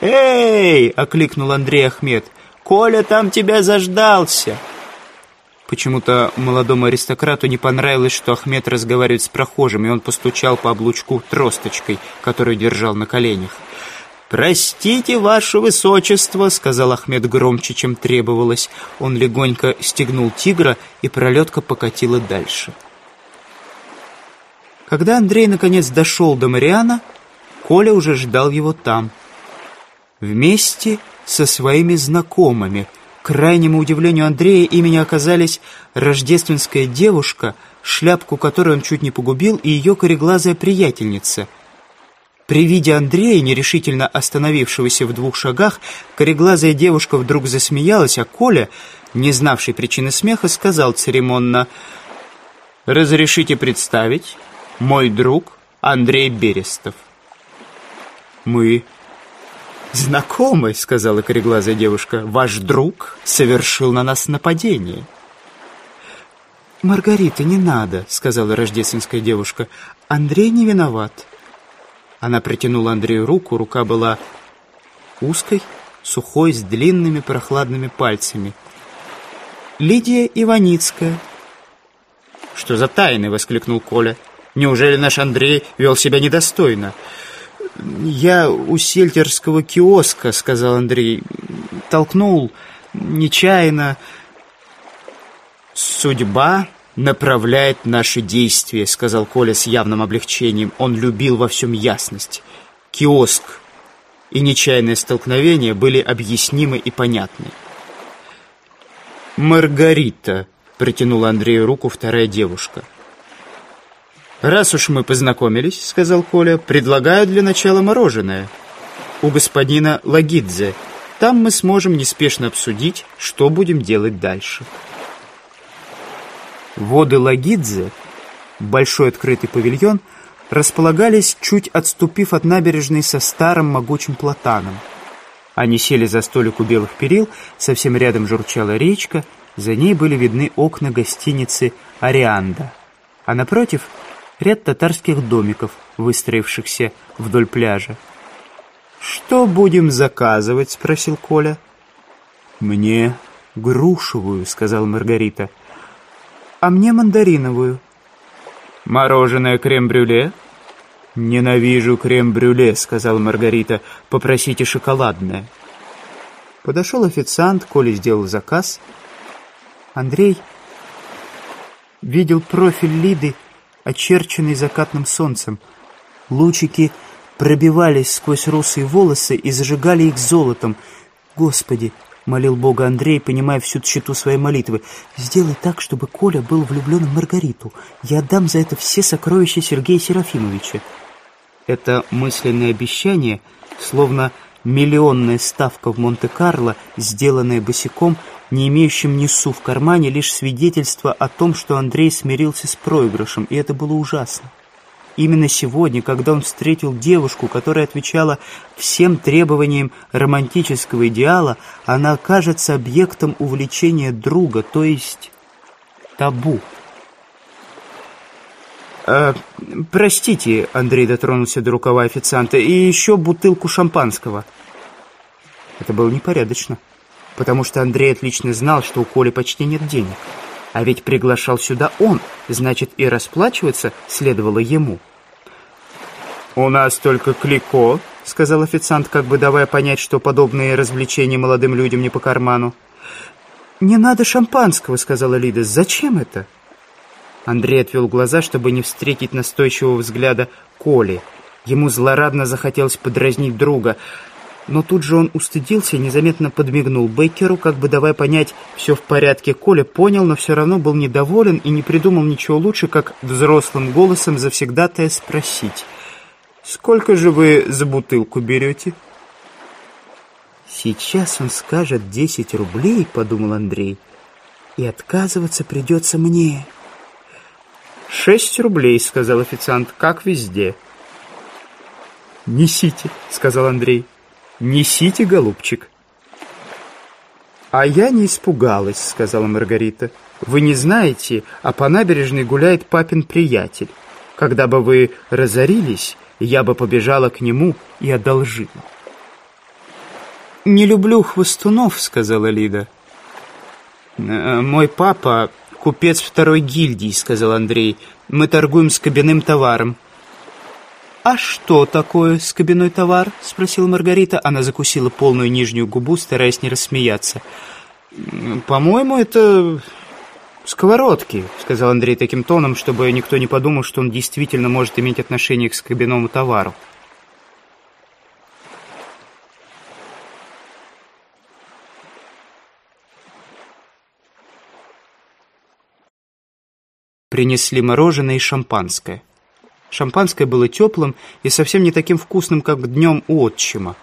«Эй!» — окликнул Андрей Ахмед. «Коля там тебя заждался!» Почему-то молодому аристократу не понравилось, что Ахмед разговаривает с прохожим, и он постучал по облучку тросточкой, которую держал на коленях. «Простите, ваше высочество», — сказал Ахмед громче, чем требовалось. Он легонько стегнул тигра, и пролетка покатила дальше. Когда Андрей наконец дошел до Мариана, Коля уже ждал его там. Вместе со своими знакомыми — крайнему удивлению Андрея имени оказались рождественская девушка, шляпку которой он чуть не погубил, и ее кореглазая приятельница. При виде Андрея, нерешительно остановившегося в двух шагах, кореглазая девушка вдруг засмеялась, а Коля, не знавший причины смеха, сказал церемонно «Разрешите представить, мой друг Андрей Берестов». «Мы «Знакомый», — сказала кореглазая девушка, — «ваш друг совершил на нас нападение». «Маргарита, не надо», — сказала рождественская девушка. «Андрей не виноват». Она притянула Андрею руку, рука была узкой, сухой, с длинными прохладными пальцами. «Лидия Иваницкая». «Что за тайны?» — воскликнул Коля. «Неужели наш Андрей вел себя недостойно?» «Я у сельтерского киоска», — сказал Андрей. «Толкнул нечаянно». «Судьба направляет наши действия», — сказал Коля с явным облегчением. Он любил во всем ясность. Киоск и нечаянное столкновение были объяснимы и понятны. «Маргарита», — протянула Андрею руку вторая девушка — «Раз уж мы познакомились, — сказал Коля, — предлагаю для начала мороженое у господина Лагидзе. Там мы сможем неспешно обсудить, что будем делать дальше». Воды Лагидзе, большой открытый павильон, располагались, чуть отступив от набережной со старым могучим платаном. Они сели за столик у белых перил, совсем рядом журчала речка, за ней были видны окна гостиницы «Арианда». А напротив — ряд татарских домиков, выстроившихся вдоль пляжа. «Что будем заказывать?» — спросил Коля. «Мне грушевую», — сказал Маргарита. «А мне мандариновую». «Мороженое крем-брюле?» «Ненавижу крем-брюле», — сказала Маргарита. «Попросите шоколадное». Подошел официант, Коля сделал заказ. Андрей видел профиль Лиды очерченный закатным солнцем. Лучики пробивались сквозь русые волосы и зажигали их золотом. «Господи!» — молил Бога Андрей, понимая всю тщету своей молитвы. «Сделай так, чтобы Коля был влюблен в Маргариту. Я отдам за это все сокровища Сергея Серафимовича». Это мысленное обещание, словно миллионная ставка в Монте-Карло, сделанная босиком, не имеющим ни су в кармане, лишь свидетельство о том, что Андрей смирился с проигрышем, и это было ужасно. Именно сегодня, когда он встретил девушку, которая отвечала всем требованиям романтического идеала, она окажется объектом увлечения друга, то есть табу. Э, простите, Андрей дотронулся до рукава официанта, и еще бутылку шампанского. Это было непорядочно, потому что Андрей отлично знал, что у Коли почти нет денег. А ведь приглашал сюда он, значит, и расплачиваться следовало ему. «У нас только клико», — сказал официант, как бы давая понять, что подобные развлечения молодым людям не по карману. «Не надо шампанского», — сказала Лида. «Зачем это?» Андрей отвел глаза, чтобы не встретить настойчивого взгляда Коли. Ему злорадно захотелось подразнить друга. Но тут же он устыдился и незаметно подмигнул Бейкеру, как бы давая понять, все в порядке. Коля понял, но все равно был недоволен и не придумал ничего лучше, как взрослым голосом завсегдатая спросить. «Сколько же вы за бутылку берете?» «Сейчас он скажет десять рублей», — подумал Андрей, — «и отказываться придется мне». «Шесть рублей», — сказал официант, — «как везде». «Несите», — сказал Андрей. «Несите, голубчик». «А я не испугалась», — сказала Маргарита. «Вы не знаете, а по набережной гуляет папин приятель. Когда бы вы разорились, я бы побежала к нему и одолжила». «Не люблю хвостунов», — сказала Лида. Э, «Мой папа «Купец второй гильдии», — сказал Андрей. «Мы торгуем с кабинным товаром». «А что такое скобяной товар?» — спросила Маргарита. Она закусила полную нижнюю губу, стараясь не рассмеяться. «По-моему, это сковородки», — сказал Андрей таким тоном, чтобы никто не подумал, что он действительно может иметь отношение к скобяному товару. принесли мороженое и шампанское. Шампанское было теплым и совсем не таким вкусным, как днем у отчима.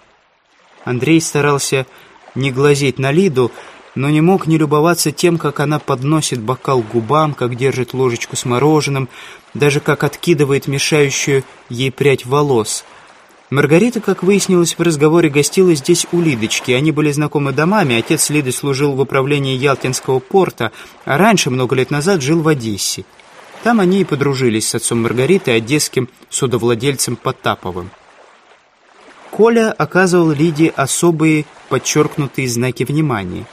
Андрей старался не глазеть на Лиду, но не мог не любоваться тем, как она подносит бокал к губам, как держит ложечку с мороженым, даже как откидывает мешающую ей прядь волос — Маргарита, как выяснилось в разговоре, гостила здесь у Лидочки. Они были знакомы домами, отец Лиды служил в управлении Ялтинского порта, а раньше, много лет назад, жил в Одессе. Там они и подружились с отцом Маргариты, одесским судовладельцем Потаповым. Коля оказывал Лиде особые, подчеркнутые знаки внимания.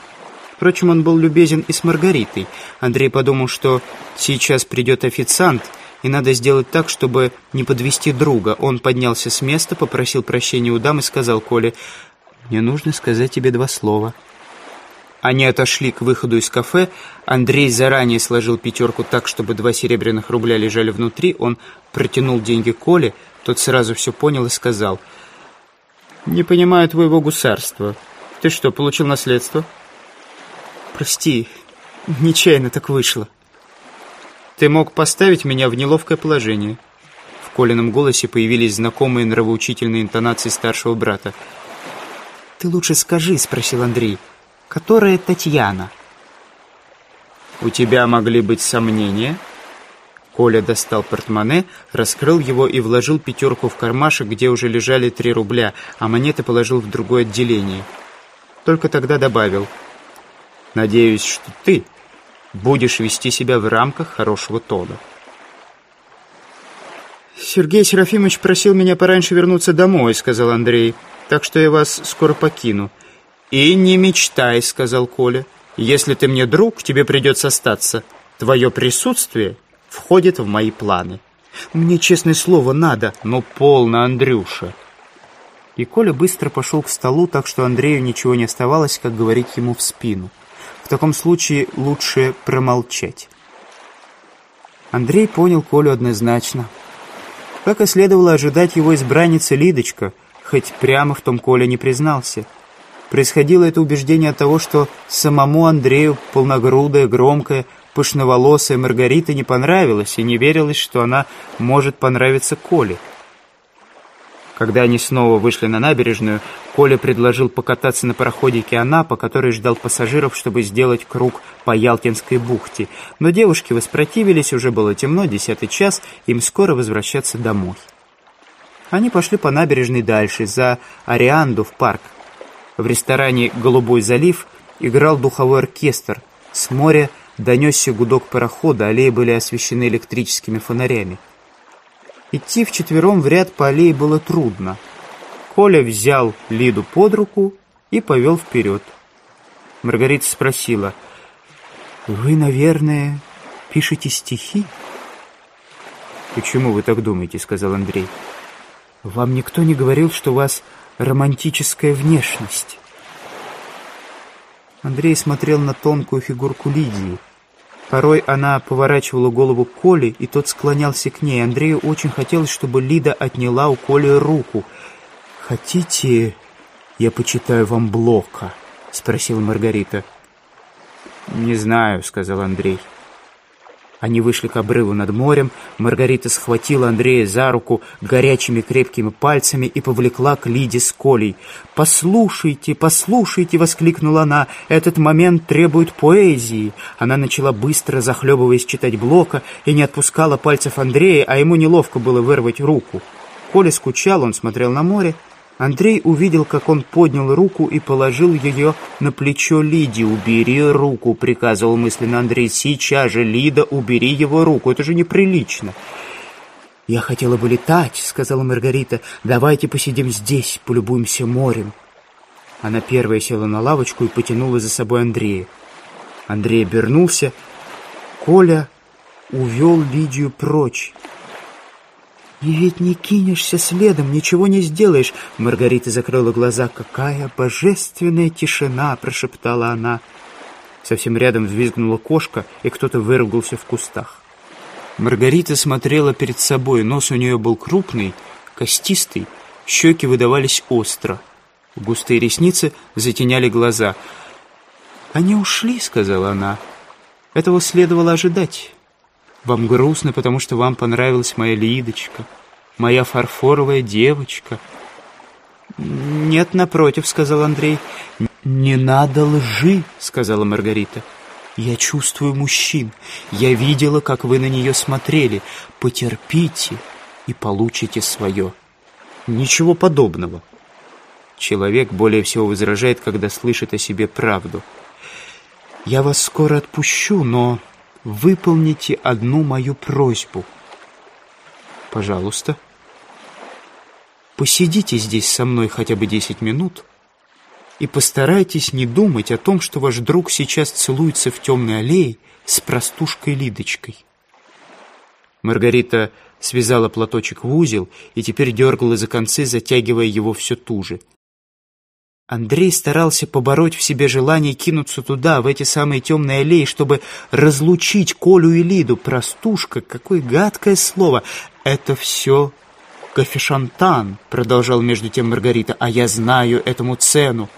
Впрочем, он был любезен и с Маргаритой. Андрей подумал, что сейчас придет официант – и надо сделать так, чтобы не подвести друга. Он поднялся с места, попросил прощения у дам и сказал Коле, «Мне нужно сказать тебе два слова». Они отошли к выходу из кафе. Андрей заранее сложил пятерку так, чтобы два серебряных рубля лежали внутри. Он протянул деньги Коле, тот сразу все понял и сказал, «Не понимаю твоего гусарства. Ты что, получил наследство?» «Прости, нечаянно так вышло». Ты мог поставить меня в неловкое положение». В Колином голосе появились знакомые нравоучительные интонации старшего брата. «Ты лучше скажи», — спросил Андрей, — «которая Татьяна?» «У тебя могли быть сомнения?» Коля достал портмоне, раскрыл его и вложил пятерку в кармашек, где уже лежали три рубля, а монеты положил в другое отделение. Только тогда добавил. «Надеюсь, что ты будешь вести себя в рамках хорошего тона. «Сергей Серафимович просил меня пораньше вернуться домой», — сказал Андрей, «так что я вас скоро покину». «И не мечтай», — сказал Коля. «Если ты мне друг, тебе придется остаться. Твое присутствие входит в мои планы». «Мне, честное слово, надо». но полно, Андрюша». И Коля быстро пошел к столу, так что Андрею ничего не оставалось, как говорить ему в спину. В таком случае лучше промолчать. Андрей понял Колю однозначно. Как и следовало ожидать его избранница Лидочка, хоть прямо в том Коля не признался. Происходило это убеждение от того, что самому Андрею полногрудая, громкая, пышноволосая Маргарита не понравилась и не верилось, что она может понравиться Коле. Когда они снова вышли на набережную, Коля предложил покататься на пароходике «Анапа», который ждал пассажиров, чтобы сделать круг по Ялтинской бухте. Но девушки воспротивились, уже было темно, десятый час, им скоро возвращаться домой. Они пошли по набережной дальше, за Арианду в парк. В ресторане «Голубой залив» играл духовой оркестр. С моря донесся гудок парохода, аллеи были освещены электрическими фонарями. Идти вчетвером в ряд по аллее было трудно. Коля взял Лиду под руку и повел вперед. Маргарита спросила, «Вы, наверное, пишете стихи?» «Почему вы так думаете?» — сказал Андрей. «Вам никто не говорил, что у вас романтическая внешность?» Андрей смотрел на тонкую фигурку Лидии. Порой она поворачивала голову Коли, и тот склонялся к ней. Андрею очень хотелось, чтобы Лида отняла у Коли руку. «Хотите, я почитаю вам Блока?» — спросила Маргарита. «Не знаю», — сказал Андрей. Они вышли к обрыву над морем. Маргарита схватила Андрея за руку горячими крепкими пальцами и повлекла к Лиде с Колей. «Послушайте, послушайте!» — воскликнула она. «Этот момент требует поэзии!» Она начала быстро, захлебываясь, читать Блока и не отпускала пальцев Андрея, а ему неловко было вырвать руку. Коля скучал, он смотрел на море. Андрей увидел, как он поднял руку и положил ее на плечо Лиди. «Убери руку», — приказывал мысленно Андрей. «Сейчас же, Лида, убери его руку. Это же неприлично». «Я хотела бы летать», — сказала Маргарита. «Давайте посидим здесь, полюбуемся морем». Она первая села на лавочку и потянула за собой Андрея. Андрей обернулся. Коля увел Лидию прочь. «И ведь не кинешься следом, ничего не сделаешь!» Маргарита закрыла глаза. «Какая божественная тишина!» — прошептала она. Совсем рядом взвизгнула кошка, и кто-то выругался в кустах. Маргарита смотрела перед собой. Нос у нее был крупный, костистый, щеки выдавались остро. Густые ресницы затеняли глаза. «Они ушли», — сказала она. «Этого следовало ожидать». Вам грустно, потому что вам понравилась моя Лидочка, моя фарфоровая девочка». «Нет, напротив», — сказал Андрей. «Не надо лжи», — сказала Маргарита. «Я чувствую мужчин. Я видела, как вы на нее смотрели. Потерпите и получите свое». «Ничего подобного». Человек более всего возражает, когда слышит о себе правду. «Я вас скоро отпущу, но выполните одну мою просьбу. Пожалуйста. Посидите здесь со мной хотя бы десять минут и постарайтесь не думать о том, что ваш друг сейчас целуется в темной аллее с простушкой Лидочкой. Маргарита связала платочек в узел и теперь дергала за концы, затягивая его все туже. Андрей старался побороть в себе желание кинуться туда, в эти самые темные аллеи, чтобы разлучить Колю и Лиду. Простушка, какое гадкое слово! Это все кофешантан, продолжал между тем Маргарита, а я знаю этому цену.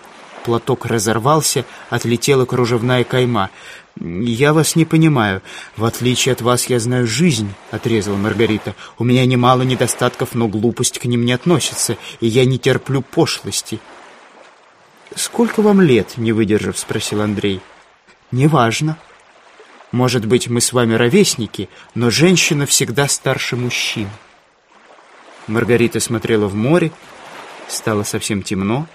Платок разорвался, отлетела кружевная кайма. «Я вас не понимаю. В отличие от вас я знаю жизнь», — отрезала Маргарита. «У меня немало недостатков, но глупость к ним не относится, и я не терплю пошлости». «Сколько вам лет?» — не выдержав, спросил Андрей. «Неважно. Может быть, мы с вами ровесники, но женщина всегда старше мужчин». Маргарита смотрела в море, стало совсем темно,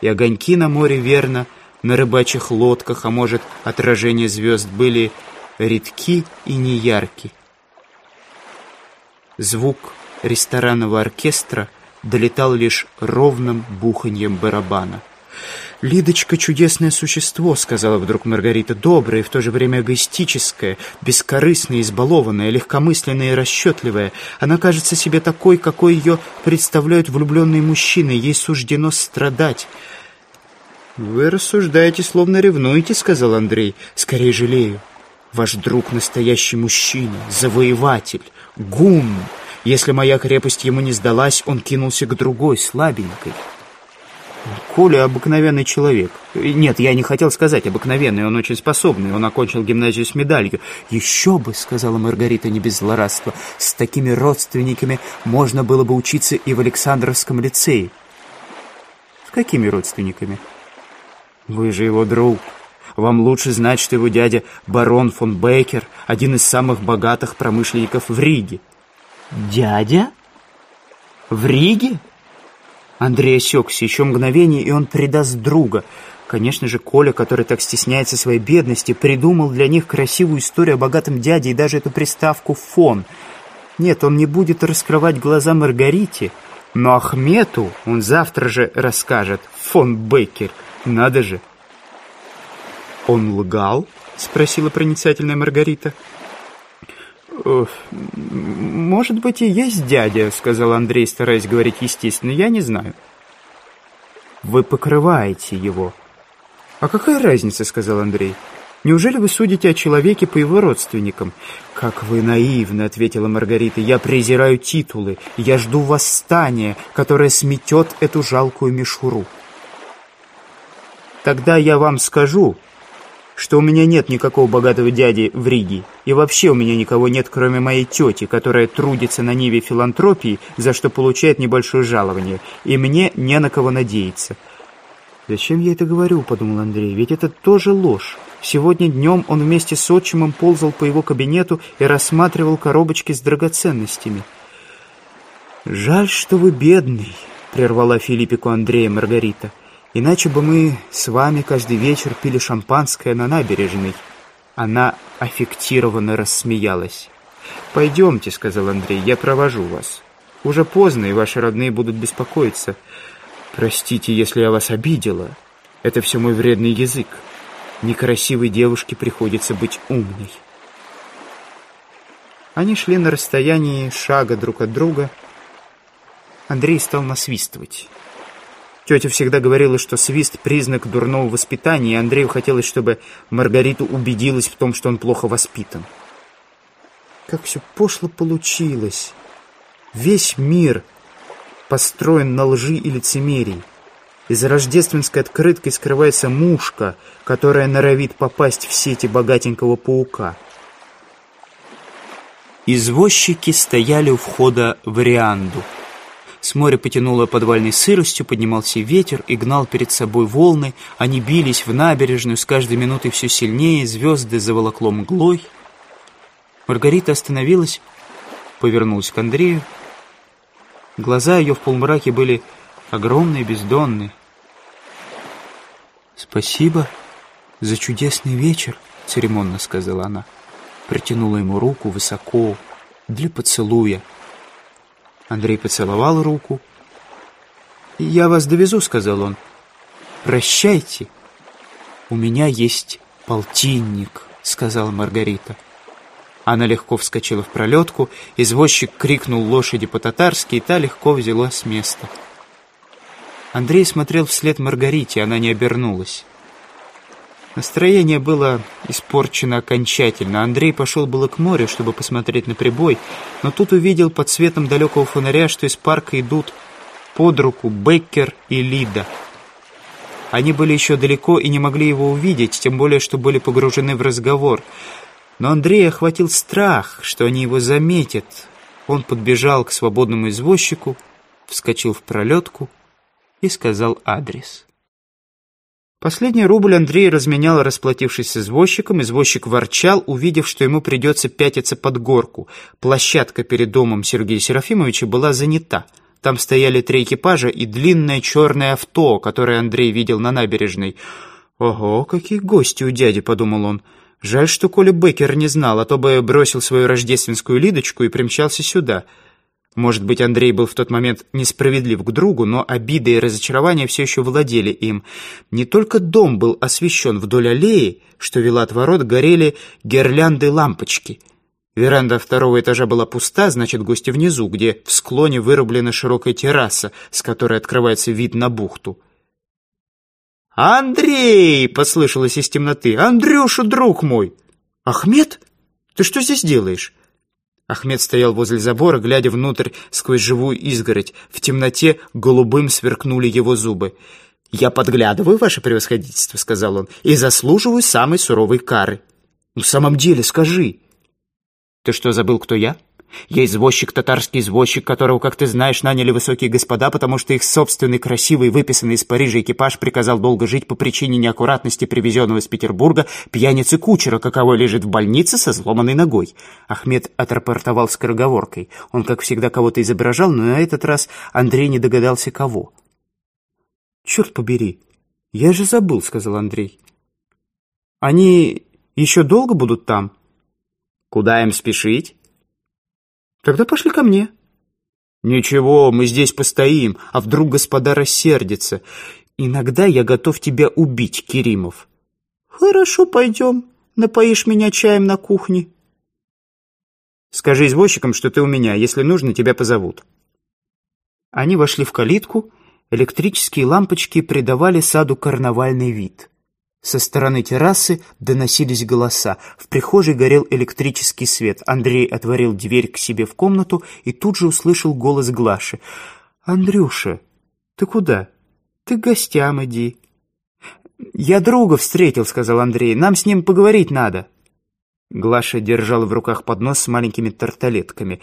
и огоньки на море, верно, на рыбачьих лодках, а может, отражения звезд были редки и неярки. Звук ресторанного оркестра долетал лишь ровным буханьем барабана. «Лидочка — чудесное существо», — сказала вдруг Маргарита, «доброе и в то же время эгоистическое, бескорыстное, избалованное, легкомысленное и расчетливое. Она кажется себе такой, какой ее представляют влюбленные мужчины. Ей суждено страдать». «Вы рассуждаете, словно ревнуете», — сказал Андрей. «Скорее жалею. Ваш друг — настоящий мужчина, завоеватель, гум. Если моя крепость ему не сдалась, он кинулся к другой, слабенькой». Коля обыкновенный человек. Нет, я не хотел сказать обыкновенный, он очень способный, он окончил гимназию с медалью. Еще бы, сказала Маргарита не без злорадства, с такими родственниками можно было бы учиться и в Александровском лицее. С какими родственниками? Вы же его друг. Вам лучше знать, что его дядя барон фон Бейкер, один из самых богатых промышленников в Риге. Дядя? В Риге? Андрей осекся. Еще мгновение, и он предаст друга. Конечно же, Коля, который так стесняется своей бедности, придумал для них красивую историю о богатом дяде и даже эту приставку «фон». Нет, он не будет раскрывать глаза Маргарите, но Ахмету он завтра же расскажет. Фон Беккер, надо же. «Он лгал?» — спросила проницательная Маргарита. «Может быть, и есть дядя», — сказал Андрей, стараясь говорить естественно. «Я не знаю». «Вы покрываете его». «А какая разница?» — сказал Андрей. «Неужели вы судите о человеке по его родственникам?» «Как вы наивны!» — ответила Маргарита. «Я презираю титулы. Я жду восстания, которое сметет эту жалкую мишуру». «Тогда я вам скажу», что у меня нет никакого богатого дяди в Риге, и вообще у меня никого нет, кроме моей тети, которая трудится на ниве филантропии, за что получает небольшое жалование, и мне не на кого надеяться. «Зачем я это говорю?» – подумал Андрей, «ведь это тоже ложь». Сегодня днем он вместе с отчимом ползал по его кабинету и рассматривал коробочки с драгоценностями. «Жаль, что вы бедный», — прервала Филиппику Андрея Маргарита. Иначе бы мы с вами каждый вечер пили шампанское на набережной. Она аффектированно рассмеялась. «Пойдемте», — сказал Андрей, — «я провожу вас. Уже поздно, и ваши родные будут беспокоиться. Простите, если я вас обидела. Это все мой вредный язык. Некрасивой девушке приходится быть умной». Они шли на расстоянии шага друг от друга. Андрей стал насвистывать. Тетя всегда говорила, что свист – признак дурного воспитания, и Андрею хотелось, чтобы Маргарита убедилась в том, что он плохо воспитан. Как все пошло получилось. Весь мир построен на лжи и лицемерии. И за рождественской открыткой скрывается мушка, которая норовит попасть в сети богатенького паука. Извозчики стояли у входа в Рианду. С моря потянуло подвальной сыростью, поднимался ветер и гнал перед собой волны. Они бились в набережную с каждой минутой все сильнее, звезды заволокло мглой. Маргарита остановилась, повернулась к Андрею. Глаза ее в полумраке были огромные, бездонные. «Спасибо за чудесный вечер», — церемонно сказала она. Протянула ему руку высоко, для поцелуя — Андрей поцеловал руку. «Я вас довезу», — сказал он. «Прощайте». «У меня есть полтинник», — сказала Маргарита. Она легко вскочила в пролетку, извозчик крикнул лошади по-татарски, и та легко взяла с места. Андрей смотрел вслед Маргарите, она не обернулась. Настроение было испорчено окончательно. Андрей пошел было к морю, чтобы посмотреть на прибой, но тут увидел под светом далекого фонаря, что из парка идут под руку Беккер и Лида. Они были еще далеко и не могли его увидеть, тем более, что были погружены в разговор. Но Андрей охватил страх, что они его заметят. Он подбежал к свободному извозчику, вскочил в пролетку и сказал адрес. Последний рубль Андрей разменял, расплатившись с извозчиком. Извозчик ворчал, увидев, что ему придется пятиться под горку. Площадка перед домом Сергея Серафимовича была занята. Там стояли три экипажа и длинное черное авто, которое Андрей видел на набережной. «Ого, какие гости у дяди», — подумал он. «Жаль, что Коля Беккер не знал, а то бы бросил свою рождественскую Лидочку и примчался сюда». Может быть, Андрей был в тот момент несправедлив к другу, но обиды и разочарования все еще владели им. Не только дом был освещен вдоль аллеи, что вела от ворот, горели гирлянды лампочки. Веранда второго этажа была пуста, значит, гости внизу, где в склоне вырублена широкая терраса, с которой открывается вид на бухту. «Андрей!» — послышалось из темноты. «Андрюша, друг мой!» «Ахмед, ты что здесь делаешь?» Ахмед стоял возле забора, глядя внутрь сквозь живую изгородь. В темноте голубым сверкнули его зубы. «Я подглядываю, ваше превосходительство», — сказал он, — «и заслуживаю самой суровой кары». «Ну, «В самом деле, скажи». «Ты что, забыл, кто я?» Есть извозчик, татарский извозчик, которого, как ты знаешь, наняли высокие господа, потому что их собственный красивый, выписанный из Парижа экипаж приказал долго жить по причине неаккуратности привезенного из Петербурга пьяницы кучера, каковой лежит в больнице со сломанной ногой. Ахмед отрапортовал скороговоркой. Он, как всегда, кого-то изображал, но на этот раз Андрей не догадался, кого. «Черт побери! Я же забыл», — сказал Андрей. «Они еще долго будут там?» «Куда им спешить?» Тогда пошли ко мне». «Ничего, мы здесь постоим, а вдруг господа рассердятся. Иногда я готов тебя убить, Керимов». «Хорошо, пойдем. Напоишь меня чаем на кухне». «Скажи извозчикам, что ты у меня. Если нужно, тебя позовут». Они вошли в калитку. Электрические лампочки придавали саду карнавальный вид. Со стороны террасы доносились голоса. В прихожей горел электрический свет. Андрей отворил дверь к себе в комнату и тут же услышал голос Глаши. «Андрюша, ты куда? Ты к гостям иди». «Я друга встретил», — сказал Андрей. «Нам с ним поговорить надо». Глаша держала в руках поднос с маленькими тарталетками.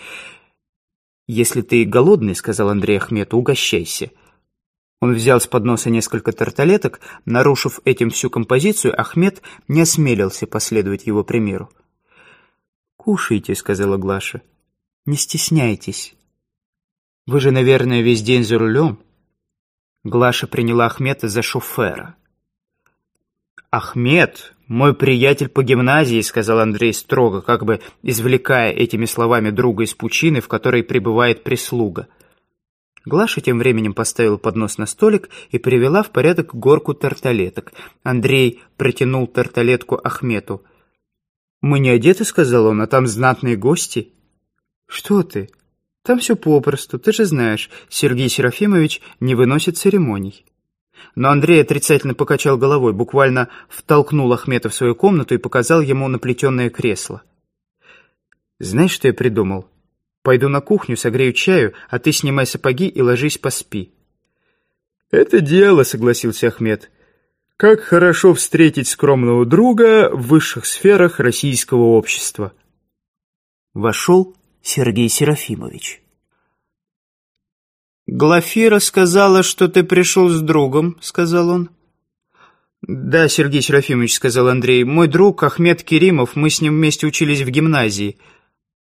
«Если ты голодный, — сказал Андрей Ахмед, — угощайся». Он взял с подноса несколько тарталеток. Нарушив этим всю композицию, Ахмед не осмелился последовать его примеру. «Кушайте», — сказала Глаша. «Не стесняйтесь. Вы же, наверное, весь день за рулем». Глаша приняла Ахмеда за шофера. «Ахмед, мой приятель по гимназии», — сказал Андрей строго, как бы извлекая этими словами друга из пучины, в которой пребывает прислуга. Глаша тем временем поставила поднос на столик и привела в порядок горку тарталеток. Андрей протянул тарталетку Ахмету. «Мы не одеты», — сказал он, — «а там знатные гости». «Что ты? Там все попросту, ты же знаешь, Сергей Серафимович не выносит церемоний». Но Андрей отрицательно покачал головой, буквально втолкнул Ахмета в свою комнату и показал ему наплетенное кресло. «Знаешь, что я придумал?» Пойду на кухню, согрею чаю, а ты снимай сапоги и ложись поспи». «Это дело», — согласился Ахмед. «Как хорошо встретить скромного друга в высших сферах российского общества». Вошел Сергей Серафимович. «Глафира сказала, что ты пришел с другом», — сказал он. «Да, Сергей Серафимович», — сказал Андрей, — «мой друг Ахмед Керимов, мы с ним вместе учились в гимназии».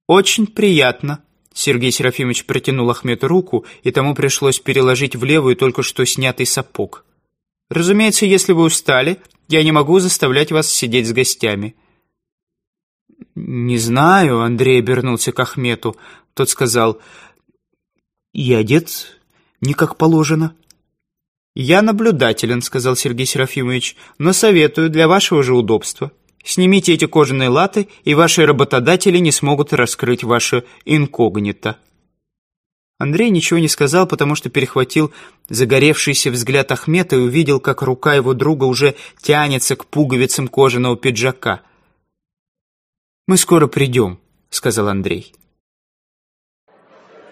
«Очень приятно», Сергей Серафимович протянул Ахмету руку, и тому пришлось переложить в левую только что снятый сапог. «Разумеется, если вы устали, я не могу заставлять вас сидеть с гостями». «Не знаю», — Андрей обернулся к Ахмету. Тот сказал, «И одет не как положено». «Я наблюдателен», — сказал Сергей Серафимович, «но советую для вашего же удобства». Снимите эти кожаные латы, и ваши работодатели не смогут раскрыть ваше инкогнито». Андрей ничего не сказал, потому что перехватил загоревшийся взгляд Ахмета и увидел, как рука его друга уже тянется к пуговицам кожаного пиджака. «Мы скоро придем», — сказал Андрей.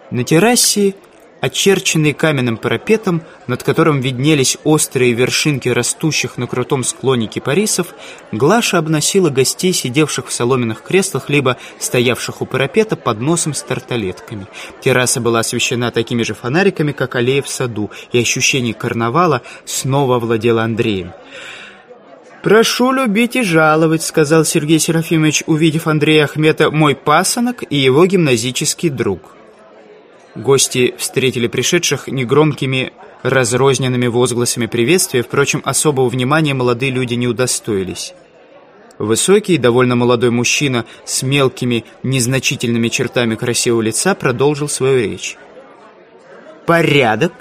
На террасе очерченный каменным парапетом, над которым виднелись острые вершинки растущих на крутом склоне кипарисов, Глаша обносила гостей, сидевших в соломенных креслах, либо стоявших у парапета под носом с тарталетками. Терраса была освещена такими же фонариками, как аллея в саду, и ощущение карнавала снова овладело Андреем. «Прошу любить и жаловать», — сказал Сергей Серафимович, увидев Андрея Ахмета, «мой пасынок и его гимназический друг». Гости встретили пришедших негромкими разрозненными возгласами приветствия, впрочем, особого внимания молодые люди не удостоились. Высокий, довольно молодой мужчина с мелкими, незначительными чертами красивого лица продолжил свою речь. «Порядок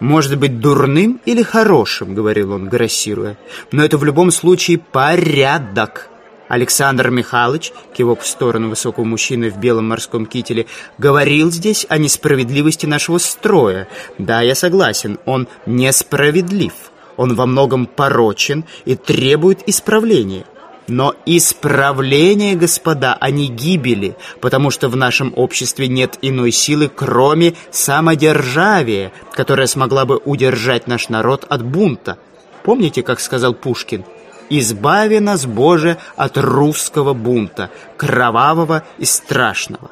может быть дурным или хорошим», — говорил он, грассируя, «но это в любом случае порядок». Александр Михайлович, кивок в сторону высокого мужчины в белом морском кителе, говорил здесь о несправедливости нашего строя. Да, я согласен, он несправедлив. Он во многом порочен и требует исправления. Но исправление, господа, а не гибели, потому что в нашем обществе нет иной силы, кроме самодержавия, которая смогла бы удержать наш народ от бунта. Помните, как сказал Пушкин – Избави нас, Боже, от русского бунта, кровавого и страшного.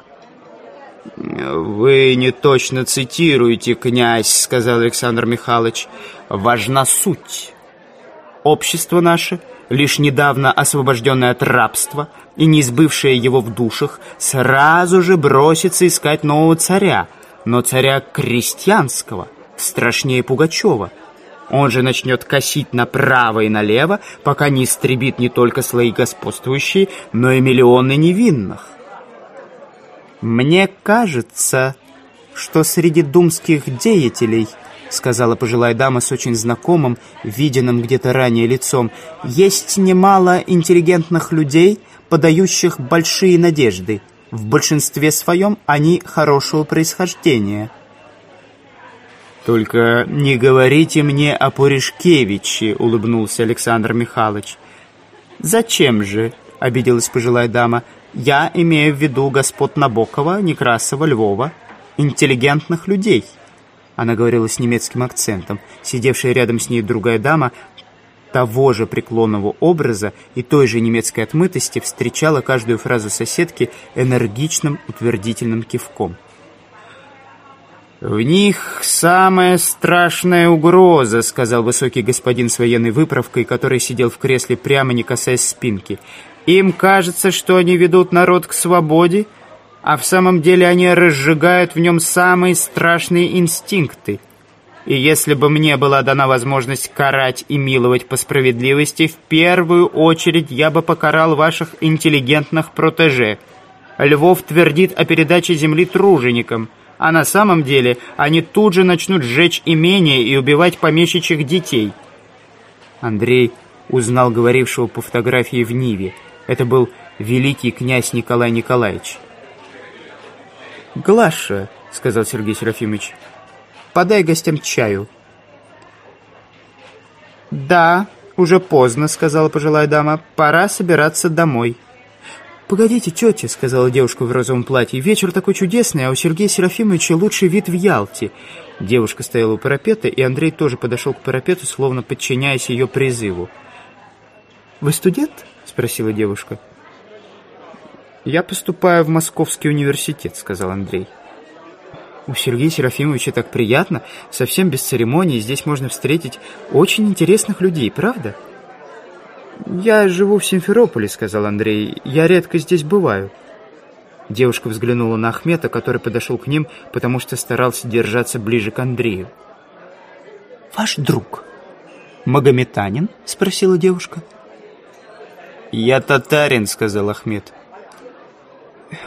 «Вы не точно цитируете, князь», — сказал Александр Михайлович. «Важна суть. Общество наше, лишь недавно освобожденное от рабства и не избывшее его в душах, сразу же бросится искать нового царя, но царя крестьянского, страшнее Пугачева» Он же начнет косить направо и налево, пока не истребит не только слои господствующие, но и миллионы невинных. «Мне кажется, что среди думских деятелей, — сказала пожилая дама с очень знакомым, виденным где-то ранее лицом, — есть немало интеллигентных людей, подающих большие надежды. В большинстве своем они хорошего происхождения». «Только не говорите мне о Пуришкевиче», — улыбнулся Александр Михайлович. «Зачем же?» — обиделась пожилая дама. «Я имею в виду господ Набокова, Некрасова, Львова, интеллигентных людей». Она говорила с немецким акцентом. Сидевшая рядом с ней другая дама того же преклонного образа и той же немецкой отмытости встречала каждую фразу соседки энергичным утвердительным кивком. «В них самая страшная угроза», — сказал высокий господин с военной выправкой, который сидел в кресле прямо, не касаясь спинки. «Им кажется, что они ведут народ к свободе, а в самом деле они разжигают в нем самые страшные инстинкты. И если бы мне была дана возможность карать и миловать по справедливости, в первую очередь я бы покарал ваших интеллигентных протеже. Львов твердит о передаче земли труженикам» а на самом деле они тут же начнут сжечь имение и убивать помещичьих детей. Андрей узнал говорившего по фотографии в Ниве. Это был великий князь Николай Николаевич. «Глаша», — сказал Сергей Серафимович, — «подай гостям чаю». «Да, уже поздно», — сказала пожилая дама, — «пора собираться домой». «Погодите, тетя», — сказала девушка в розовом платье, «вечер такой чудесный, а у Сергея Серафимовича лучший вид в Ялте». Девушка стояла у парапета, и Андрей тоже подошел к парапету, словно подчиняясь ее призыву. «Вы студент?» — спросила девушка. «Я поступаю в Московский университет», — сказал Андрей. «У Сергея Серафимовича так приятно, совсем без церемоний, здесь можно встретить очень интересных людей, правда?» «Я живу в Симферополе», — сказал Андрей. «Я редко здесь бываю». Девушка взглянула на Ахмета, который подошел к ним, потому что старался держаться ближе к Андрею. «Ваш друг магометанин?» — спросила девушка. «Я татарин», — сказал Ахмед.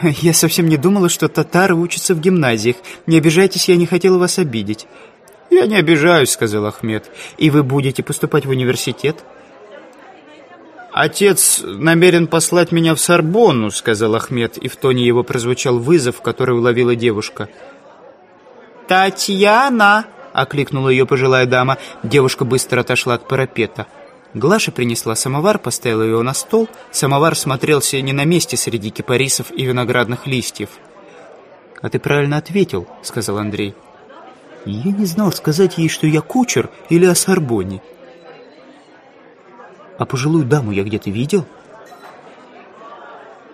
«Я совсем не думала, что татары учатся в гимназиях. Не обижайтесь, я не хотела вас обидеть». «Я не обижаюсь», — сказал Ахмед. «И вы будете поступать в университет?» «Отец намерен послать меня в Сорбонну», — сказал Ахмед, и в тоне его прозвучал вызов, который уловила девушка. «Татьяна!» — окликнула ее пожилая дама. Девушка быстро отошла от парапета. Глаша принесла самовар, поставила его на стол. Самовар смотрелся не на месте среди кипарисов и виноградных листьев. «А ты правильно ответил», — сказал Андрей. «Я не знал, сказать ей, что я кучер или о Сорбоне». А пожилую даму я где-то видел?»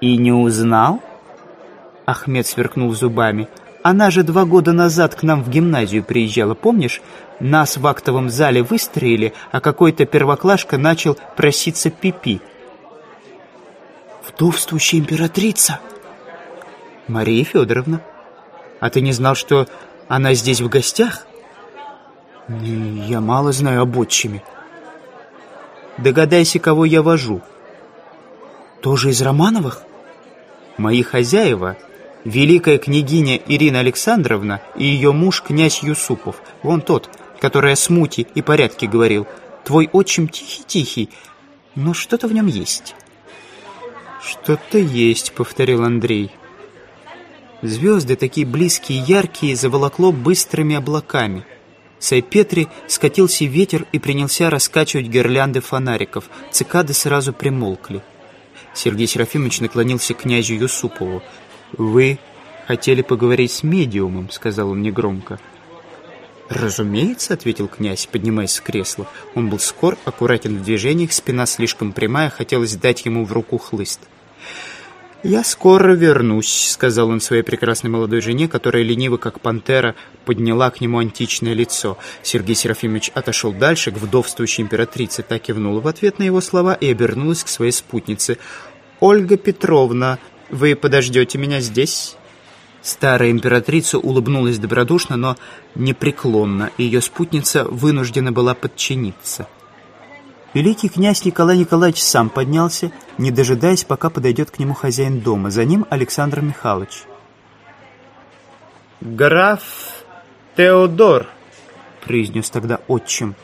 «И не узнал?» Ахмед сверкнул зубами. «Она же два года назад к нам в гимназию приезжала, помнишь? Нас в актовом зале выстроили, а какой-то первоклашка начал проситься пипи». «Вдовствующая императрица!» «Мария Федоровна, а ты не знал, что она здесь в гостях?» «Я мало знаю об отчиме». Догадайся, кого я вожу». «Тоже из Романовых?» «Мои хозяева великая княгиня Ирина Александровна и ее муж князь Юсупов, вон тот, который о смуте и порядке говорил. Твой отчим тихий-тихий, но что-то в нем есть». «Что-то есть», — повторил Андрей. Звезды, такие близкие и яркие, заволокло быстрыми облаками — Сайпетри скатился ветер и принялся раскачивать гирлянды фонариков. Цикады сразу примолкли. Сергей Серафимович наклонился к князю Юсупову. «Вы хотели поговорить с медиумом», — сказал он негромко. «Разумеется», — ответил князь, поднимаясь с кресла. Он был скор, аккуратен в движениях, спина слишком прямая, хотелось дать ему в руку хлыст. «Я скоро вернусь», — сказал он своей прекрасной молодой жене, которая лениво, как пантера, подняла к нему античное лицо. Сергей Серафимович отошел дальше, к вдовствующей императрице так кивнула в ответ на его слова и обернулась к своей спутнице. «Ольга Петровна, вы подождете меня здесь?» Старая императрица улыбнулась добродушно, но непреклонно, и ее спутница вынуждена была подчиниться. Великий князь Николай Николаевич сам поднялся, не дожидаясь, пока подойдет к нему хозяин дома. За ним Александр Михайлович. «Граф Теодор», — произнес тогда отчим.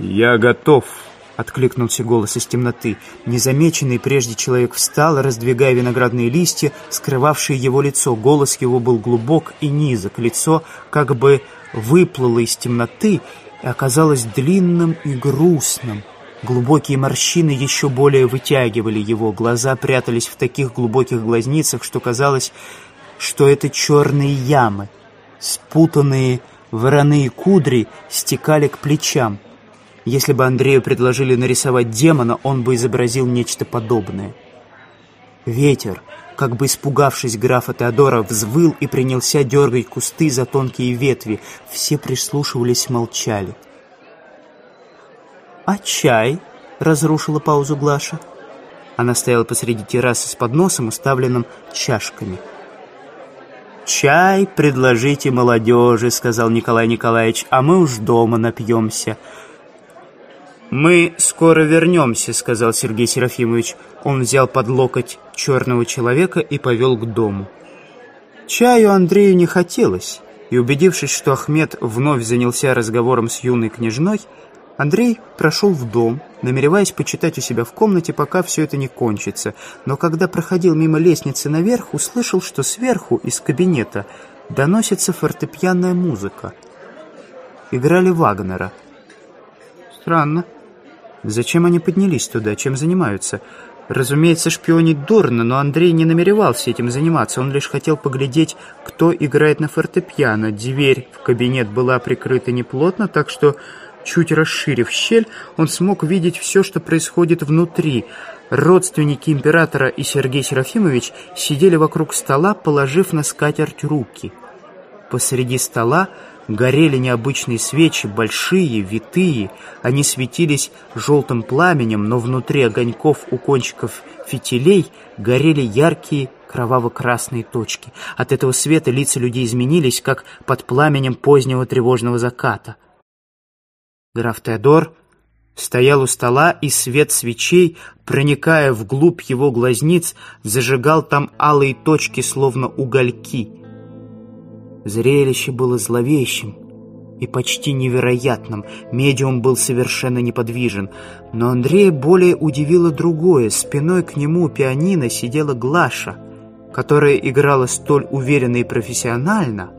«Я готов», — откликнулся голос из темноты. Незамеченный прежде человек встал, раздвигая виноградные листья, скрывавшие его лицо. Голос его был глубок и низок. Лицо как бы выплыло из темноты, и оказалось длинным и грустным. Глубокие морщины еще более вытягивали его, глаза прятались в таких глубоких глазницах, что казалось, что это черные ямы. Спутанные вороные кудри стекали к плечам. Если бы Андрею предложили нарисовать демона, он бы изобразил нечто подобное. Ветер как бы испугавшись графа Теодора, взвыл и принялся дергать кусты за тонкие ветви. Все прислушивались, молчали. «А чай?» — разрушила паузу Глаша. Она стояла посреди террасы с подносом, уставленным чашками. «Чай предложите молодежи», — сказал Николай Николаевич, — «а мы уж дома напьемся». «Мы скоро вернемся», — сказал Сергей Серафимович. Он взял под локоть черного человека и повел к дому. Чаю Андрею не хотелось, и, убедившись, что Ахмед вновь занялся разговором с юной княжной, Андрей прошел в дом, намереваясь почитать у себя в комнате, пока все это не кончится. Но когда проходил мимо лестницы наверх, услышал, что сверху, из кабинета, доносится фортепианная музыка. Играли Вагнера. «Странно», Зачем они поднялись туда? Чем занимаются? Разумеется, шпионить дурно, но Андрей не намеревался этим заниматься. Он лишь хотел поглядеть, кто играет на фортепиано. Дверь в кабинет была прикрыта неплотно, так что, чуть расширив щель, он смог видеть все, что происходит внутри. Родственники императора и Сергей Серафимович сидели вокруг стола, положив на скатерть руки. Посреди стола горели необычные свечи, большие, витые. Они светились желтым пламенем, но внутри огоньков у кончиков фитилей горели яркие кроваво-красные точки. От этого света лица людей изменились, как под пламенем позднего тревожного заката. Граф Теодор стоял у стола, и свет свечей, проникая вглубь его глазниц, зажигал там алые точки, словно угольки — Зрелище было зловещим и почти невероятным. Медиум был совершенно неподвижен. Но Андрея более удивило другое. Спиной к нему у пианино сидела Глаша, которая играла столь уверенно и профессионально,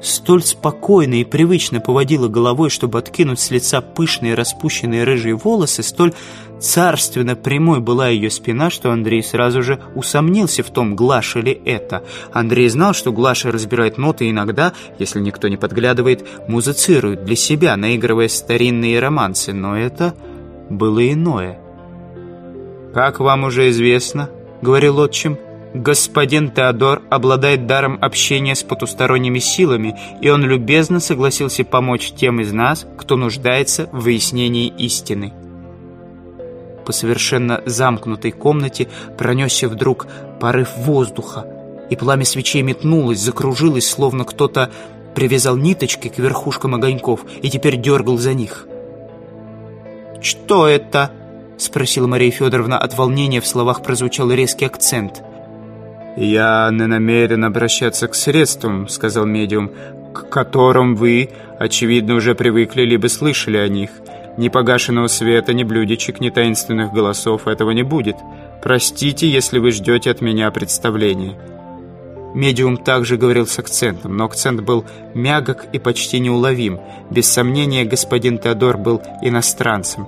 столь спокойно и привычно поводила головой, чтобы откинуть с лица пышные распущенные рыжие волосы, столь царственно прямой была ее спина, что Андрей сразу же усомнился в том, Глаша ли это. Андрей знал, что Глаша разбирает ноты иногда, если никто не подглядывает, музицирует для себя, наигрывая старинные романсы, но это было иное. «Как вам уже известно», — говорил отчим, — Господин Теодор обладает даром общения с потусторонними силами, и он любезно согласился помочь тем из нас, кто нуждается в выяснении истины по совершенно замкнутой комнате пронесся вдруг порыв воздуха, и пламя свечей метнулось, закружилось, словно кто-то привязал ниточки к верхушкам огоньков и теперь дергал за них. «Что это?» — спросила Мария Федоровна. От волнения в словах прозвучал резкий акцент. «Я не намерен обращаться к средствам», — сказал медиум, «к которым вы, очевидно, уже привыкли либо слышали о них». Ни погашенного света, ни блюдечек, ни таинственных голосов этого не будет. Простите, если вы ждете от меня представления». Медиум также говорил с акцентом, но акцент был мягок и почти неуловим. Без сомнения, господин Теодор был иностранцем.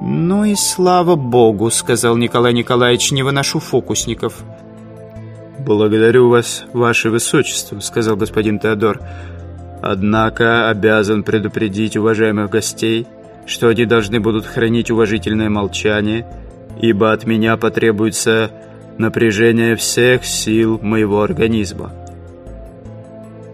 «Ну и слава богу», — сказал Николай Николаевич, — «не выношу фокусников». «Благодарю вас, ваше высочество», — сказал господин Теодор. Однако обязан предупредить уважаемых гостей, что они должны будут хранить уважительное молчание, ибо от меня потребуется напряжение всех сил моего организма».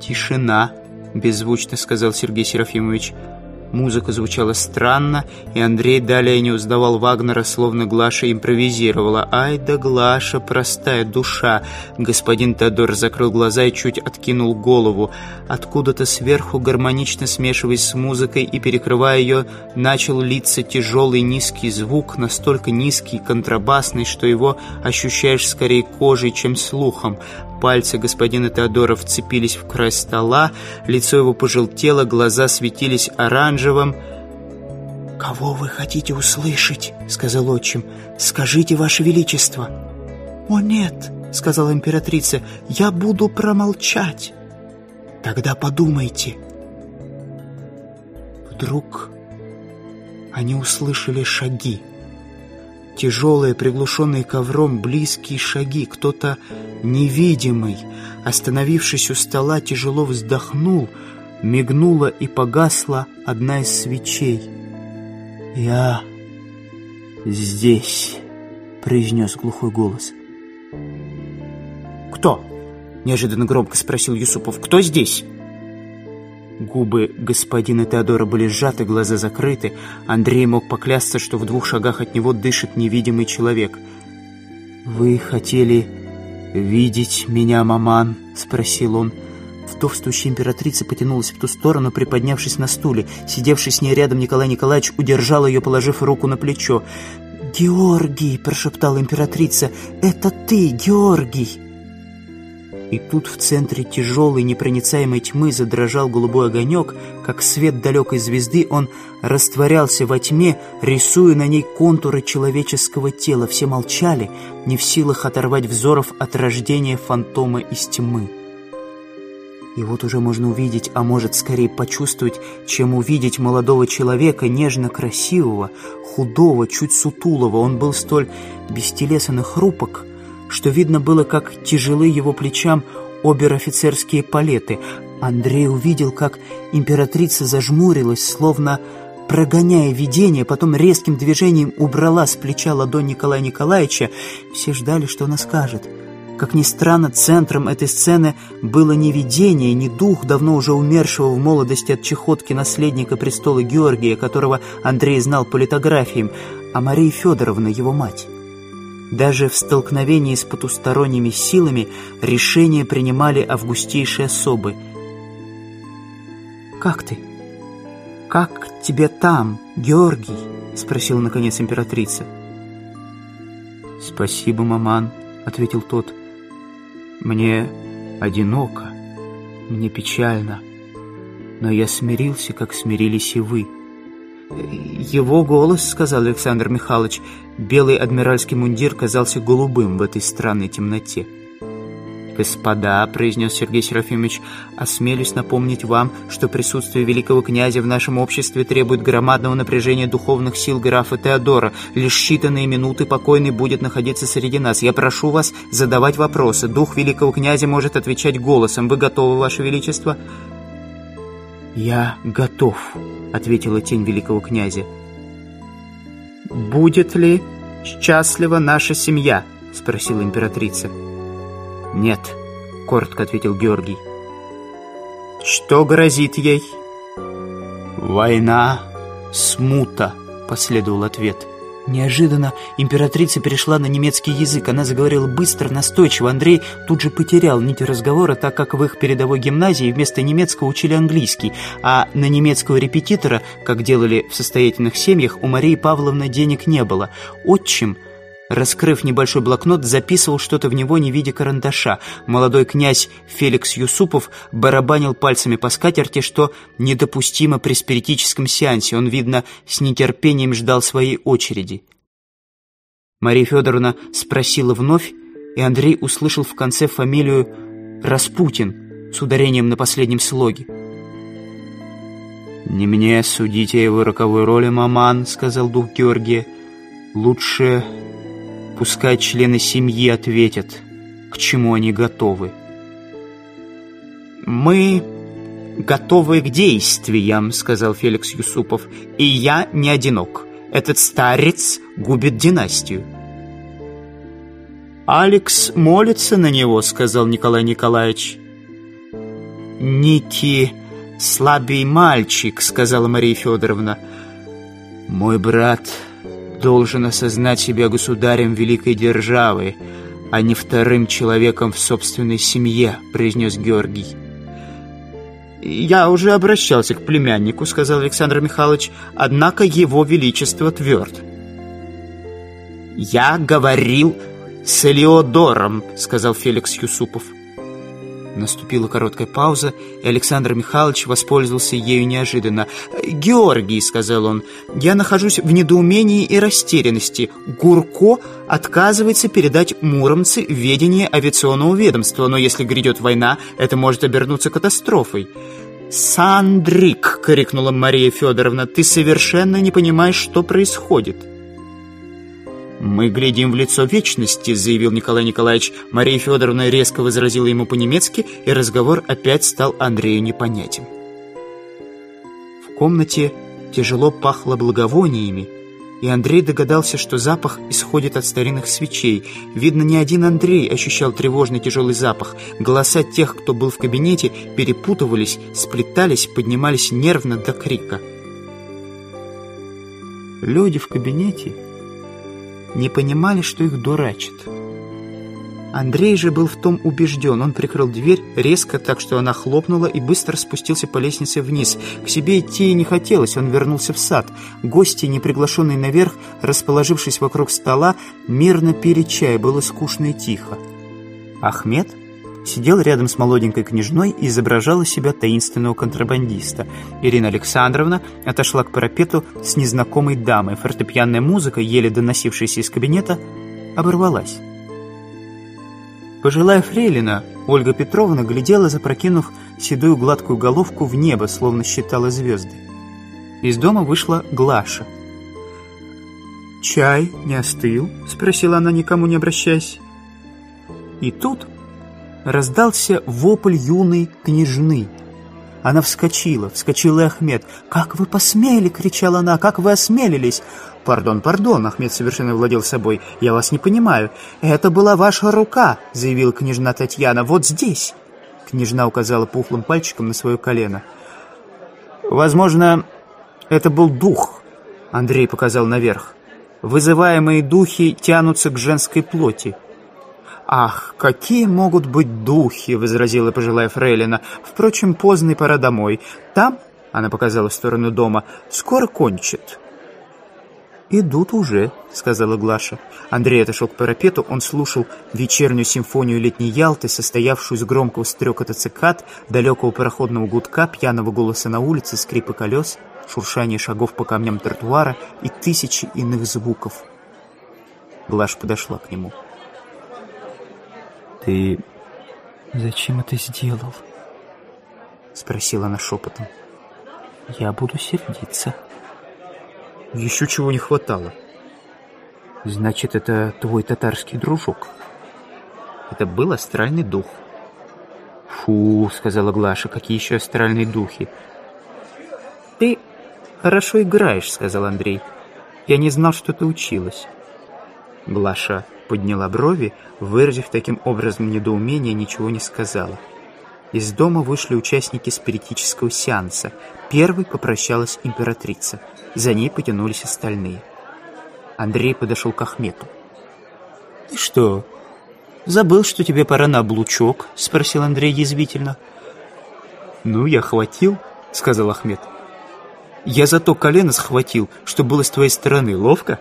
«Тишина», — беззвучно сказал Сергей Серафимович, — Музыка звучала странно, и Андрей далее не узнавал Вагнера, словно Глаша импровизировала. «Ай да Глаша, простая душа!» Господин Тодор закрыл глаза и чуть откинул голову. Откуда-то сверху, гармонично смешиваясь с музыкой и перекрывая ее, начал литься тяжелый низкий звук, настолько низкий, контрабасный, что его ощущаешь скорее кожей, чем слухом. Пальцы господина Теодора вцепились в край стола, лицо его пожелтело, глаза светились оранжевым. «Кого вы хотите услышать?» — сказал отчим. «Скажите, ваше величество». «О, нет!» — сказала императрица. «Я буду промолчать». «Тогда подумайте». Вдруг они услышали шаги. Тяжелые, приглушенные ковром, близкие шаги. Кто-то невидимый, остановившись у стола, тяжело вздохнул. Мигнула и погасла одна из свечей. «Я здесь», — произнес глухой голос. «Кто?» — неожиданно громко спросил Юсупов. «Кто здесь?» Губы господина Теодора были сжаты, глаза закрыты. Андрей мог поклясться, что в двух шагах от него дышит невидимый человек. «Вы хотели видеть меня, маман?» — спросил он. Вдовствующая императрица потянулась в ту сторону, приподнявшись на стуле. Сидевший с ней рядом Николай Николаевич удержал ее, положив руку на плечо. «Георгий!» — прошептала императрица. «Это ты, Георгий!» И тут в центре тяжелой непроницаемой тьмы задрожал голубой огонек, как свет далекой звезды он растворялся во тьме, рисуя на ней контуры человеческого тела. Все молчали, не в силах оторвать взоров от рождения фантома из тьмы. И вот уже можно увидеть, а может скорее почувствовать, чем увидеть молодого человека, нежно красивого, худого, чуть сутулого. Он был столь бестелесен и хрупок, что видно было, как тяжелы его плечам обер-офицерские палеты. Андрей увидел, как императрица зажмурилась, словно прогоняя видение, потом резким движением убрала с плеча ладонь Николая Николаевича. Все ждали, что она скажет. Как ни странно, центром этой сцены было не видение, не дух давно уже умершего в молодости от чехотки наследника престола Георгия, которого Андрей знал по литографиям, а Мария Федоровна, его мать. Даже в столкновении с потусторонними силами решение принимали августейшие особы. «Как ты? Как тебе там, Георгий?» — спросила, наконец, императрица. «Спасибо, маман», — ответил тот. «Мне одиноко, мне печально, но я смирился, как смирились и вы». «Его голос», — сказал Александр Михайлович, — Белый адмиральский мундир казался голубым в этой странной темноте. «Господа», — произнес Сергей Серафимович, — «осмелюсь напомнить вам, что присутствие великого князя в нашем обществе требует громадного напряжения духовных сил графа Теодора. Лишь считанные минуты покойный будет находиться среди нас. Я прошу вас задавать вопросы. Дух великого князя может отвечать голосом. Вы готовы, ваше величество?» «Я готов», — ответила тень великого князя. «Будет ли счастлива наша семья?» — спросила императрица. «Нет», — коротко ответил Георгий. «Что грозит ей?» «Война, смута», — последовал ответ. «Война, смута». Неожиданно императрица перешла на немецкий язык. Она заговорила быстро, настойчиво. Андрей тут же потерял нити разговора, так как в их передовой гимназии вместо немецкого учили английский, а на немецкого репетитора, как делали в состоятельных семьях, у Марии Павловны денег не было. Отчим – раскрыв небольшой блокнот, записывал что-то в него, не видя карандаша. Молодой князь Феликс Юсупов барабанил пальцами по скатерти, что недопустимо при спиритическом сеансе. Он, видно, с нетерпением ждал своей очереди. Мария Федоровна спросила вновь, и Андрей услышал в конце фамилию Распутин с ударением на последнем слоге. «Не мне судить о его роковой роли, маман», — сказал дух Георгия. «Лучше Пускай члены семьи ответят, к чему они готовы. «Мы готовы к действиям», — сказал Феликс Юсупов. «И я не одинок. Этот старец губит династию». «Алекс молится на него», — сказал Николай Николаевич. «Ники слабый мальчик», — сказала Мария Федоровна. «Мой брат должен осознать себя государем великой державы, а не вторым человеком в собственной семье», — произнес Георгий. «Я уже обращался к племяннику», — сказал Александр Михайлович, «однако его величество тверд». «Я говорил с Элеодором», — сказал Феликс Юсупов. Наступила короткая пауза, и Александр Михайлович воспользовался ею неожиданно. «Георгий», — сказал он, — «я нахожусь в недоумении и растерянности. Гурко отказывается передать Муромцы ведение авиационного ведомства, но если грядет война, это может обернуться катастрофой». «Сандрик!» — крикнула Мария Федоровна. «Ты совершенно не понимаешь, что происходит». «Мы глядим в лицо вечности», — заявил Николай Николаевич. Мария Федоровна резко возразила ему по-немецки, и разговор опять стал Андрею непонятен. В комнате тяжело пахло благовониями, и Андрей догадался, что запах исходит от старинных свечей. Видно, не один Андрей ощущал тревожный тяжелый запах. Голоса тех, кто был в кабинете, перепутывались, сплетались, поднимались нервно до крика. Люди в кабинете не понимали, что их дурачит. Андрей же был в том убежден. Он прикрыл дверь резко, так что она хлопнула, и быстро спустился по лестнице вниз. К себе идти не хотелось, он вернулся в сад. Гости, не приглашенные наверх, расположившись вокруг стола, мирно пили чай, было скучно и тихо. «Ахмед?» Сидел рядом с молоденькой княжной и изображала себя таинственного контрабандиста. Ирина Александровна отошла к парапету с незнакомой дамой. Фортепианная музыка, еле доносившаяся из кабинета, оборвалась. Пожилая фрейлина, Ольга Петровна, глядела, запрокинув седую гладкую головку в небо, словно считала звезды. Из дома вышла Глаша. «Чай не остыл?» — спросила она, никому не обращаясь. И тут раздался вопль юной княжны. Она вскочила, вскочил и Ахмед. «Как вы посмели!» — кричала она. «Как вы осмелились!» «Пардон, пардон!» — Ахмед совершенно владел собой. «Я вас не понимаю. Это была ваша рука!» — заявила княжна Татьяна. «Вот здесь!» Княжна указала пухлым пальчиком на свое колено. «Возможно, это был дух!» — Андрей показал наверх. «Вызываемые духи тянутся к женской плоти». «Ах, какие могут быть духи!» — возразила пожилая фрейлина. «Впрочем, поздно пора домой. Там, — она показала в сторону дома, — скоро кончит». «Идут уже», — сказала Глаша. Андрей отошел к парапету, он слушал вечернюю симфонию летней Ялты, состоявшую из громкого стрекота цикад, далекого пароходного гудка, пьяного голоса на улице, скрипа колес, шуршание шагов по камням тротуара и тысячи иных звуков. Глаш подошла к нему. «Ты... зачем это сделал?» Спросила она шепотом. «Я буду сердиться». «Еще чего не хватало». «Значит, это твой татарский дружок?» Это был астральный дух. «Фу», — сказала Глаша, — «какие еще астральные духи?» «Ты хорошо играешь», — сказал Андрей. «Я не знал, что ты училась». Глаша подняла брови, выразив таким образом недоумение, ничего не сказала. Из дома вышли участники спиритического сеанса. Первой попрощалась императрица. За ней потянулись остальные. Андрей подошел к Ахмету. «Ты что, забыл, что тебе пора на облучок?» — спросил Андрей язвительно. «Ну, я хватил», — сказал Ахмед. «Я зато колено схватил, что было с твоей стороны. Ловко?»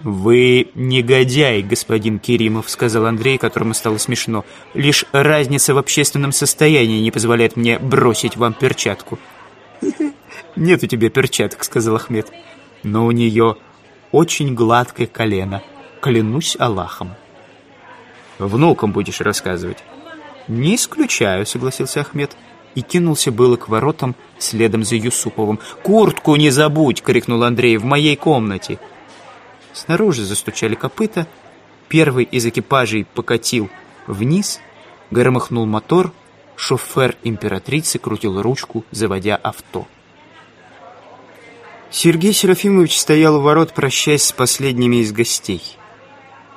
«Вы негодяй, господин Керимов», — сказал Андрей, которому стало смешно. «Лишь разница в общественном состоянии не позволяет мне бросить вам перчатку». <laughs> «Нет у тебя перчаток», — сказал Ахмед. «Но у нее очень гладкое колено. Клянусь Аллахом». «Внукам будешь рассказывать». «Не исключаю», — согласился Ахмед и кинулся было к воротам следом за Юсуповым. «Куртку не забудь!» — крикнул Андрей. «В моей комнате!» Снаружи застучали копыта. Первый из экипажей покатил вниз, громыхнул мотор, шофер императрицы крутил ручку, заводя авто. Сергей Серафимович стоял у ворот, прощаясь с последними из гостей.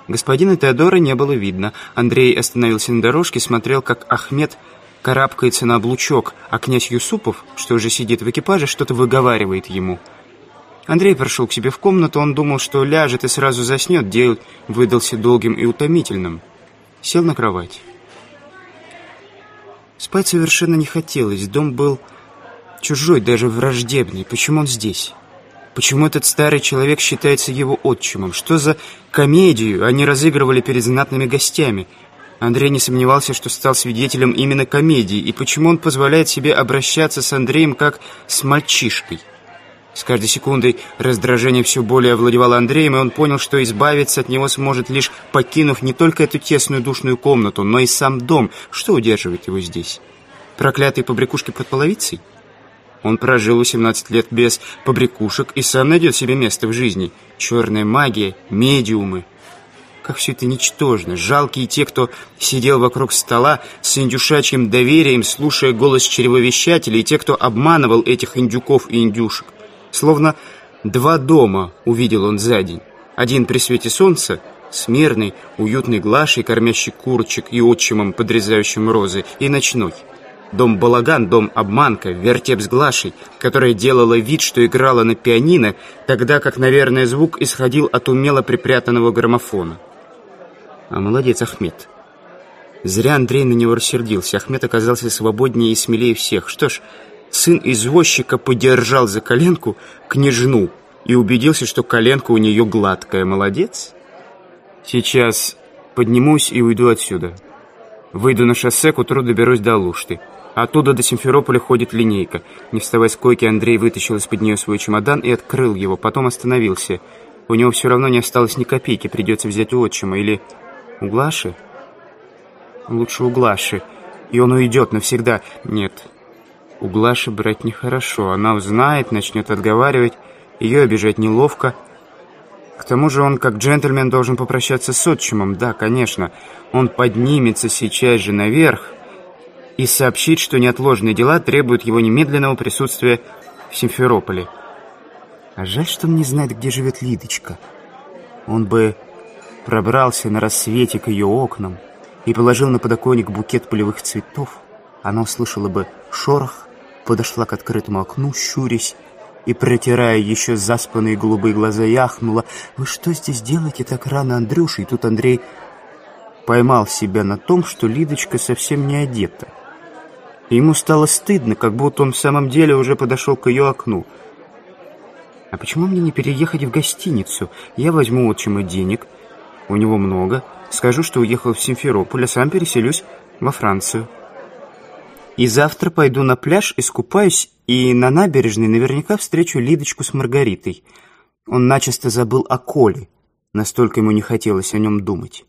Господина Теодора не было видно. Андрей остановился на дорожке, смотрел, как Ахмед карабкается на облучок, а князь Юсупов, что уже сидит в экипаже, что-то выговаривает ему – Андрей пришел к себе в комнату, он думал, что ляжет и сразу заснет, Дел выдался долгим и утомительным. Сел на кровать. Спать совершенно не хотелось, дом был чужой, даже враждебный. Почему он здесь? Почему этот старый человек считается его отчимом? Что за комедию они разыгрывали перед знатными гостями? Андрей не сомневался, что стал свидетелем именно комедии, и почему он позволяет себе обращаться с Андреем как с мальчишкой? С каждой секундой раздражение все более овладевало Андреем, и он понял, что избавиться от него сможет лишь покинув не только эту тесную душную комнату, но и сам дом. Что удерживает его здесь? Проклятые побрякушки под половицей? Он прожил 18 лет без побрякушек и сам найдет себе место в жизни. Черная магия, медиумы. Как все это ничтожно. Жалкие те, кто сидел вокруг стола с индюшачьим доверием, слушая голос чревовещателя, и те, кто обманывал этих индюков и индюшек. Словно два дома увидел он за день. Один при свете солнца, смирный, уютный Глашей, кормящий курочек и отчимом, подрезающим розы, и ночной. Дом Балаган, дом Обманка, вертеп с Глашей, которая делала вид, что играла на пианино, тогда как, наверное, звук исходил от умело припрятанного граммофона. А молодец Ахмед. Зря Андрей на него рассердился. Ахмед оказался свободнее и смелее всех. Что ж, сын извозчика подержал за коленку княжну и убедился, что коленка у нее гладкая. Молодец. Сейчас поднимусь и уйду отсюда. Выйду на шоссе, к утру доберусь до Алушты. Оттуда до Симферополя ходит линейка. Не вставая с койки, Андрей вытащил из-под нее свой чемодан и открыл его. Потом остановился. У него все равно не осталось ни копейки. Придется взять у отчима или у Глаши. Лучше у Глаши. И он уйдет навсегда. Нет, у Глаши брать нехорошо. Она узнает, начнет отговаривать, ее обижать неловко. К тому же он, как джентльмен, должен попрощаться с отчимом. Да, конечно, он поднимется сейчас же наверх и сообщит, что неотложные дела требуют его немедленного присутствия в Симферополе. А жаль, что он не знает, где живет Лидочка. Он бы пробрался на рассвете к ее окнам и положил на подоконник букет полевых цветов. Она услышала бы шорох, подошла к открытому окну, щурясь, и, протирая еще заспанные голубые глаза, яхнула. «Вы что здесь делаете так рано, Андрюша?» И тут Андрей поймал себя на том, что Лидочка совсем не одета. Ему стало стыдно, как будто он в самом деле уже подошел к ее окну. «А почему мне не переехать в гостиницу? Я возьму отчима денег, у него много, скажу, что уехал в Симферополь, а сам переселюсь во Францию». И завтра пойду на пляж, искупаюсь, и на набережной наверняка встречу Лидочку с Маргаритой. Он начисто забыл о Коле. Настолько ему не хотелось о нем думать.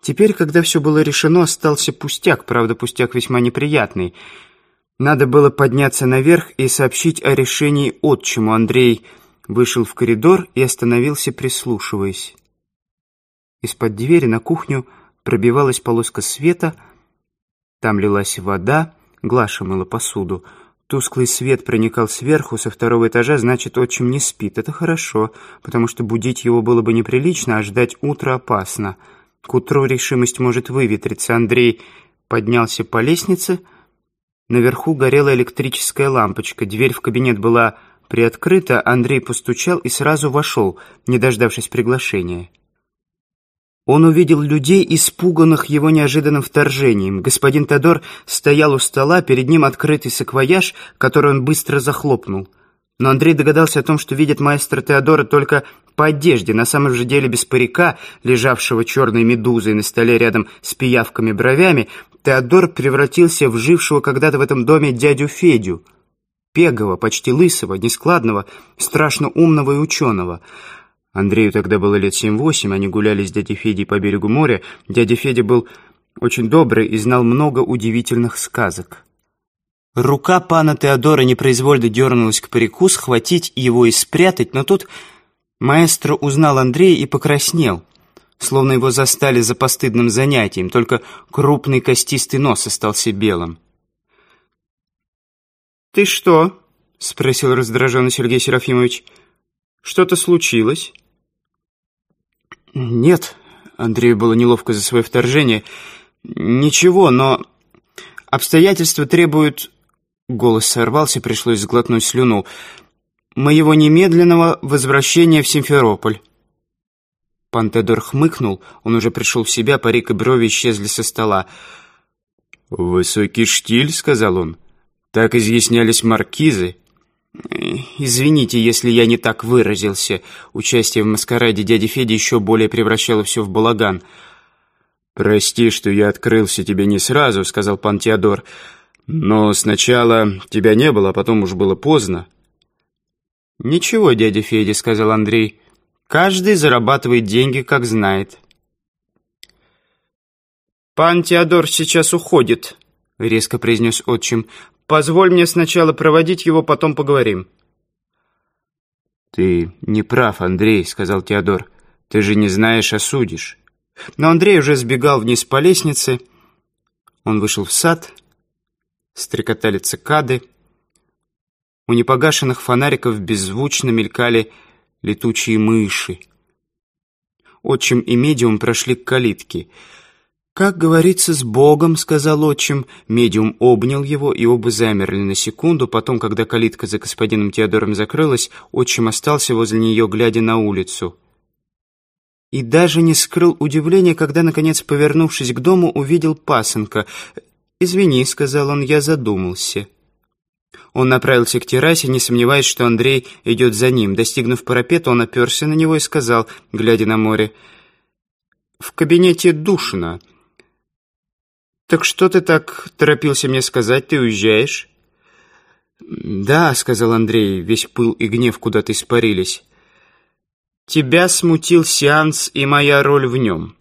Теперь, когда все было решено, остался пустяк, правда, пустяк весьма неприятный. Надо было подняться наверх и сообщить о решении отчиму. Андрей вышел в коридор и остановился, прислушиваясь. Из-под двери на кухню пробивалась полоска света — там лилась вода, Глаша мыла посуду. Тусклый свет проникал сверху, со второго этажа, значит, отчим не спит. Это хорошо, потому что будить его было бы неприлично, а ждать утро опасно. К утру решимость может выветриться. Андрей поднялся по лестнице. Наверху горела электрическая лампочка. Дверь в кабинет была приоткрыта. Андрей постучал и сразу вошел, не дождавшись приглашения. Он увидел людей, испуганных его неожиданным вторжением. Господин Тодор стоял у стола, перед ним открытый саквояж, который он быстро захлопнул. Но Андрей догадался о том, что видит маэстро Теодора только по одежде, на самом же деле без парика, лежавшего черной медузой на столе рядом с пиявками-бровями, Теодор превратился в жившего когда-то в этом доме дядю Федю. Пегого, почти лысого, нескладного, страшно умного и ученого — Андрею тогда было лет семь-восемь, они гуляли с дядей Федей по берегу моря. Дядя Федя был очень добрый и знал много удивительных сказок. Рука пана Теодора непроизвольно дернулась к парику, схватить его и спрятать, но тут маэстро узнал Андрея и покраснел, словно его застали за постыдным занятием, только крупный костистый нос остался белым. «Ты что?» — спросил раздраженный Сергей Серафимович. «Что-то случилось?» «Нет», — Андрею было неловко за свое вторжение, — «ничего, но обстоятельства требуют...» Голос сорвался, пришлось сглотнуть слюну. «Моего немедленного возвращения в Симферополь». Пантедор хмыкнул, он уже пришел в себя, парик и брови исчезли со стола. «Высокий штиль», — сказал он. «Так изъяснялись маркизы». «Извините, если я не так выразился. Участие в маскараде дяди Феди еще более превращало все в балаган». «Прости, что я открылся тебе не сразу», — сказал пан Теодор. «Но сначала тебя не было, а потом уж было поздно». «Ничего, дядя Федя», — сказал Андрей. «Каждый зарабатывает деньги, как знает». «Пан Теодор сейчас уходит», — резко произнес отчим. Позволь мне сначала проводить его, потом поговорим». «Ты не прав, Андрей», — сказал Теодор. «Ты же не знаешь, а осудишь». Но Андрей уже сбегал вниз по лестнице. Он вышел в сад, стрекотали цикады. У непогашенных фонариков беззвучно мелькали летучие мыши. Отчим и медиум прошли к калитке — «Как говорится, с Богом», — сказал отчим. Медиум обнял его, и оба замерли на секунду. Потом, когда калитка за господином Теодором закрылась, отчим остался возле нее, глядя на улицу. И даже не скрыл удивления, когда, наконец, повернувшись к дому, увидел пасынка. «Извини», — сказал он, — «я задумался». Он направился к террасе, не сомневаясь, что Андрей идет за ним. Достигнув парапета, он оперся на него и сказал, глядя на море, «В кабинете душно». «Так что ты так торопился мне сказать? Ты уезжаешь?» «Да», — сказал Андрей, весь пыл и гнев куда-то испарились. «Тебя смутил сеанс и моя роль в нем».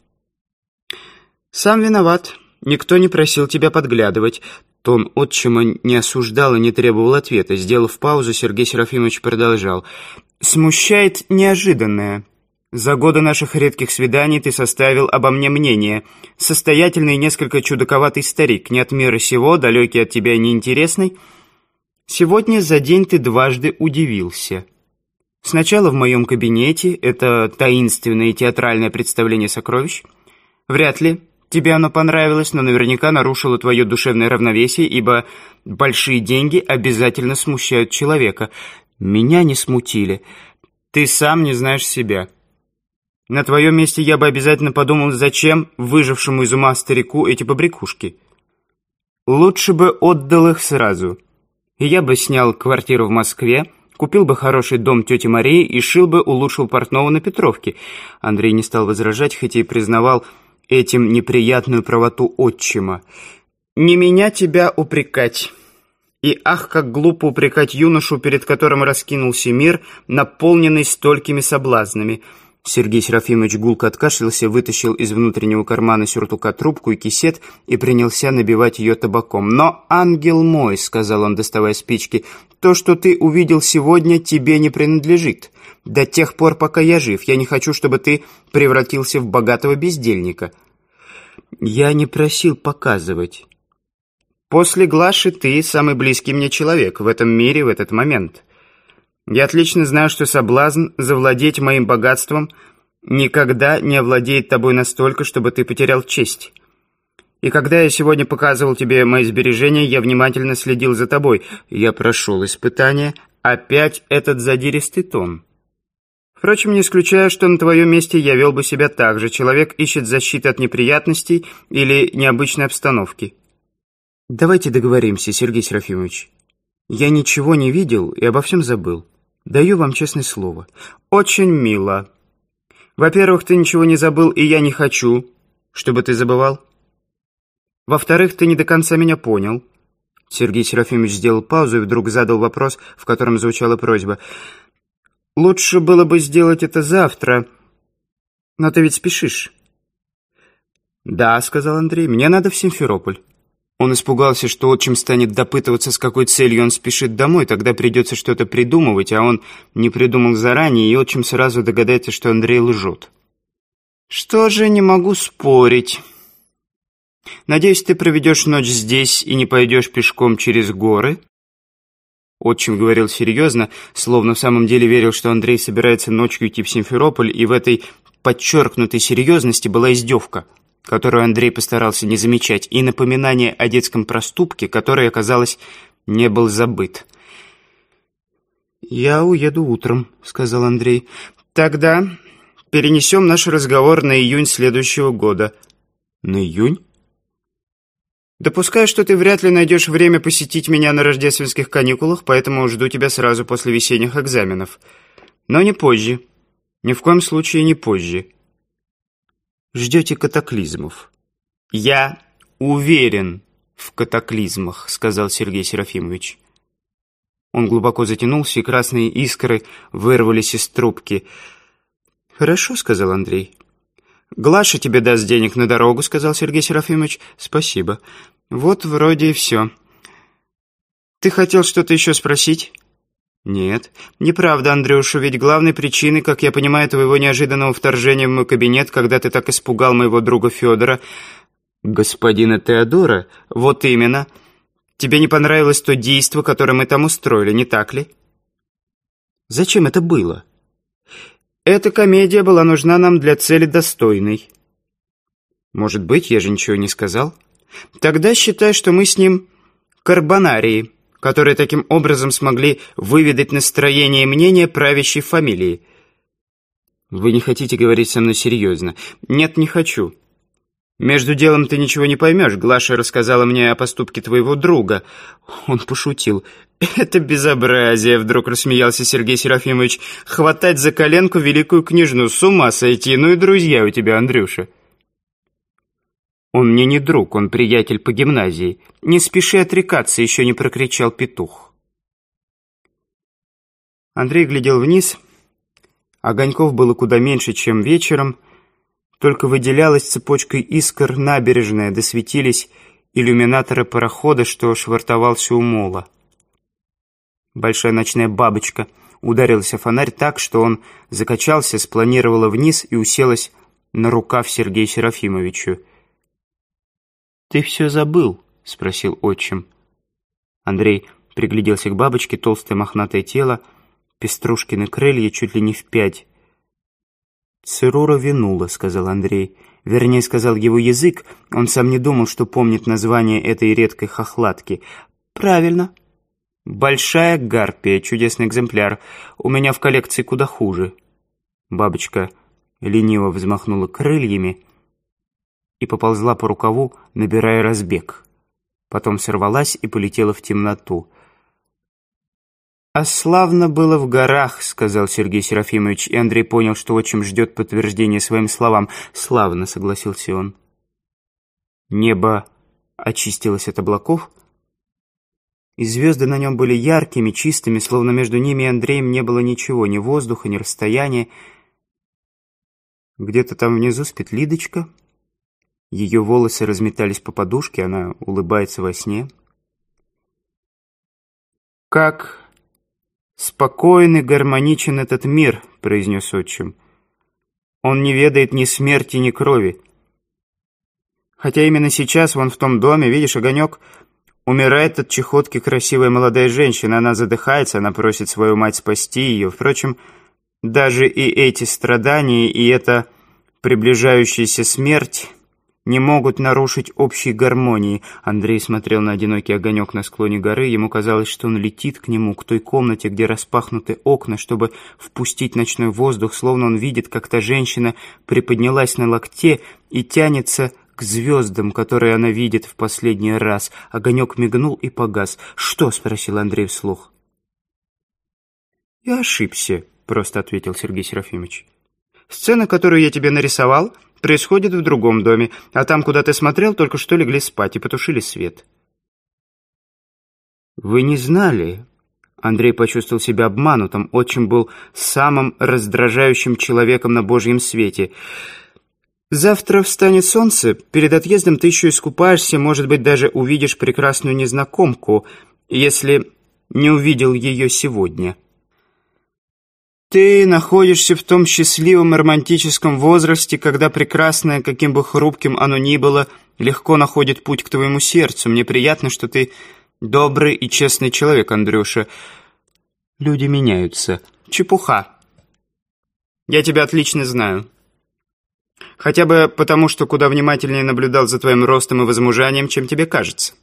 «Сам виноват. Никто не просил тебя подглядывать». Тон отчима не осуждал и не требовал ответа. Сделав паузу, Сергей Серафимович продолжал. «Смущает неожиданное». За годы наших редких свиданий ты составил обо мне мнение. Состоятельный и несколько чудаковатый старик, не от мира сего, далекий от тебя и неинтересный. Сегодня за день ты дважды удивился. Сначала в моем кабинете, это таинственное театральное представление сокровищ. Вряд ли тебе оно понравилось, но наверняка нарушило твое душевное равновесие, ибо большие деньги обязательно смущают человека. Меня не смутили. Ты сам не знаешь себя». На твоем месте я бы обязательно подумал, зачем выжившему из ума старику эти побрякушки. Лучше бы отдал их сразу. Я бы снял квартиру в Москве, купил бы хороший дом тети Марии и шил бы, улучшил портного на Петровке. Андрей не стал возражать, хотя и признавал этим неприятную правоту отчима. «Не меня тебя упрекать». И ах, как глупо упрекать юношу, перед которым раскинулся мир, наполненный столькими соблазнами – Сергей Серафимович гулко откашлялся, вытащил из внутреннего кармана сюртука трубку и кисет и принялся набивать ее табаком. «Но, ангел мой», — сказал он, доставая спички, — «то, что ты увидел сегодня, тебе не принадлежит. До тех пор, пока я жив, я не хочу, чтобы ты превратился в богатого бездельника». «Я не просил показывать». «После Глаши ты самый близкий мне человек в этом мире в этот момент». Я отлично знаю, что соблазн завладеть моим богатством никогда не овладеет тобой настолько, чтобы ты потерял честь. И когда я сегодня показывал тебе мои сбережения, я внимательно следил за тобой. Я прошел испытание. Опять этот задиристый тон. Впрочем, не исключаю, что на твоем месте я вел бы себя так же. Человек ищет защиты от неприятностей или необычной обстановки. Давайте договоримся, Сергей Серафимович. Я ничего не видел и обо всем забыл. Даю вам честное слово. Очень мило. Во-первых, ты ничего не забыл, и я не хочу, чтобы ты забывал. Во-вторых, ты не до конца меня понял. Сергей Серафимович сделал паузу и вдруг задал вопрос, в котором звучала просьба. «Лучше было бы сделать это завтра, но ты ведь спешишь». «Да», — сказал Андрей, — «мне надо в Симферополь». Он испугался, что отчим станет допытываться, с какой целью он спешит домой, тогда придется что-то придумывать, а он не придумал заранее, и отчим сразу догадается, что Андрей лжет. «Что же, не могу спорить. Надеюсь, ты проведешь ночь здесь и не пойдешь пешком через горы?» Отчим говорил серьезно, словно в самом деле верил, что Андрей собирается ночью идти в Симферополь, и в этой подчеркнутой серьезности была издевка – которую Андрей постарался не замечать, и напоминание о детском проступке, который, оказалось, не был забыт. «Я уеду утром», — сказал Андрей. «Тогда перенесем наш разговор на июнь следующего года». «На июнь?» «Допускаю, что ты вряд ли найдешь время посетить меня на рождественских каникулах, поэтому жду тебя сразу после весенних экзаменов. Но не позже. Ни в коем случае не позже» ждете катаклизмов». «Я уверен в катаклизмах», — сказал Сергей Серафимович. Он глубоко затянулся, и красные искры вырвались из трубки. «Хорошо», — сказал Андрей. «Глаша тебе даст денег на дорогу», — сказал Сергей Серафимович. «Спасибо. Вот вроде и все. Ты хотел что-то еще спросить?» «Нет, неправда, Андрюша, ведь главной причиной, как я понимаю, твоего неожиданного вторжения в мой кабинет, когда ты так испугал моего друга Федора...» «Господина Теодора? Вот именно. Тебе не понравилось то действо, которое мы там устроили, не так ли?» «Зачем это было?» «Эта комедия была нужна нам для цели достойной». «Может быть, я же ничего не сказал?» «Тогда считай, что мы с ним карбонарии» которые таким образом смогли выведать настроение и мнение правящей фамилии. «Вы не хотите говорить со мной серьезно?» «Нет, не хочу». «Между делом ты ничего не поймешь. Глаша рассказала мне о поступке твоего друга». Он пошутил. «Это безобразие!» — вдруг рассмеялся Сергей Серафимович. «Хватать за коленку великую княжну, с ума сойти! Ну и друзья у тебя, Андрюша!» «Он мне не друг, он приятель по гимназии. Не спеши отрекаться!» — еще не прокричал петух. Андрей глядел вниз. Огоньков было куда меньше, чем вечером. Только выделялась цепочкой искр набережная, досветились иллюминаторы парохода, что швартовался у мола. Большая ночная бабочка ударилась о фонарь так, что он закачался, спланировала вниз и уселась на рукав Сергея Серафимовичу. «Ты все забыл?» — спросил отчим. Андрей пригляделся к бабочке, толстое мохнатое тело, пеструшкины крылья чуть ли не в пять. Церура винула», — сказал Андрей. Вернее, сказал его язык, он сам не думал, что помнит название этой редкой хохлатки. «Правильно». «Большая гарпия, чудесный экземпляр. У меня в коллекции куда хуже». Бабочка лениво взмахнула крыльями, — и поползла по рукаву, набирая разбег. Потом сорвалась и полетела в темноту. «А славно было в горах», — сказал Сергей Серафимович, и Андрей понял, что отчим ждет подтверждения своим словам. «Славно», — согласился он. Небо очистилось от облаков, и звезды на нем были яркими, чистыми, словно между ними и Андреем не было ничего, ни воздуха, ни расстояния. Где-то там внизу спит Лидочка — ее волосы разметались по подушке, она улыбается во сне. «Как спокоен и гармоничен этот мир», — произнес отчим. «Он не ведает ни смерти, ни крови. Хотя именно сейчас, вон в том доме, видишь, огонек, умирает от чехотки красивая молодая женщина. Она задыхается, она просит свою мать спасти ее. Впрочем, даже и эти страдания, и эта приближающаяся смерть...» не могут нарушить общей гармонии. Андрей смотрел на одинокий огонек на склоне горы. Ему казалось, что он летит к нему, к той комнате, где распахнуты окна, чтобы впустить ночной воздух, словно он видит, как та женщина приподнялась на локте и тянется к звездам, которые она видит в последний раз. Огонек мигнул и погас. «Что?» — спросил Андрей вслух. «Я ошибся», — просто ответил Сергей Серафимович. «Сцена, которую я тебе нарисовал...» происходит в другом доме, а там, куда ты смотрел, только что легли спать и потушили свет». «Вы не знали?» Андрей почувствовал себя обманутым. Отчим был самым раздражающим человеком на Божьем свете. «Завтра встанет солнце. Перед отъездом ты еще искупаешься, может быть, даже увидишь прекрасную незнакомку, если не увидел ее сегодня». Ты находишься в том счастливом романтическом возрасте, когда прекрасное, каким бы хрупким оно ни было, легко находит путь к твоему сердцу. Мне приятно, что ты добрый и честный человек, Андрюша. Люди меняются. Чепуха. Я тебя отлично знаю. Хотя бы потому, что куда внимательнее наблюдал за твоим ростом и возмужанием, чем тебе кажется.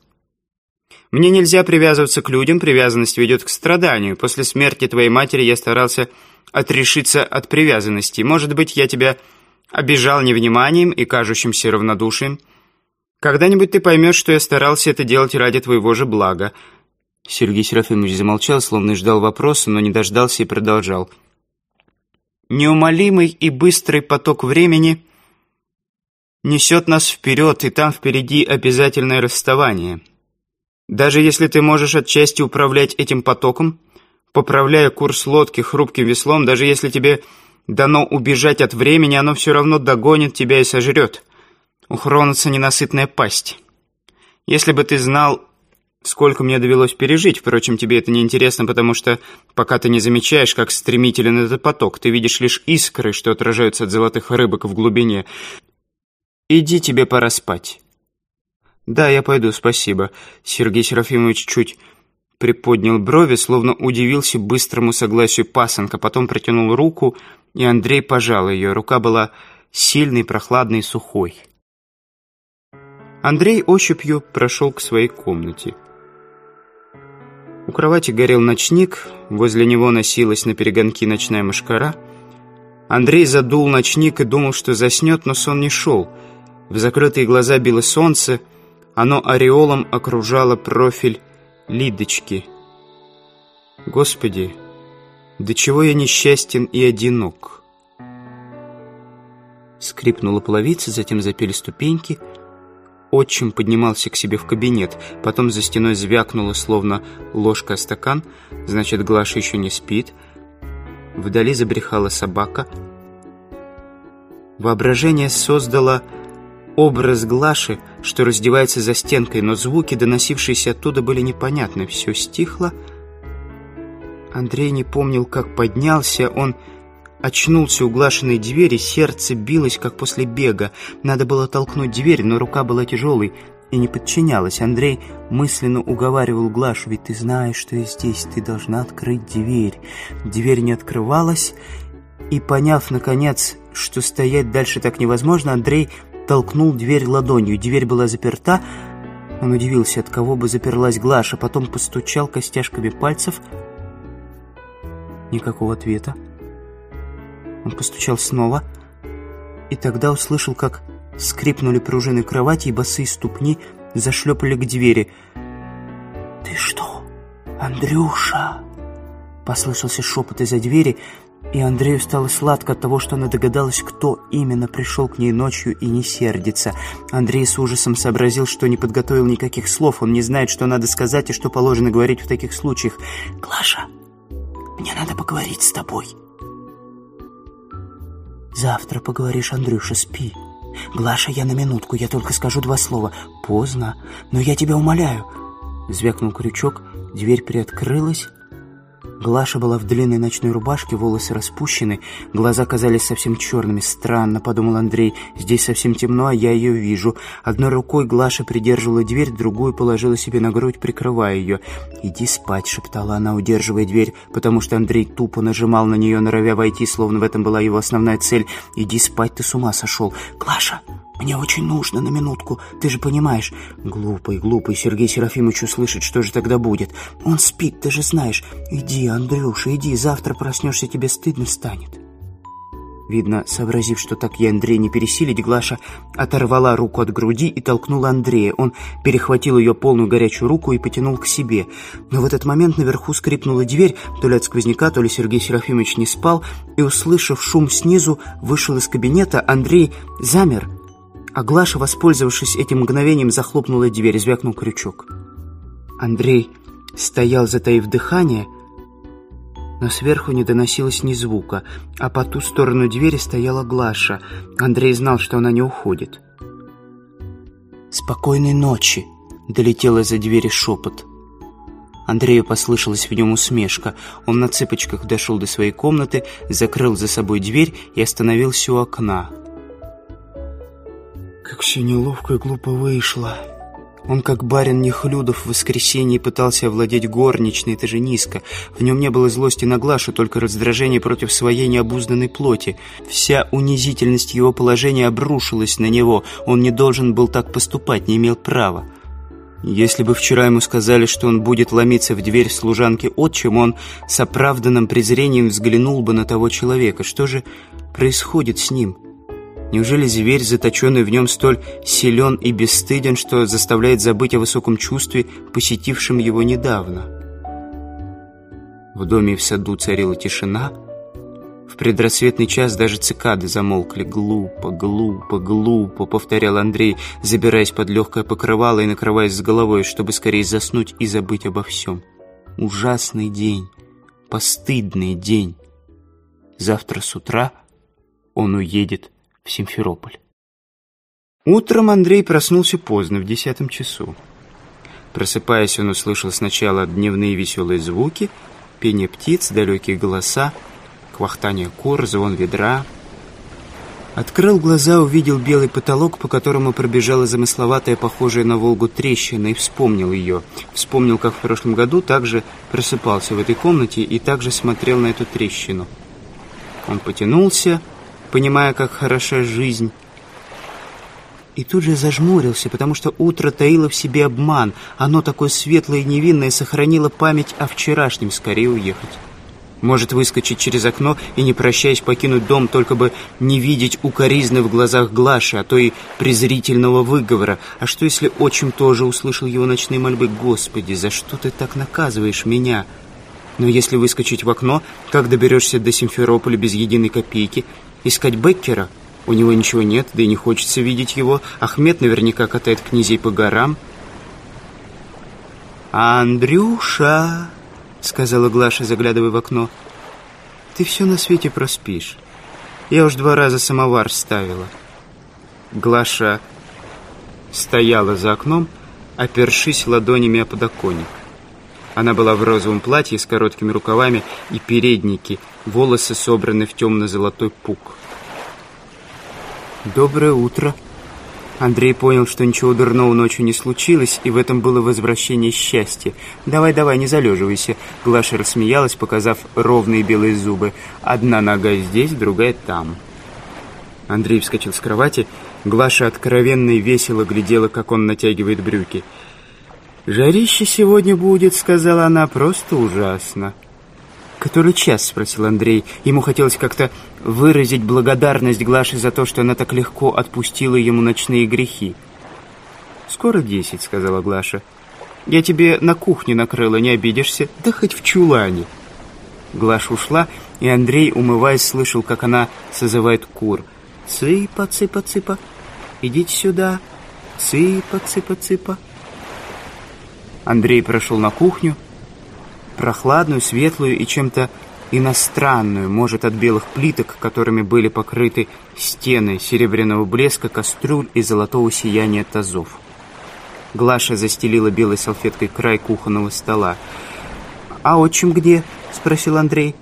Мне нельзя привязываться к людям, привязанность ведет к страданию. После смерти твоей матери я старался отрешиться от привязанности. Может быть, я тебя обижал невниманием и кажущимся равнодушием. Когда-нибудь ты поймешь, что я старался это делать ради твоего же блага». Сергей Серафимович замолчал, словно ждал вопроса, но не дождался и продолжал. «Неумолимый и быстрый поток времени несет нас вперед, и там впереди обязательное расставание. Даже если ты можешь отчасти управлять этим потоком, поправляя курс лодки хрупким веслом, даже если тебе дано убежать от времени, оно все равно догонит тебя и сожрет. У Хроноса ненасытная пасть. Если бы ты знал, сколько мне довелось пережить, впрочем, тебе это не интересно, потому что пока ты не замечаешь, как стремителен этот поток, ты видишь лишь искры, что отражаются от золотых рыбок в глубине. Иди, тебе пора спать. Да, я пойду, спасибо. Сергей Серафимович чуть приподнял брови, словно удивился быстрому согласию пасынка, потом протянул руку, и Андрей пожал ее. Рука была сильной, прохладной, сухой. Андрей ощупью прошел к своей комнате. У кровати горел ночник, возле него носилась на перегонки ночная мышкара. Андрей задул ночник и думал, что заснет, но сон не шел. В закрытые глаза било солнце, оно ореолом окружало профиль Лидочки. Господи, до чего я несчастен и одинок. Скрипнула половица, затем запели ступеньки. Отчим поднимался к себе в кабинет, потом за стеной звякнуло, словно ложка о стакан, значит, Глаша еще не спит. Вдали забрехала собака. Воображение создало Образ Глаши, что раздевается за стенкой, но звуки, доносившиеся оттуда, были непонятны. Все стихло. Андрей не помнил, как поднялся. Он очнулся у глашенной двери, сердце билось, как после бега. Надо было толкнуть дверь, но рука была тяжелой и не подчинялась. Андрей мысленно уговаривал Глашу, «Ведь ты знаешь, что я здесь, ты должна открыть дверь». Дверь не открывалась, и, поняв, наконец, что стоять дальше так невозможно, Андрей толкнул дверь ладонью. Дверь была заперта. Он удивился, от кого бы заперлась Глаша. Потом постучал костяшками пальцев. Никакого ответа. Он постучал снова. И тогда услышал, как скрипнули пружины кровати, и босые ступни зашлепали к двери. «Ты что, Андрюша?» Послышался шепот из-за двери. И Андрею стало сладко от того, что она догадалась, кто именно пришел к ней ночью и не сердится. Андрей с ужасом сообразил, что не подготовил никаких слов. Он не знает, что надо сказать и что положено говорить в таких случаях. «Глаша, мне надо поговорить с тобой». «Завтра поговоришь, Андрюша, спи». «Глаша, я на минутку, я только скажу два слова». «Поздно, но я тебя умоляю». Звякнул крючок, дверь приоткрылась, Глаша была в длинной ночной рубашке, волосы распущены, глаза казались совсем черными. «Странно», — подумал Андрей, — «здесь совсем темно, а я ее вижу». Одной рукой Глаша придерживала дверь, другую положила себе на грудь, прикрывая ее. «Иди спать», — шептала она, удерживая дверь, потому что Андрей тупо нажимал на нее, норовя войти, словно в этом была его основная цель. «Иди спать, ты с ума сошел». «Глаша!» «Мне очень нужно на минутку, ты же понимаешь». «Глупый, глупый, Сергей Серафимович услышит, что же тогда будет. Он спит, ты же знаешь. Иди, Андрюша, иди, завтра проснешься, тебе стыдно станет». Видно, сообразив, что так я Андрея не пересилить, Глаша оторвала руку от груди и толкнула Андрея. Он перехватил ее полную горячую руку и потянул к себе. Но в этот момент наверху скрипнула дверь, то ли от сквозняка, то ли Сергей Серафимович не спал, и, услышав шум снизу, вышел из кабинета. Андрей замер, а Глаша, воспользовавшись этим мгновением, захлопнула дверь, звякнул крючок. Андрей стоял, затаив дыхание, — но сверху не доносилось ни звука, а по ту сторону двери стояла Глаша. Андрей знал, что она не уходит. «Спокойной ночи!» — долетел из-за двери шепот. Андрею послышалась в нем усмешка. Он на цыпочках дошел до своей комнаты, закрыл за собой дверь и остановился у окна. «Как все неловко и глупо вышло!» Он, как барин Нехлюдов, в воскресенье пытался овладеть горничной, это же низко. В нем не было злости на Глашу, только раздражение против своей необузданной плоти. Вся унизительность его положения обрушилась на него. Он не должен был так поступать, не имел права. Если бы вчера ему сказали, что он будет ломиться в дверь служанки отчим, он с оправданным презрением взглянул бы на того человека. Что же происходит с ним?» Неужели зверь, заточенный в нем, столь силен и бесстыден, что заставляет забыть о высоком чувстве, посетившем его недавно? В доме и в саду царила тишина. В предрассветный час даже цикады замолкли. «Глупо, глупо, глупо», — повторял Андрей, забираясь под легкое покрывало и накрываясь с головой, чтобы скорее заснуть и забыть обо всем. «Ужасный день, постыдный день. Завтра с утра он уедет» в Симферополь. Утром Андрей проснулся поздно, в десятом часу. Просыпаясь, он услышал сначала дневные веселые звуки, пение птиц, далекие голоса, квахтание кур, звон ведра. Открыл глаза, увидел белый потолок, по которому пробежала замысловатая, похожая на Волгу, трещина, и вспомнил ее. Вспомнил, как в прошлом году также просыпался в этой комнате и также смотрел на эту трещину. Он потянулся, понимая, как хороша жизнь. И тут же зажмурился, потому что утро таило в себе обман. Оно такое светлое и невинное сохранило память о вчерашнем, скорее уехать. Может выскочить через окно и, не прощаясь, покинуть дом, только бы не видеть укоризны в глазах Глаши, а то и презрительного выговора. А что, если отчим тоже услышал его ночные мольбы? «Господи, за что ты так наказываешь меня?» Но если выскочить в окно, как доберешься до Симферополя без единой копейки – Искать Беккера? У него ничего нет, да и не хочется видеть его. Ахмед наверняка катает князей по горам. «Андрюша!» — сказала Глаша, заглядывая в окно. «Ты все на свете проспишь. Я уж два раза самовар ставила». Глаша стояла за окном, опершись ладонями о подоконник. Она была в розовом платье с короткими рукавами и переднике, волосы собраны в темно-золотой пук. «Доброе утро!» Андрей понял, что ничего дурного ночью не случилось, и в этом было возвращение счастья. «Давай, давай, не залеживайся!» Глаша рассмеялась, показав ровные белые зубы. «Одна нога здесь, другая там». Андрей вскочил с кровати. Глаша откровенно и весело глядела, как он натягивает брюки. «Андрей!» «Жарище сегодня будет», — сказала она, — «просто ужасно». «Который час?» — спросил Андрей. Ему хотелось как-то выразить благодарность Глаше за то, что она так легко отпустила ему ночные грехи. «Скоро десять», — сказала Глаша. «Я тебе на кухне накрыла, не обидишься? Да хоть в чулане». Глаша ушла, и Андрей, умываясь, слышал, как она созывает кур. «Цыпа, цыпа, цыпа, идите сюда. Цыпа, цыпа, цыпа». Андрей прошел на кухню, прохладную, светлую и чем-то иностранную, может, от белых плиток, которыми были покрыты стены серебряного блеска, кастрюль и золотого сияния тазов. Глаша застелила белой салфеткой край кухонного стола. «А отчим где?» — спросил Андрей.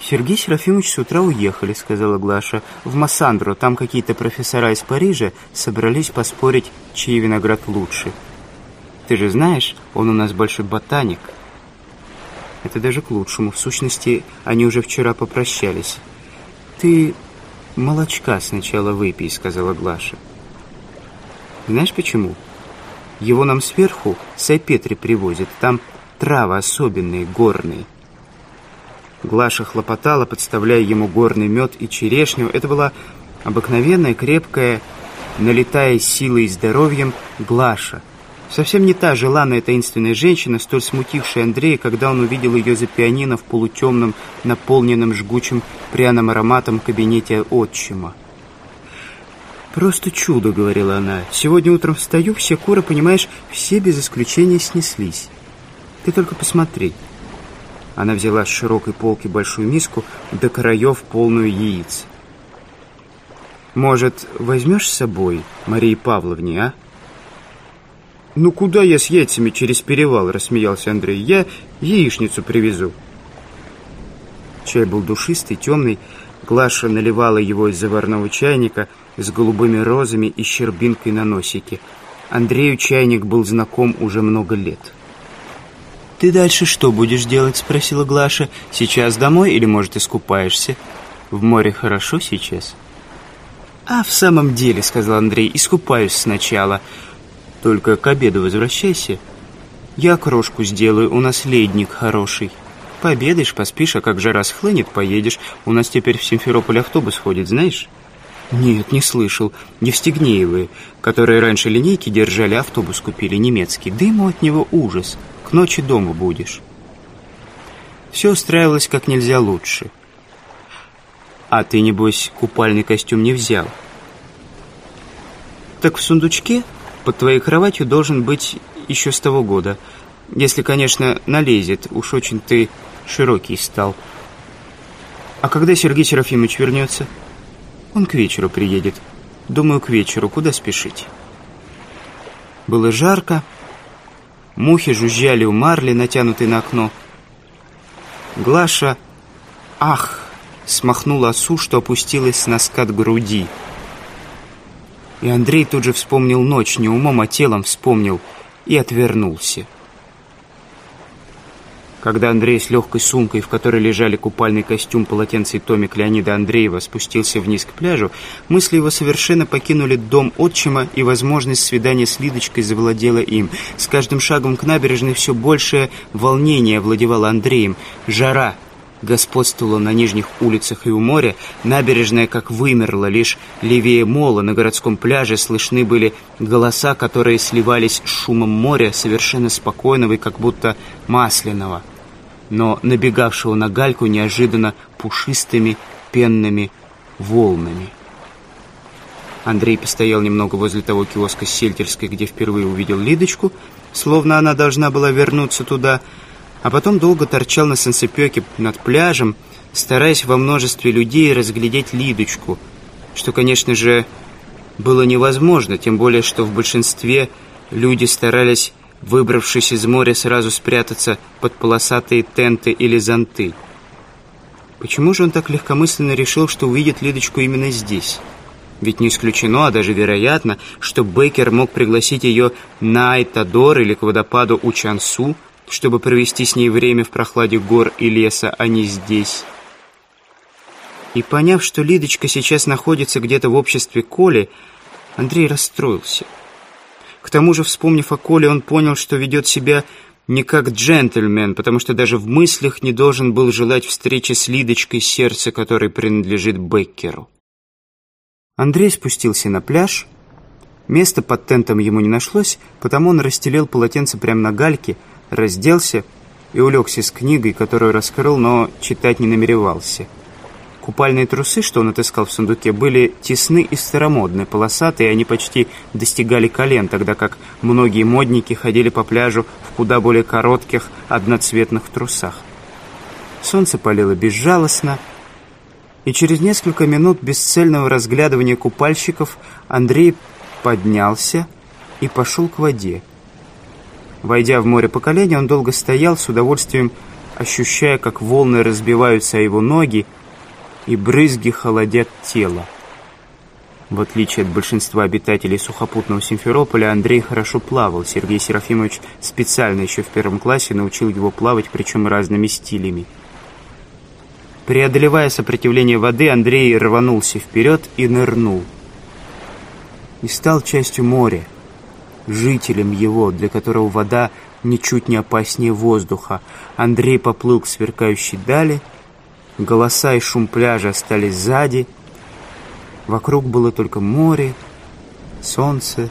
«Сергей Серафимович с утра уехали», — сказала Глаша. «В Массандру. Там какие-то профессора из Парижа собрались поспорить, чей виноград лучше». Ты же знаешь, он у нас больше ботаник. Это даже к лучшему. В сущности, они уже вчера попрощались. Ты молочка сначала выпей, сказала Глаша. Знаешь почему? Его нам сверху Сайпетри привозят. Там травы особенные, горные. Глаша хлопотала, подставляя ему горный мед и черешню. Это была обыкновенная, крепкая, налетая силой и здоровьем, Глаша — Совсем не та желанная таинственная женщина, столь смутившая Андрея, когда он увидел ее за пианино в полутемном, наполненном жгучим пряным ароматом кабинете отчима. «Просто чудо», — говорила она. «Сегодня утром встаю, все куры, понимаешь, все без исключения снеслись. Ты только посмотри». Она взяла с широкой полки большую миску, до краев полную яиц. «Может, возьмешь с собой Марии Павловне, а?» «Ну куда я с яйцами через перевал?» – рассмеялся Андрей. «Я яичницу привезу». Чай был душистый, темный. Глаша наливала его из заварного чайника с голубыми розами и щербинкой на носике. Андрею чайник был знаком уже много лет. «Ты дальше что будешь делать?» – спросила Глаша. «Сейчас домой или, может, искупаешься? В море хорошо сейчас?» «А в самом деле», — сказал Андрей, — «искупаюсь сначала». Только к обеду возвращайся. Я крошку сделаю, у наследник хороший. Пообедаешь, поспишь, а как жара схлынет, поедешь. У нас теперь в Симферополь автобус ходит, знаешь?» «Нет, не слышал. Евстигнеевы, которые раньше линейки держали, автобус купили немецкий. Дыму от него ужас. К ночи дома будешь». Все устраивалось как нельзя лучше. «А ты, небось, купальный костюм не взял?» «Так в сундучке под твоей кроватью должен быть еще с того года. Если, конечно, налезет, уж очень ты широкий стал. А когда Сергей Серафимович вернется? Он к вечеру приедет. Думаю, к вечеру. Куда спешить? Было жарко. Мухи жужжали у марли, натянутой на окно. Глаша, ах, смахнула осу, что опустилась на скат груди. И Андрей тут же вспомнил ночь, не умом, а телом вспомнил, и отвернулся. Когда Андрей с легкой сумкой, в которой лежали купальный костюм, полотенце и томик Леонида Андреева, спустился вниз к пляжу, мысли его совершенно покинули дом отчима, и возможность свидания с Лидочкой завладела им. С каждым шагом к набережной все большее волнение владевало Андреем. Жара господствовала на нижних улицах и у моря, набережная как вымерла, лишь левее мола на городском пляже слышны были голоса, которые сливались с шумом моря, совершенно спокойного и как будто масляного, но набегавшего на гальку неожиданно пушистыми пенными волнами. Андрей постоял немного возле того киоска сельтерской, где впервые увидел Лидочку, словно она должна была вернуться туда, а потом долго торчал на санцепёке над пляжем, стараясь во множестве людей разглядеть Лидочку, что, конечно же, было невозможно, тем более, что в большинстве люди старались, выбравшись из моря, сразу спрятаться под полосатые тенты или зонты. Почему же он так легкомысленно решил, что увидит Лидочку именно здесь? Ведь не исключено, а даже вероятно, что Бейкер мог пригласить ее на Айтадор или к водопаду у Чансу? чтобы провести с ней время в прохладе гор и леса, а не здесь. И поняв, что Лидочка сейчас находится где-то в обществе Коли, Андрей расстроился. К тому же, вспомнив о Коле, он понял, что ведет себя не как джентльмен, потому что даже в мыслях не должен был желать встречи с Лидочкой, сердце которой принадлежит Беккеру. Андрей спустился на пляж. Места под тентом ему не нашлось, потому он расстелил полотенце прямо на гальке – разделся и улегся с книгой, которую раскрыл, но читать не намеревался. Купальные трусы, что он отыскал в сундуке, были тесны и старомодны, полосатые, они почти достигали колен, тогда как многие модники ходили по пляжу в куда более коротких одноцветных трусах. Солнце палило безжалостно, и через несколько минут бесцельного разглядывания купальщиков Андрей поднялся и пошел к воде. Войдя в море по колени, он долго стоял, с удовольствием ощущая, как волны разбиваются о его ноги и брызги холодят тело. В отличие от большинства обитателей сухопутного Симферополя, Андрей хорошо плавал. Сергей Серафимович специально еще в первом классе научил его плавать, причем разными стилями. Преодолевая сопротивление воды, Андрей рванулся вперед и нырнул. И стал частью моря жителем его, для которого вода ничуть не опаснее воздуха. Андрей поплыл к сверкающей дали, голоса и шум пляжа остались сзади. Вокруг было только море, солнце,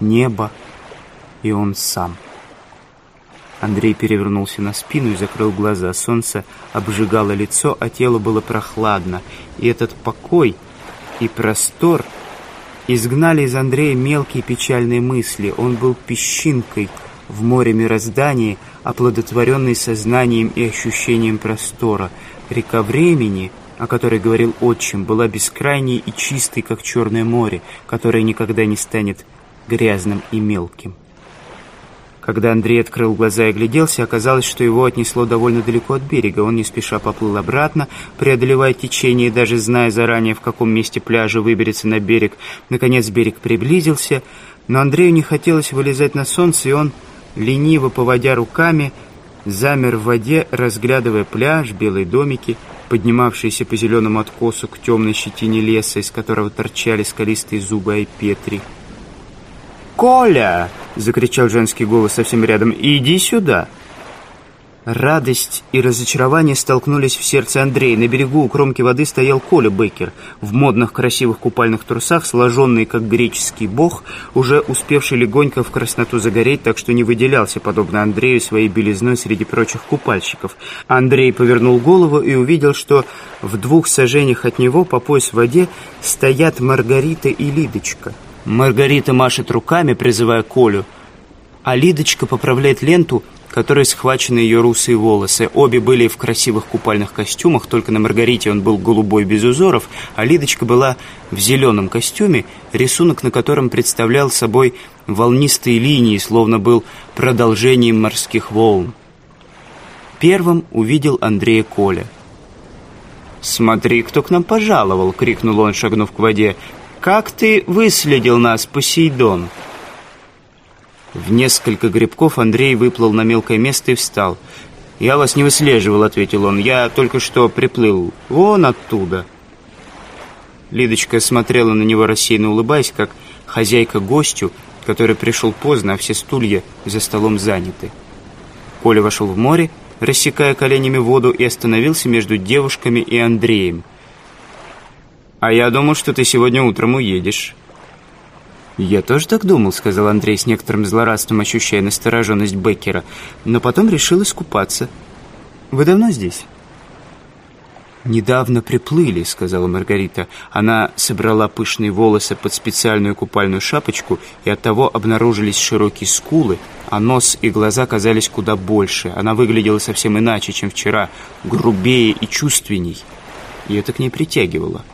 небо и он сам. Андрей перевернулся на спину и закрыл глаза. Солнце обжигало лицо, а тело было прохладно. И этот покой и простор — изгнали из Андрея мелкие печальные мысли. Он был песчинкой в море мироздания, оплодотворенной сознанием и ощущением простора. Река времени, о которой говорил отчим, была бескрайней и чистой, как Черное море, которое никогда не станет грязным и мелким. Когда Андрей открыл глаза и гляделся, оказалось, что его отнесло довольно далеко от берега. Он не спеша поплыл обратно, преодолевая течение, даже зная заранее, в каком месте пляжа выберется на берег. Наконец берег приблизился, но Андрею не хотелось вылезать на солнце, и он, лениво поводя руками, замер в воде, разглядывая пляж, белые домики, поднимавшиеся по зеленому откосу к темной щетине леса, из которого торчали скалистые зубы Айпетри. «Коля!» — закричал женский голос совсем рядом. «Иди сюда!» Радость и разочарование столкнулись в сердце Андрея. На берегу у кромки воды стоял Коля Бейкер в модных красивых купальных трусах, сложенный как греческий бог, уже успевший легонько в красноту загореть, так что не выделялся, подобно Андрею, своей белизной среди прочих купальщиков. Андрей повернул голову и увидел, что в двух сажениях от него по пояс в воде стоят Маргарита и Лидочка — Маргарита машет руками, призывая Колю, а Лидочка поправляет ленту, которой схвачены ее русые волосы. Обе были в красивых купальных костюмах, только на Маргарите он был голубой без узоров, а Лидочка была в зеленом костюме, рисунок на котором представлял собой волнистые линии, словно был продолжением морских волн. Первым увидел Андрея Коля. «Смотри, кто к нам пожаловал!» — крикнул он, шагнув к воде как ты выследил нас, Посейдон?» В несколько грибков Андрей выплыл на мелкое место и встал. «Я вас не выслеживал», — ответил он. «Я только что приплыл. Вон оттуда». Лидочка смотрела на него рассеянно улыбаясь, как хозяйка гостю, который пришел поздно, а все стулья за столом заняты. Коля вошел в море, рассекая коленями воду, и остановился между девушками и Андреем. А я думал, что ты сегодня утром уедешь. «Я тоже так думал», — сказал Андрей с некоторым злорадством, ощущая настороженность Беккера, но потом решил искупаться. «Вы давно здесь?» «Недавно приплыли», — сказала Маргарита. Она собрала пышные волосы под специальную купальную шапочку, и оттого обнаружились широкие скулы, а нос и глаза казались куда больше. Она выглядела совсем иначе, чем вчера, грубее и чувственней, и это к ней притягивало.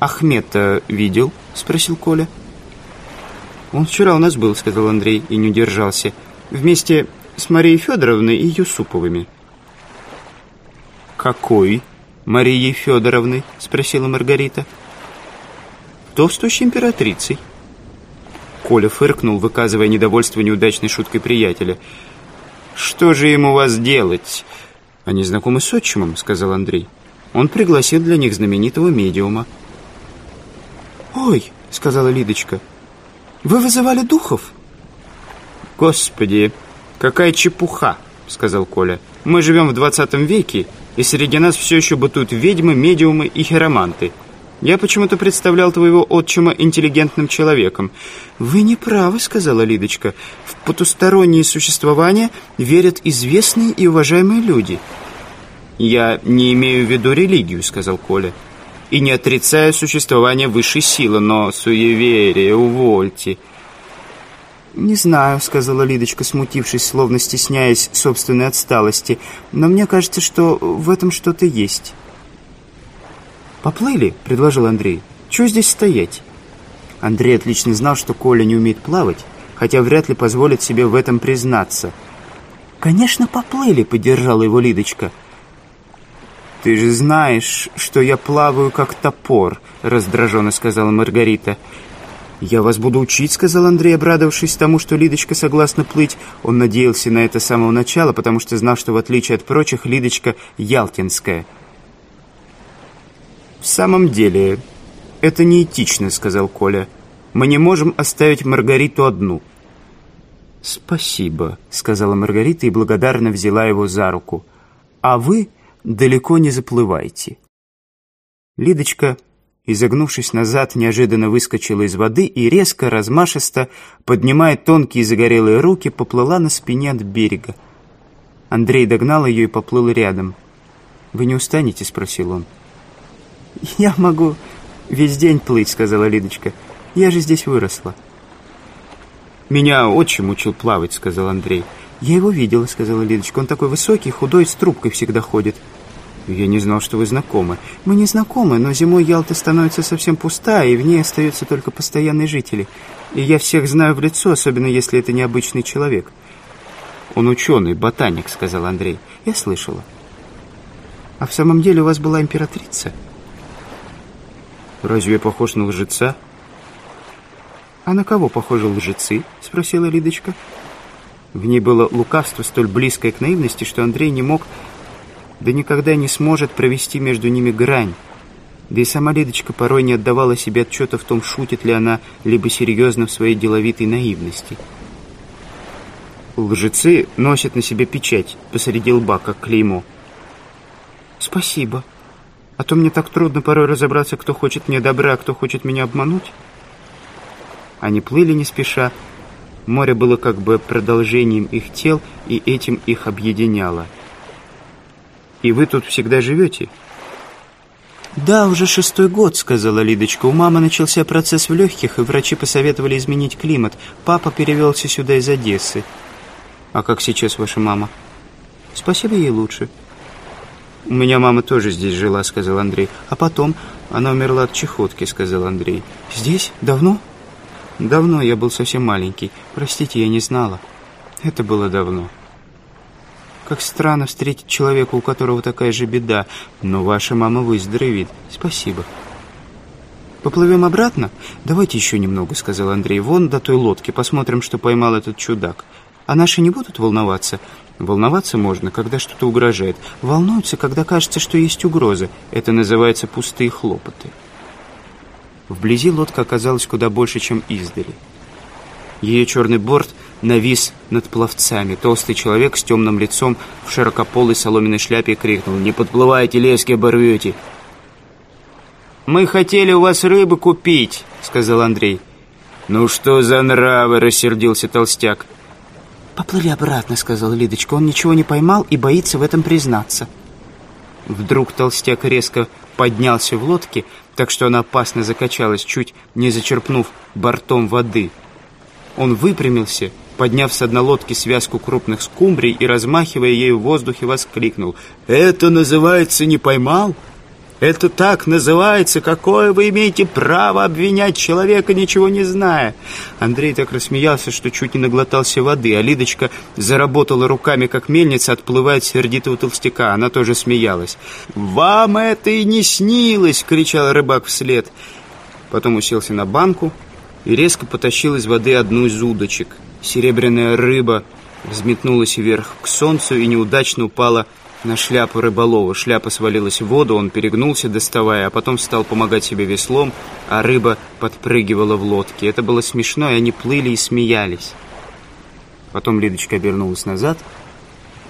Ахмета э, видел?» — спросил Коля. «Он вчера у нас был», — сказал Андрей и не удержался. «Вместе с Марией Федоровной и Юсуповыми». «Какой Марией Федоровной?» — спросила Маргарита. «Толстущей императрицей». Коля фыркнул, выказывая недовольство неудачной шуткой приятеля. «Что же ему вас делать?» «Они знакомы с отчимом», — сказал Андрей. «Он пригласил для них знаменитого медиума». «Ой!» — сказала Лидочка. «Вы вызывали духов?» «Господи, какая чепуха!» — сказал Коля. «Мы живем в 20 веке, и среди нас все еще бытуют ведьмы, медиумы и хироманты. Я почему-то представлял твоего отчима интеллигентным человеком». «Вы не правы», — сказала Лидочка. «В потусторонние существования верят известные и уважаемые люди». «Я не имею в виду религию», — сказал Коля и не отрицаю существование высшей силы, но суеверие, увольте». «Не знаю», — сказала Лидочка, смутившись, словно стесняясь собственной отсталости, «но мне кажется, что в этом что-то есть». «Поплыли?» — предложил Андрей. «Чего здесь стоять?» Андрей отлично знал, что Коля не умеет плавать, хотя вряд ли позволит себе в этом признаться. «Конечно, поплыли», — поддержала его Лидочка. «Лидочка». «Ты же знаешь, что я плаваю как топор», — раздраженно сказала Маргарита. «Я вас буду учить», — сказал Андрей, обрадовавшись тому, что Лидочка согласна плыть. Он надеялся на это с самого начала, потому что знал, что, в отличие от прочих, Лидочка ялтинская. «В самом деле, это неэтично», — сказал Коля. «Мы не можем оставить Маргариту одну». «Спасибо», — сказала Маргарита и благодарно взяла его за руку. «А вы...» далеко не заплывайте». Лидочка, изогнувшись назад, неожиданно выскочила из воды и резко, размашисто, поднимая тонкие загорелые руки, поплыла на спине от берега. Андрей догнал ее и поплыл рядом. «Вы не устанете?» — спросил он. «Я могу весь день плыть», — сказала Лидочка. «Я же здесь выросла». «Меня отчим учил плавать», — сказал Андрей. «Я его видела», — сказала Лидочка. «Он такой высокий, худой, с трубкой всегда ходит». «Я не знал, что вы знакомы». «Мы не знакомы, но зимой Ялта становится совсем пустая, и в ней остаются только постоянные жители. И я всех знаю в лицо, особенно если это необычный человек». «Он ученый, ботаник», — сказал Андрей. «Я слышала». «А в самом деле у вас была императрица?» «Разве я похож на лжеца?» «А на кого похожи лжецы?» — спросила Лидочка. «Лидочка». В ней было лукавство, столь близкое к наивности, что Андрей не мог, да никогда не сможет провести между ними грань. Да и сама Лидочка порой не отдавала себе отчета в том, шутит ли она, либо серьезно в своей деловитой наивности. «Лжецы носят на себе печать», — посредил Бака клеймо. «Спасибо. А то мне так трудно порой разобраться, кто хочет мне добра, а кто хочет меня обмануть». Они плыли не спеша, — Море было как бы продолжением их тел и этим их объединяло. «И вы тут всегда живете?» «Да, уже шестой год», — сказала Лидочка. «У мамы начался процесс в легких, и врачи посоветовали изменить климат. Папа перевелся сюда из Одессы». «А как сейчас ваша мама?» «Спасибо ей лучше». «У меня мама тоже здесь жила», — сказал Андрей. «А потом она умерла от чехотки», — сказал Андрей. «Здесь? Давно?» Давно я был совсем маленький. Простите, я не знала. Это было давно. Как странно встретить человека, у которого такая же беда. Но ваша мама выздоровеет. Спасибо. «Поплывем обратно? Давайте еще немного», — сказал Андрей. «Вон до той лодки, посмотрим, что поймал этот чудак. А наши не будут волноваться?» «Волноваться можно, когда что-то угрожает. Волнуются, когда кажется, что есть угроза. Это называется пустые хлопоты». Вблизи лодка оказалась куда больше, чем издали. Ее черный борт навис над пловцами. Толстый человек с темным лицом в широкополой соломенной шляпе крикнул «Не подплывайте, лески оборвете!» «Мы хотели у вас рыбы купить», — сказал Андрей. «Ну что за нравы?» — рассердился толстяк. «Поплыли обратно», — сказала Лидочка. «Он ничего не поймал и боится в этом признаться». Вдруг толстяк резко поднялся в лодке, так что она опасно закачалась, чуть не зачерпнув бортом воды. Он выпрямился, подняв с однолодки связку крупных скумбрий и, размахивая ею в воздухе, воскликнул. «Это называется не поймал, это так называется? Какое вы имеете право обвинять человека, ничего не зная?» Андрей так рассмеялся, что чуть не наглотался воды, а Лидочка заработала руками, как мельница, отплывая от сердитого толстяка. Она тоже смеялась. «Вам это и не снилось!» — кричал рыбак вслед. Потом уселся на банку и резко потащил из воды одну из удочек. Серебряная рыба взметнулась вверх к солнцу и неудачно упала на шляпу рыболова. Шляпа свалилась в воду, он перегнулся, доставая, а потом стал помогать себе веслом, а рыба подпрыгивала в лодке. Это было смешно, и они плыли и смеялись. Потом Лидочка обернулась назад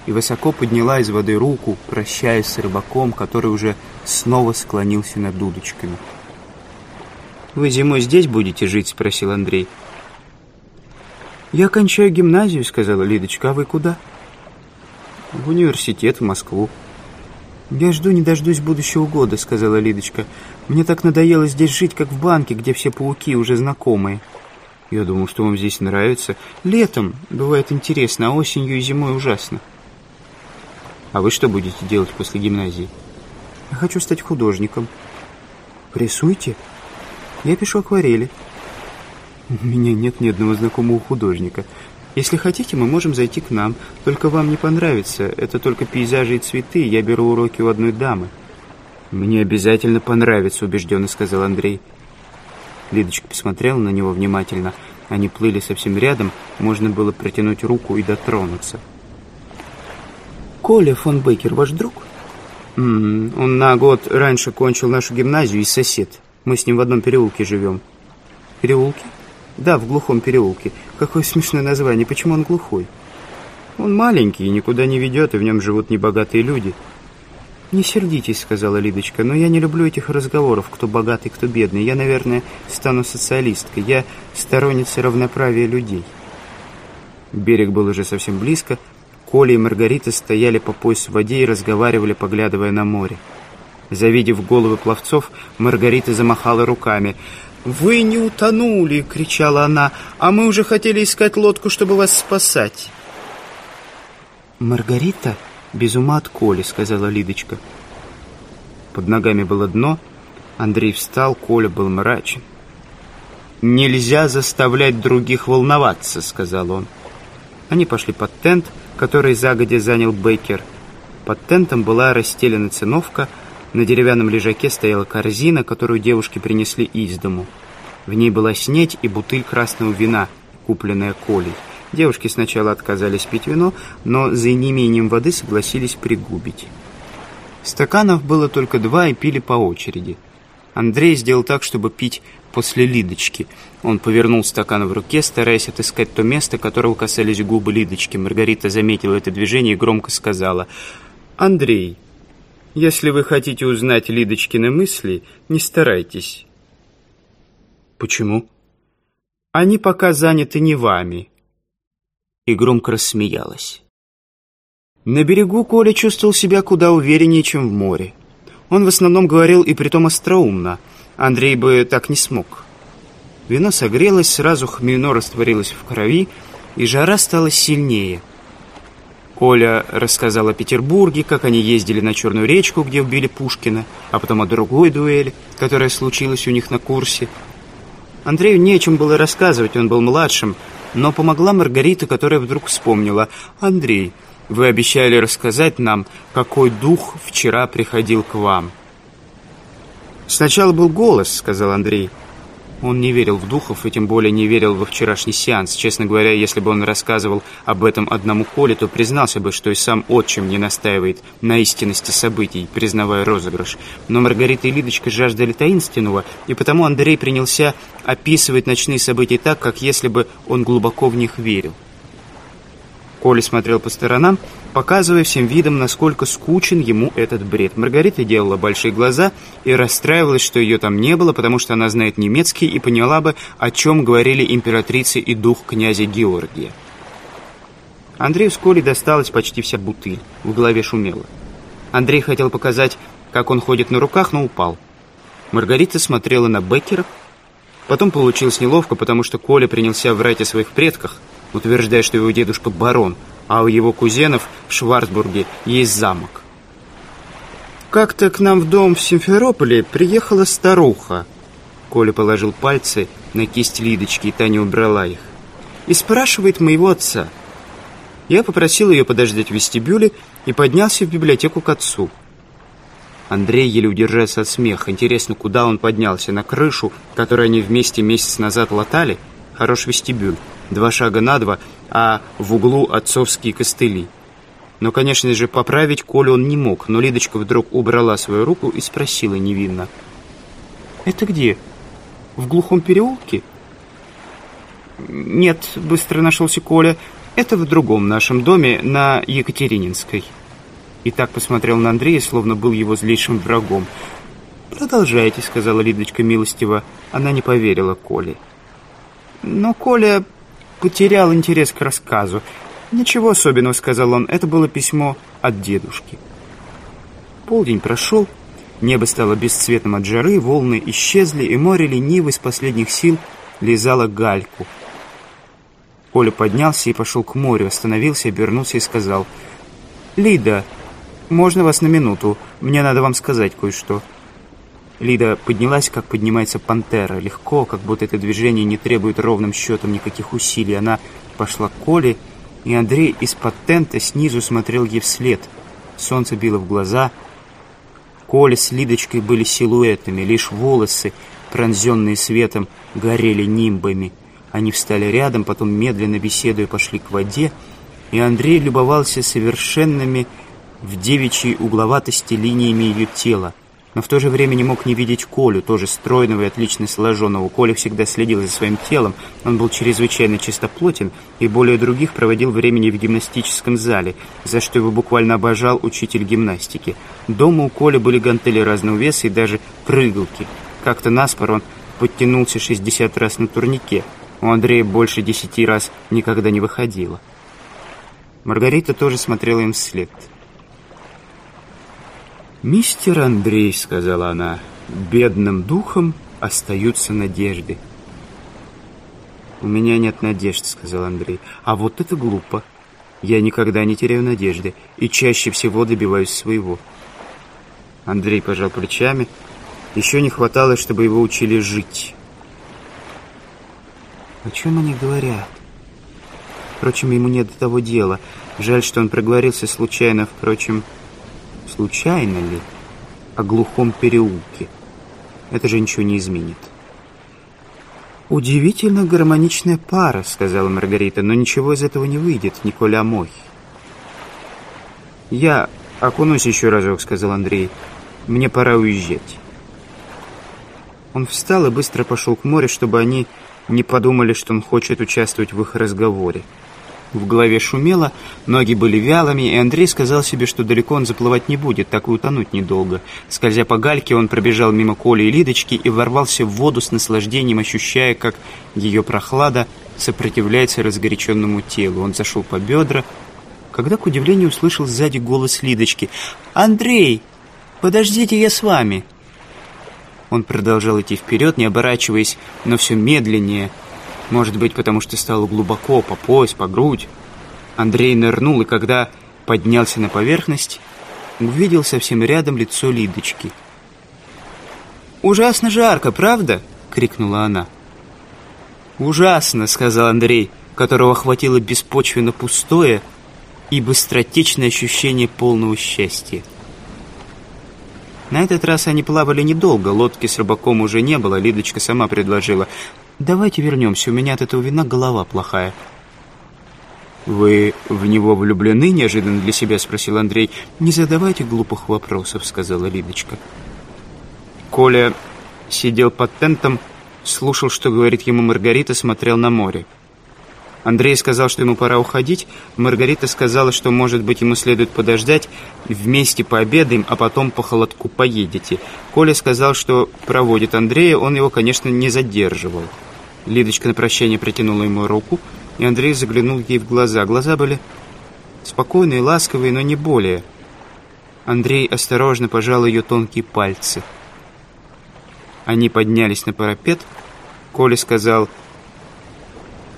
и высоко подняла из воды руку, прощаясь с рыбаком, который уже снова склонился над дудочками. «Вы зимой здесь будете жить?» — спросил Андрей. «Я кончаю гимназию», — сказала Лидочка. «А вы куда?» в университет, в Москву. «Я жду не дождусь будущего года», — сказала Лидочка. «Мне так надоело здесь жить, как в банке, где все пауки уже знакомые». «Я думал, что вам здесь нравится. Летом бывает интересно, а осенью и зимой ужасно». «А вы что будете делать после гимназии?» «Я хочу стать художником». «Рисуйте?» «Я пишу акварели». «У меня нет ни одного знакомого художника. Если хотите, мы можем зайти к нам. Только вам не понравится. Это только пейзажи и цветы. Я беру уроки у одной дамы». «Мне обязательно понравится», — убежденно сказал Андрей. Лидочка посмотрела на него внимательно. Они плыли совсем рядом. Можно было протянуть руку и дотронуться. «Коля фон Бейкер ваш друг?» М -м, «Он на год раньше кончил нашу гимназию и сосед. Мы с ним в одном переулке живем». «Переулке?» Да, в глухом переулке. Какое смешное название. Почему он глухой? Он маленький и никуда не ведет, и в нем живут небогатые люди. «Не сердитесь», — сказала Лидочка, — «но я не люблю этих разговоров, кто богатый, кто бедный. Я, наверное, стану социалисткой. Я сторонница равноправия людей». Берег был уже совсем близко. Коля и Маргарита стояли по пояс в воде и разговаривали, поглядывая на море. Завидев головы пловцов, Маргарита замахала руками — «Вы не утонули!» — кричала она. «А мы уже хотели искать лодку, чтобы вас спасать!» «Маргарита без ума от Коли», — сказала Лидочка. Под ногами было дно. Андрей встал, Коля был мрачен. «Нельзя заставлять других волноваться», — сказал он. Они пошли под тент, который загодя занял Бейкер. Под тентом была расстелена циновка — на деревянном лежаке стояла корзина, которую девушки принесли из дому. В ней была снеть и бутыль красного вина, купленная Колей. Девушки сначала отказались пить вино, но за неимением воды согласились пригубить. Стаканов было только два и пили по очереди. Андрей сделал так, чтобы пить после Лидочки. Он повернул стакан в руке, стараясь отыскать то место, которого касались губы Лидочки. Маргарита заметила это движение и громко сказала «Андрей». Если вы хотите узнать Лидочкины мысли, не старайтесь. Почему? Они пока заняты не вами. И громко рассмеялась. На берегу Коля чувствовал себя куда увереннее, чем в море. Он в основном говорил и притом остроумно. Андрей бы так не смог. Вино согрелось, сразу хмельно растворилось в крови, и жара стала сильнее – Коля рассказал о Петербурге, как они ездили на Черную речку, где убили Пушкина, а потом о другой дуэли, которая случилась у них на курсе. Андрею не о чем было рассказывать, он был младшим, но помогла Маргарита, которая вдруг вспомнила. «Андрей, вы обещали рассказать нам, какой дух вчера приходил к вам». «Сначала был голос», — сказал Андрей. Он не верил в духов и тем более не верил во вчерашний сеанс. Честно говоря, если бы он рассказывал об этом одному Коле, то признался бы, что и сам отчим не настаивает на истинности событий, признавая розыгрыш. Но Маргарита и Лидочка жаждали таинственного, и потому Андрей принялся описывать ночные события так, как если бы он глубоко в них верил. Коля смотрел по сторонам, показывая всем видом, насколько скучен ему этот бред. Маргарита делала большие глаза и расстраивалась, что ее там не было, потому что она знает немецкий и поняла бы, о чем говорили императрицы и дух князя Георгия. Андрею с Колей досталась почти вся бутыль, в голове шумело. Андрей хотел показать, как он ходит на руках, но упал. Маргарита смотрела на Беккеров. Потом получилось неловко, потому что Коля принялся врать о своих предках, утверждая, что его дедушка барон – а у его кузенов в Шварцбурге есть замок. Как-то к нам в дом в Симферополе приехала старуха. Коля положил пальцы на кисть Лидочки, и Таня убрала их. И спрашивает моего отца. Я попросил ее подождать в вестибюле и поднялся в библиотеку к отцу. Андрей еле удержался от смеха. Интересно, куда он поднялся? На крышу, которую они вместе месяц назад латали? Хорош вестибюль два шага на два, а в углу отцовские костыли. Но, конечно же, поправить Колю он не мог, но Лидочка вдруг убрала свою руку и спросила невинно. «Это где? В глухом переулке?» «Нет», — быстро нашелся Коля, — «это в другом нашем доме, на Екатерининской». И так посмотрел на Андрея, словно был его злейшим врагом. «Продолжайте», — сказала Лидочка милостиво. Она не поверила Коле. Но Коля потерял интерес к рассказу. «Ничего особенного», — сказал он, — «это было письмо от дедушки». Полдень прошел, небо стало бесцветным от жары, волны исчезли, и море лениво из последних сил лизало гальку. Коля поднялся и пошел к морю, остановился, обернулся и сказал, «Лида, можно вас на минуту? Мне надо вам сказать кое-что». Лида поднялась, как поднимается пантера, легко, как будто это движение не требует ровным счетом никаких усилий. Она пошла к Коле, и Андрей из-под тента снизу смотрел ей вслед. Солнце било в глаза. Коля с Лидочкой были силуэтами, лишь волосы, пронзенные светом, горели нимбами. Они встали рядом, потом, медленно беседуя, пошли к воде, и Андрей любовался совершенными в девичьей угловатости линиями ее тела но в то же время не мог не видеть Колю, тоже стройного и отлично сложенного. Коля всегда следил за своим телом, он был чрезвычайно чистоплотен и более других проводил времени в гимнастическом зале, за что его буквально обожал учитель гимнастики. Дома у Коли были гантели разного веса и даже прыгалки. Как-то наспор он подтянулся 60 раз на турнике. У Андрея больше 10 раз никогда не выходило. Маргарита тоже смотрела им вслед. «Мистер Андрей», — сказала она, — «бедным духом остаются надежды». «У меня нет надежд», — сказал Андрей. «А вот это глупо. Я никогда не теряю надежды и чаще всего добиваюсь своего». Андрей пожал плечами. Еще не хватало, чтобы его учили жить. О чем они говорят? Впрочем, ему нет до того дела. Жаль, что он проговорился случайно, впрочем... Случайно ли? О глухом переулке. Это же ничего не изменит. «Удивительно гармоничная пара», — сказала Маргарита, «но ничего из этого не выйдет, Николя мой. «Я окунусь еще разок», — сказал Андрей. «Мне пора уезжать». Он встал и быстро пошел к морю, чтобы они не подумали, что он хочет участвовать в их разговоре. В голове шумело, ноги были вялыми, и Андрей сказал себе, что далеко он заплывать не будет, так и утонуть недолго. Скользя по гальке, он пробежал мимо Коли и Лидочки и ворвался в воду с наслаждением, ощущая, как ее прохлада сопротивляется разгоряченному телу. Он зашел по бедра, когда, к удивлению, услышал сзади голос Лидочки. «Андрей, подождите, я с вами!» Он продолжал идти вперед, не оборачиваясь, но все медленнее – может быть, потому что стало глубоко, по пояс, по грудь. Андрей нырнул, и когда поднялся на поверхность, увидел совсем рядом лицо Лидочки. «Ужасно жарко, правда?» — крикнула она. «Ужасно!» — сказал Андрей, которого хватило беспочвенно пустое и быстротечное ощущение полного счастья. На этот раз они плавали недолго, лодки с рыбаком уже не было, Лидочка сама предложила. Давайте вернемся, у меня от этого вина голова плохая. «Вы в него влюблены?» – неожиданно для себя спросил Андрей. «Не задавайте глупых вопросов», – сказала Лидочка. Коля сидел под тентом, слушал, что говорит ему Маргарита, смотрел на море. Андрей сказал, что ему пора уходить. Маргарита сказала, что, может быть, ему следует подождать. Вместе пообедаем, а потом по холодку поедете. Коля сказал, что проводит Андрея, он его, конечно, не задерживал. Лидочка на прощание протянула ему руку, и Андрей заглянул ей в глаза. Глаза были спокойные, ласковые, но не более. Андрей осторожно пожал ее тонкие пальцы. Они поднялись на парапет. Коля сказал,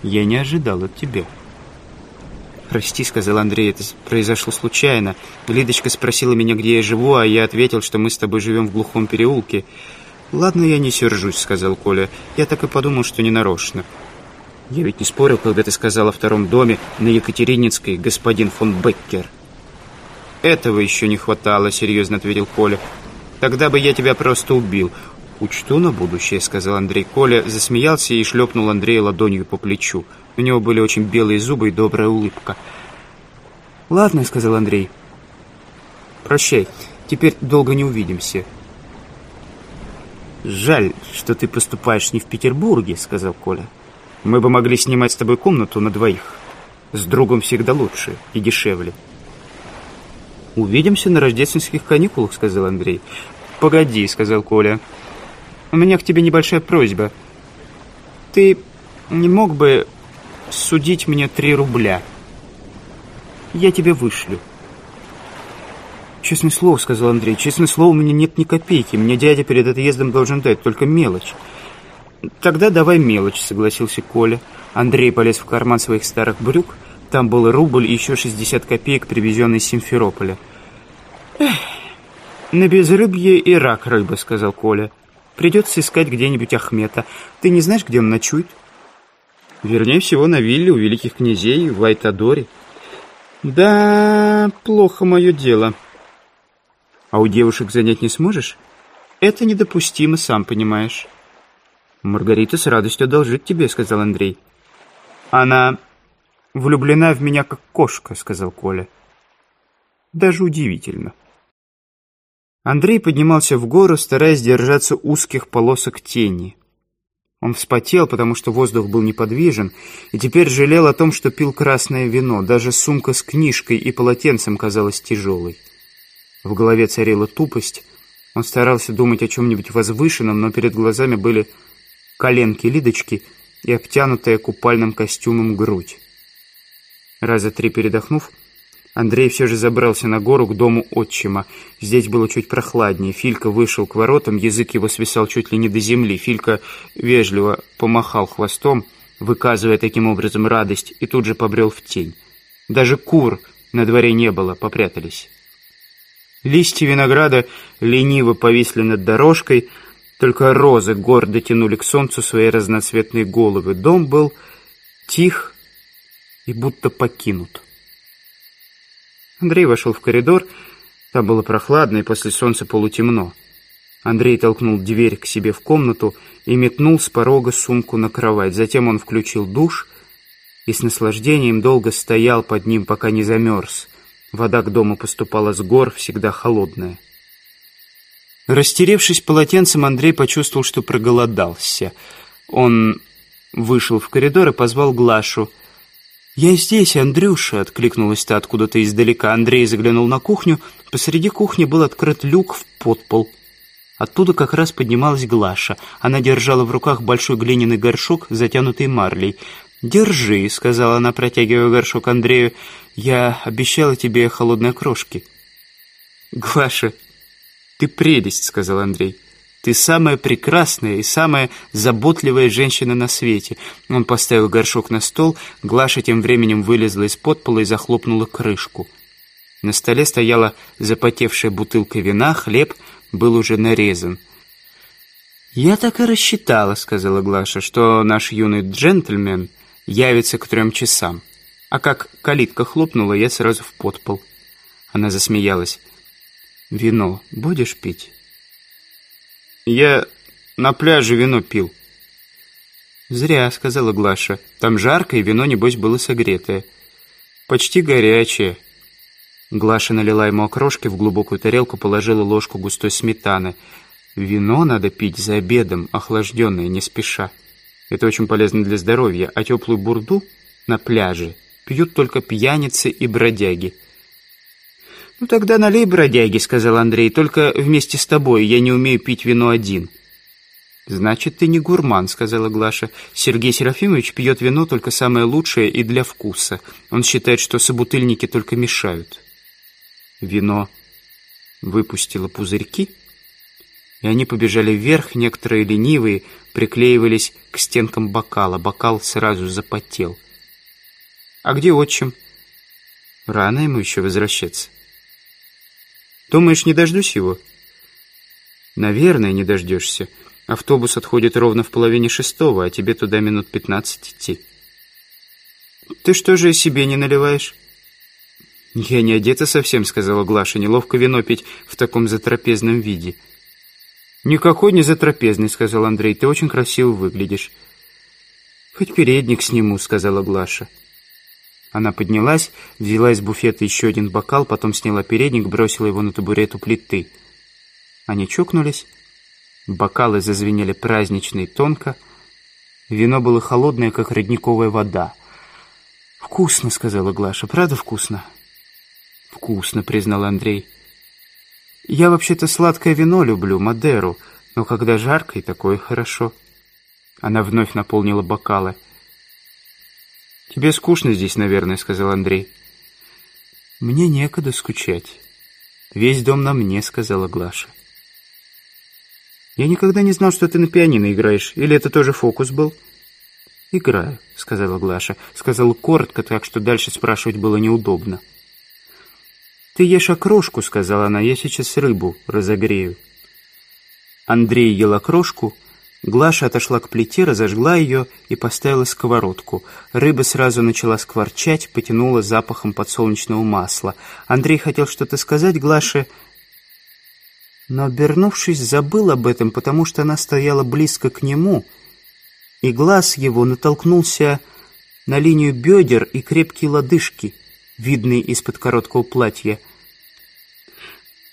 «Я не ожидал от тебя». «Прости», — сказал Андрей, — «это произошло случайно. Лидочка спросила меня, где я живу, а я ответил, что мы с тобой живем в глухом переулке». «Ладно, я не сержусь», — сказал Коля. «Я так и подумал, что ненарочно». «Я ведь не спорил, когда ты сказал о втором доме на Екатерининской, господин фон Беккер». «Этого еще не хватало», — серьезно ответил Коля. «Тогда бы я тебя просто убил». «Учту на будущее», — сказал Андрей. Коля засмеялся и шлепнул Андрея ладонью по плечу. У него были очень белые зубы и добрая улыбка. «Ладно», — сказал Андрей. «Прощай, теперь долго не увидимся». «Жаль, что ты поступаешь не в Петербурге», — сказал Коля. «Мы бы могли снимать с тобой комнату на двоих. С другом всегда лучше и дешевле». «Увидимся на рождественских каникулах», — сказал Андрей. «Погоди», — сказал Коля. «У меня к тебе небольшая просьба. Ты не мог бы судить мне три рубля? Я тебе вышлю». «Честное слово», — сказал Андрей, — «честное слово, у меня нет ни копейки. Мне дядя перед отъездом должен дать только мелочь». «Тогда давай мелочь», — согласился Коля. Андрей полез в карман своих старых брюк. Там был рубль и еще 60 копеек, привезенные из Симферополя. «Эх, на безрыбье и рак рыбы, — сказал Коля. «Придется искать где-нибудь Ахмета. Ты не знаешь, где он ночует?» «Вернее всего, на вилле у великих князей в Айтадоре». «Да, плохо мое дело». А у девушек занять не сможешь? Это недопустимо, сам понимаешь. Маргарита с радостью одолжит тебе, сказал Андрей. Она влюблена в меня как кошка, сказал Коля. Даже удивительно. Андрей поднимался в гору, стараясь держаться узких полосок тени. Он вспотел, потому что воздух был неподвижен, и теперь жалел о том, что пил красное вино. Даже сумка с книжкой и полотенцем казалась тяжелой. В голове царила тупость. Он старался думать о чем-нибудь возвышенном, но перед глазами были коленки Лидочки и обтянутая купальным костюмом грудь. Раза три передохнув, Андрей все же забрался на гору к дому отчима. Здесь было чуть прохладнее. Филька вышел к воротам, язык его свисал чуть ли не до земли. Филька вежливо помахал хвостом, выказывая таким образом радость, и тут же побрел в тень. Даже кур на дворе не было, попрятались. Листья винограда лениво повисли над дорожкой, только розы гордо тянули к солнцу свои разноцветные головы. Дом был тих и будто покинут. Андрей вошел в коридор. Там было прохладно и после солнца полутемно. Андрей толкнул дверь к себе в комнату и метнул с порога сумку на кровать. Затем он включил душ и с наслаждением долго стоял под ним, пока не замерз. Вода к дому поступала с гор, всегда холодная. Растеревшись полотенцем, Андрей почувствовал, что проголодался. Он вышел в коридор и позвал Глашу. «Я здесь, Андрюша!» — откликнулась-то откуда-то издалека. Андрей заглянул на кухню. Посреди кухни был открыт люк в подпол. Оттуда как раз поднималась Глаша. Она держала в руках большой глиняный горшок, затянутый марлей. «Держи», — сказала она, протягивая горшок Андрею, — «я обещала тебе холодной крошки». «Глаша, ты прелесть», — сказал Андрей. «Ты самая прекрасная и самая заботливая женщина на свете». Он поставил горшок на стол, Глаша тем временем вылезла из-под пола и захлопнула крышку. На столе стояла запотевшая бутылка вина, хлеб был уже нарезан. «Я так и рассчитала», — сказала Глаша, — «что наш юный джентльмен...» явится к трем часам. А как калитка хлопнула, я сразу в подпол. Она засмеялась. «Вино будешь пить?» «Я на пляже вино пил». «Зря», — сказала Глаша. «Там жарко, и вино, небось, было согретое. Почти горячее». Глаша налила ему окрошки в глубокую тарелку, положила ложку густой сметаны. «Вино надо пить за обедом, охлажденное, не спеша». Это очень полезно для здоровья, а теплую бурду на пляже пьют только пьяницы и бродяги. «Ну тогда налей бродяги», — сказал Андрей, — «только вместе с тобой, я не умею пить вино один». «Значит, ты не гурман», — сказала Глаша. «Сергей Серафимович пьет вино только самое лучшее и для вкуса. Он считает, что собутыльники только мешают». Вино выпустило пузырьки, и они побежали вверх, некоторые ленивые, приклеивались к стенкам бокала. Бокал сразу запотел. «А где отчим?» «Рано ему еще возвращаться». «Думаешь, не дождусь его?» «Наверное, не дождешься. Автобус отходит ровно в половине шестого, а тебе туда минут пятнадцать идти». «Ты что же себе не наливаешь?» «Я не одета совсем», — сказала Глаша. «Неловко вино пить в таком затрапезном виде». «Никакой не затрапезный», — сказал Андрей. «Ты очень красиво выглядишь». «Хоть передник сниму», — сказала Глаша. Она поднялась, взяла из буфета еще один бокал, потом сняла передник, бросила его на табурет у плиты. Они чокнулись. Бокалы зазвенели празднично и тонко. Вино было холодное, как родниковая вода. «Вкусно», — сказала Глаша. «Правда вкусно?» «Вкусно», — признал Андрей. «Вкусно». Я вообще-то сладкое вино люблю, Мадеру, но когда жарко, и такое хорошо». Она вновь наполнила бокалы. «Тебе скучно здесь, наверное», — сказал Андрей. «Мне некогда скучать. Весь дом на мне», — сказала Глаша. «Я никогда не знал, что ты на пианино играешь. Или это тоже фокус был?» «Играю», — сказала Глаша. Сказала коротко, так что дальше спрашивать было неудобно. «Ты ешь окрошку», — сказала она, — «я сейчас рыбу разогрею». Андрей ел окрошку, Глаша отошла к плите, разожгла ее и поставила сковородку. Рыба сразу начала скворчать, потянула запахом подсолнечного масла. Андрей хотел что-то сказать Глаше, но, обернувшись, забыл об этом, потому что она стояла близко к нему, и глаз его натолкнулся на линию бедер и крепкие лодыжки — видный из-под короткого платья.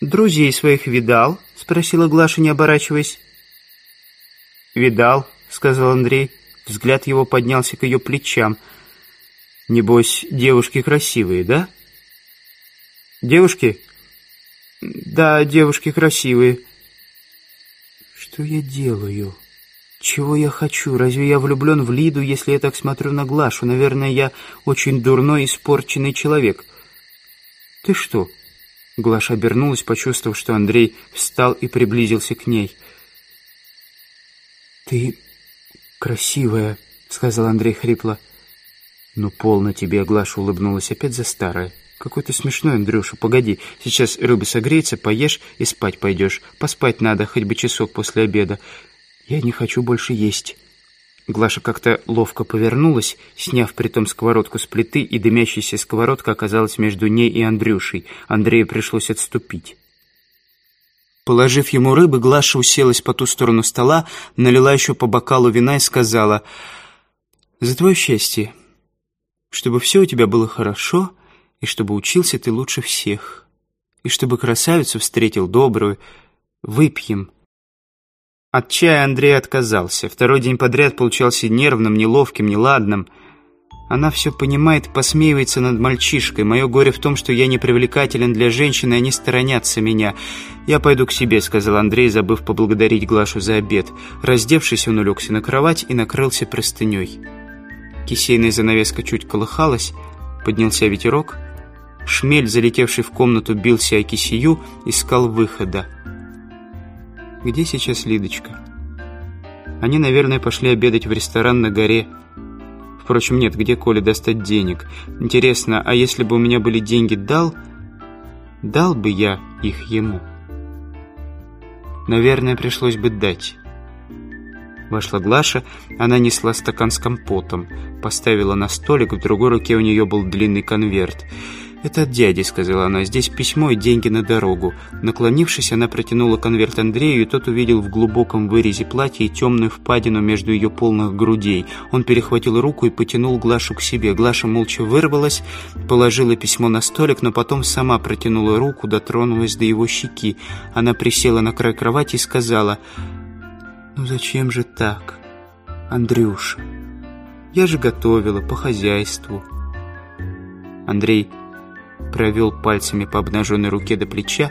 «Друзей своих видал?» — спросила Глаша, не оборачиваясь. «Видал», — сказал Андрей. Взгляд его поднялся к ее плечам. «Небось, девушки красивые, да?» «Девушки?» «Да, девушки красивые». «Что я делаю?» Чего я хочу? Разве я влюблен в Лиду, если я так смотрю на Глашу? Наверное, я очень дурной, испорченный человек. Ты что? Глаша обернулась, почувствовав, что Андрей встал и приблизился к ней. Ты красивая, сказал Андрей хрипло. Ну, полно тебе, Глаша улыбнулась опять за старое. Какой ты смешной, Андрюша, погоди. Сейчас рыба согреется, поешь и спать пойдешь. Поспать надо, хоть бы часок после обеда. «Я не хочу больше есть». Глаша как-то ловко повернулась, сняв притом сковородку с плиты, и дымящаяся сковородка оказалась между ней и Андрюшей. Андрею пришлось отступить. Положив ему рыбы, Глаша уселась по ту сторону стола, налила еще по бокалу вина и сказала, «За твое счастье, чтобы все у тебя было хорошо, и чтобы учился ты лучше всех, и чтобы красавицу встретил добрую, выпьем». Отчая Андрей отказался. Второй день подряд получался нервным, неловким, неладным. Она все понимает, посмеивается над мальчишкой. Мое горе в том, что я не привлекателен для женщины, они сторонятся меня. «Я пойду к себе», — сказал Андрей, забыв поблагодарить Глашу за обед. Раздевшись, он улегся на кровать и накрылся простыней. Кисейная занавеска чуть колыхалась, поднялся ветерок. Шмель, залетевший в комнату, бился о кисию, искал выхода где сейчас Лидочка? Они, наверное, пошли обедать в ресторан на горе. Впрочем, нет, где Коле достать денег? Интересно, а если бы у меня были деньги, дал? Дал бы я их ему? Наверное, пришлось бы дать. Вошла Глаша, она несла стакан с компотом, поставила на столик, в другой руке у нее был длинный конверт — «Это от дяди», — сказала она. «Здесь письмо и деньги на дорогу». Наклонившись, она протянула конверт Андрею, и тот увидел в глубоком вырезе платья и темную впадину между ее полных грудей. Он перехватил руку и потянул Глашу к себе. Глаша молча вырвалась, положила письмо на столик, но потом сама протянула руку, дотронулась до его щеки. Она присела на край кровати и сказала, «Ну зачем же так, Андрюша? Я же готовила по хозяйству». Андрей провел пальцами по обнаженной руке до плеча,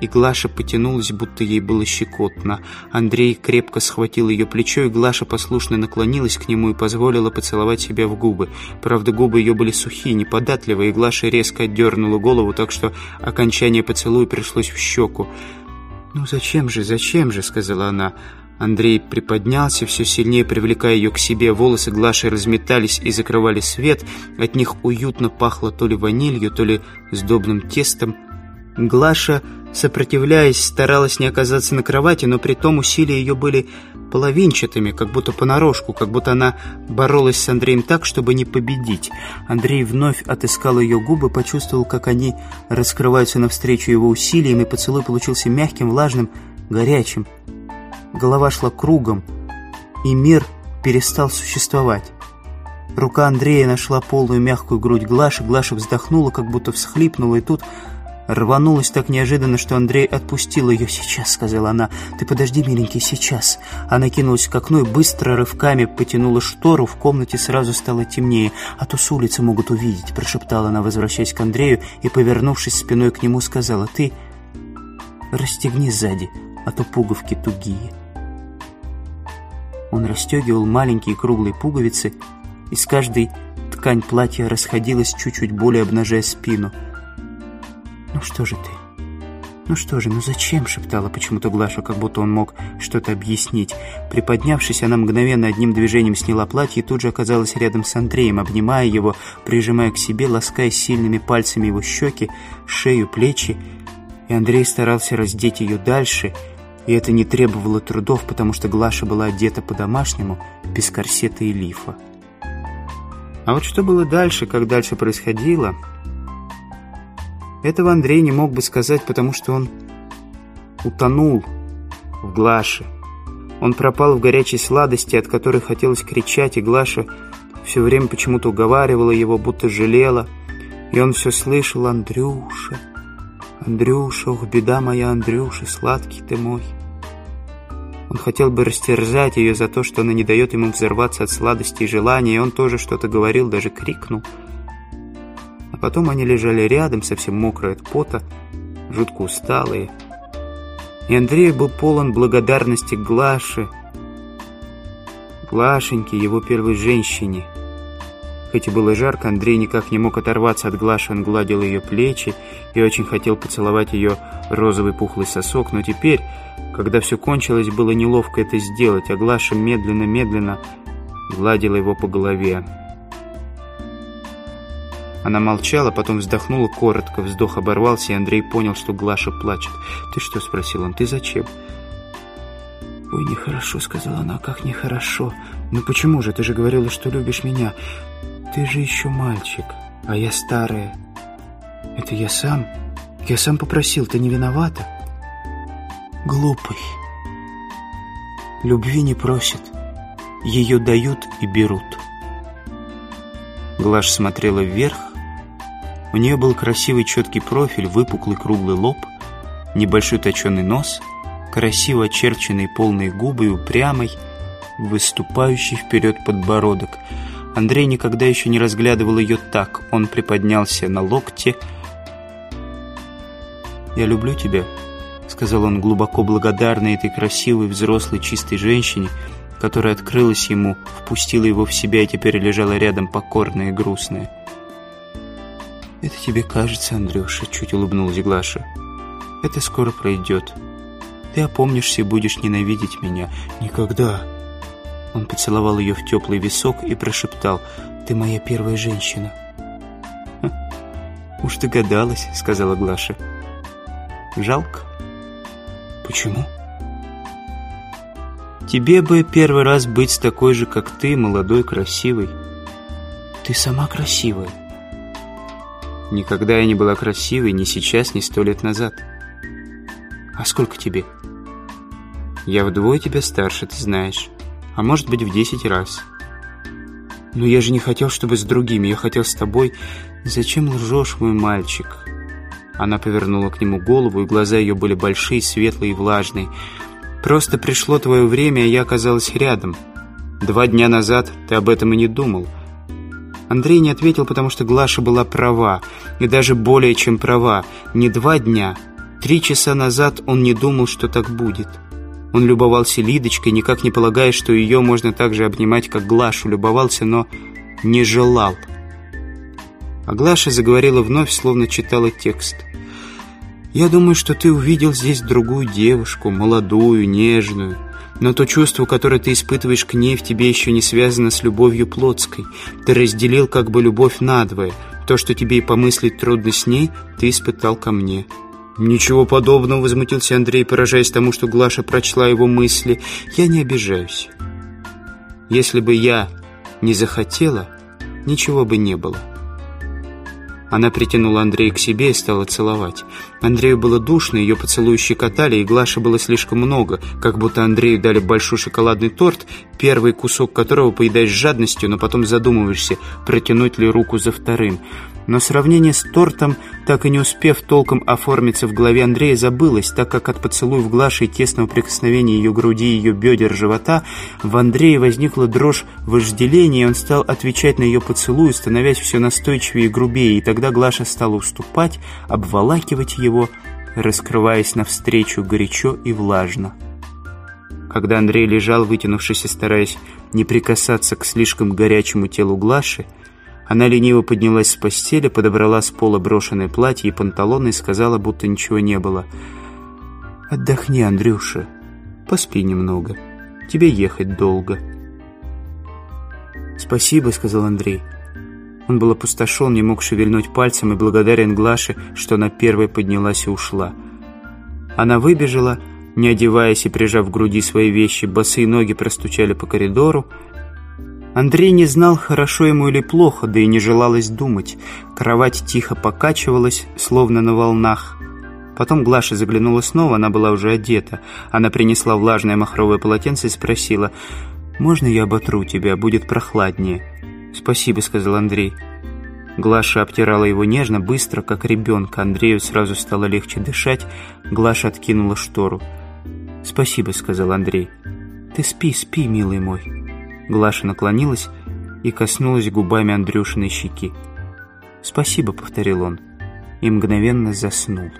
и Глаша потянулась, будто ей было щекотно. Андрей крепко схватил ее плечо, и Глаша послушно наклонилась к нему и позволила поцеловать себя в губы. Правда, губы ее были сухие, неподатливые, и Глаша резко отдернула голову, так что окончание поцелуя пришлось в щеку. «Ну зачем же, зачем же?» — сказала она. Андрей приподнялся, все сильнее привлекая ее к себе. Волосы Глаши разметались и закрывали свет. От них уютно пахло то ли ванилью, то ли сдобным тестом. Глаша, сопротивляясь, старалась не оказаться на кровати, но при том усилия ее были половинчатыми, как будто понарошку, как будто она боролась с Андреем так, чтобы не победить. Андрей вновь отыскал ее губы, почувствовал, как они раскрываются навстречу его усилиям, и поцелуй получился мягким, влажным, горячим голова шла кругом, и мир перестал существовать. Рука Андрея нашла полную мягкую грудь Глаши, Глаша вздохнула, как будто всхлипнула, и тут рванулась так неожиданно, что Андрей отпустил ее. «Сейчас», — сказала она, — «ты подожди, миленький, сейчас». Она кинулась к окну и быстро рывками потянула штору, в комнате сразу стало темнее. «А то с улицы могут увидеть», — прошептала она, возвращаясь к Андрею, и, повернувшись спиной к нему, сказала, «Ты расстегни сзади, а то пуговки тугие». Он расстегивал маленькие круглые пуговицы, и с каждой ткань платья расходилась чуть-чуть более, обнажая спину. «Ну что же ты? Ну что же, ну зачем?» — шептала почему-то Глаша, как будто он мог что-то объяснить. Приподнявшись, она мгновенно одним движением сняла платье и тут же оказалась рядом с Андреем, обнимая его, прижимая к себе, лаская сильными пальцами его щеки, шею, плечи. И Андрей старался раздеть ее дальше — и это не требовало трудов, потому что Глаша была одета по-домашнему, без корсета и лифа. А вот что было дальше, как дальше происходило, этого Андрей не мог бы сказать, потому что он утонул в Глаше. Он пропал в горячей сладости, от которой хотелось кричать, и Глаша все время почему-то уговаривала его, будто жалела. И он все слышал «Андрюша, Андрюша, беда моя, Андрюша, сладкий ты мой. Он хотел бы растерзать ее за то, что она не дает ему взорваться от сладости и желания, и он тоже что-то говорил, даже крикнул. А потом они лежали рядом, совсем мокрые от пота, жутко усталые. И Андрей был полон благодарности Глаше, Глашеньке, его первой женщине. Хоть и было жарко, Андрей никак не мог оторваться от Глаши, он гладил ее плечи и очень хотел поцеловать ее розовый пухлый сосок, но теперь, когда все кончилось, было неловко это сделать, а Глаша медленно-медленно гладила его по голове. Она молчала, потом вздохнула коротко, вздох оборвался, и Андрей понял, что Глаша плачет. «Ты что?» – спросил он. «Ты зачем?» «Ой, нехорошо», — сказала она, — «как нехорошо». «Ну почему же? Ты же говорила, что любишь меня». Ты же еще мальчик, а я старая. Это я сам? Я сам попросил, ты не виновата? Глупый. Любви не просят. Ее дают и берут. Глаш смотрела вверх. У нее был красивый четкий профиль, выпуклый круглый лоб, небольшой точеный нос, красиво очерченные полные губы и упрямый, выступающий вперед подбородок — Андрей никогда еще не разглядывал ее так. Он приподнялся на локте. «Я люблю тебя», — сказал он глубоко благодарный этой красивой, взрослой, чистой женщине, которая открылась ему, впустила его в себя и теперь лежала рядом покорная и грустная. «Это тебе кажется, Андрюша», — чуть улыбнулась Глаша. «Это скоро пройдет. Ты опомнишься и будешь ненавидеть меня. Никогда!» Он поцеловал ее в теплый висок и прошептал «Ты моя первая женщина». «Ха, «Уж догадалась», — сказала Глаша. «Жалко». «Почему?» «Тебе бы первый раз быть с такой же, как ты, молодой, красивой». «Ты сама красивая». «Никогда я не была красивой, ни сейчас, ни сто лет назад». «А сколько тебе?» «Я вдвое тебя старше, ты знаешь» а может быть в десять раз. Но я же не хотел, чтобы с другими, я хотел с тобой. Зачем лжешь, мой мальчик?» Она повернула к нему голову, и глаза ее были большие, светлые и влажные. «Просто пришло твое время, и я оказалась рядом. Два дня назад ты об этом и не думал». Андрей не ответил, потому что Глаша была права, и даже более чем права. Не два дня, три часа назад он не думал, что так будет. Он любовался Лидочкой, никак не полагая, что ее можно так же обнимать, как Глашу. Любовался, но не желал. А Глаша заговорила вновь, словно читала текст. «Я думаю, что ты увидел здесь другую девушку, молодую, нежную. Но то чувство, которое ты испытываешь к ней, в тебе еще не связано с любовью плотской. Ты разделил как бы любовь надвое. То, что тебе и помыслить трудно с ней, ты испытал ко мне». «Ничего подобного», — возмутился Андрей, поражаясь тому, что Глаша прочла его мысли. «Я не обижаюсь. Если бы я не захотела, ничего бы не было». Она притянула Андрея к себе и стала целовать. Андрею было душно, ее поцелуи щекотали, и Глаши было слишком много, как будто Андрею дали большой шоколадный торт, первый кусок которого поедаешь с жадностью, но потом задумываешься, протянуть ли руку за вторым. Но сравнение с тортом, так и не успев толком оформиться в голове Андрея, забылось, так как от поцелуев Глаши и тесного прикосновения ее груди, ее бедер, живота, в Андрее возникла дрожь вожделения, и он стал отвечать на ее поцелуи, становясь все настойчивее и грубее, и тогда Глаша стала уступать, обволакивать его, раскрываясь навстречу горячо и влажно. Когда Андрей лежал, вытянувшись и стараясь не прикасаться к слишком горячему телу Глаши, она лениво поднялась с постели, подобрала с пола брошенное платье и панталоны и сказала, будто ничего не было. «Отдохни, Андрюша, поспи немного. Тебе ехать долго». «Спасибо», — сказал Андрей. Он был опустошен, не мог шевельнуть пальцем и благодарен Глаше, что она первой поднялась и ушла. Она выбежала, не одеваясь и прижав к груди свои вещи, босые ноги простучали по коридору, Андрей не знал, хорошо ему или плохо, да и не желалось думать. Кровать тихо покачивалась, словно на волнах. Потом Глаша заглянула снова, она была уже одета. Она принесла влажное махровое полотенце и спросила, «Можно я оботру тебя? Будет прохладнее». «Спасибо», — сказал Андрей. Глаша обтирала его нежно, быстро, как ребенка. Андрею сразу стало легче дышать. Глаша откинула штору. «Спасибо», — сказал Андрей. «Ты спи, спи, милый мой». Глаша наклонилась и коснулась губами Андрюшиной щеки. «Спасибо», — повторил он, и мгновенно заснул.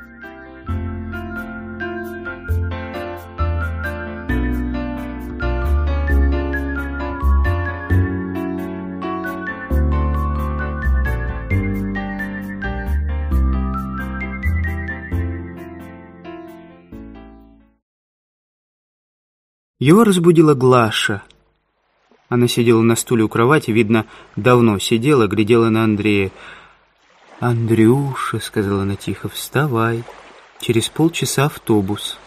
Его разбудила Глаша — она сидела на стуле у кровати, видно, давно сидела, глядела на Андрея. «Андрюша», — сказала она тихо, — «вставай. Через полчаса автобус».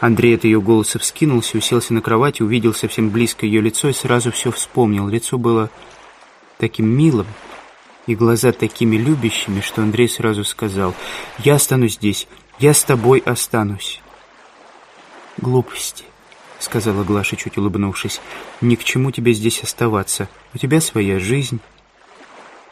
Андрей от ее голоса вскинулся, уселся на кровать, увидел совсем близко ее лицо и сразу все вспомнил. Лицо было таким милым и глаза такими любящими, что Андрей сразу сказал, «Я останусь здесь, я с тобой останусь». Глупости. — сказала Глаша, чуть улыбнувшись. «Ни к чему тебе здесь оставаться. У тебя своя жизнь».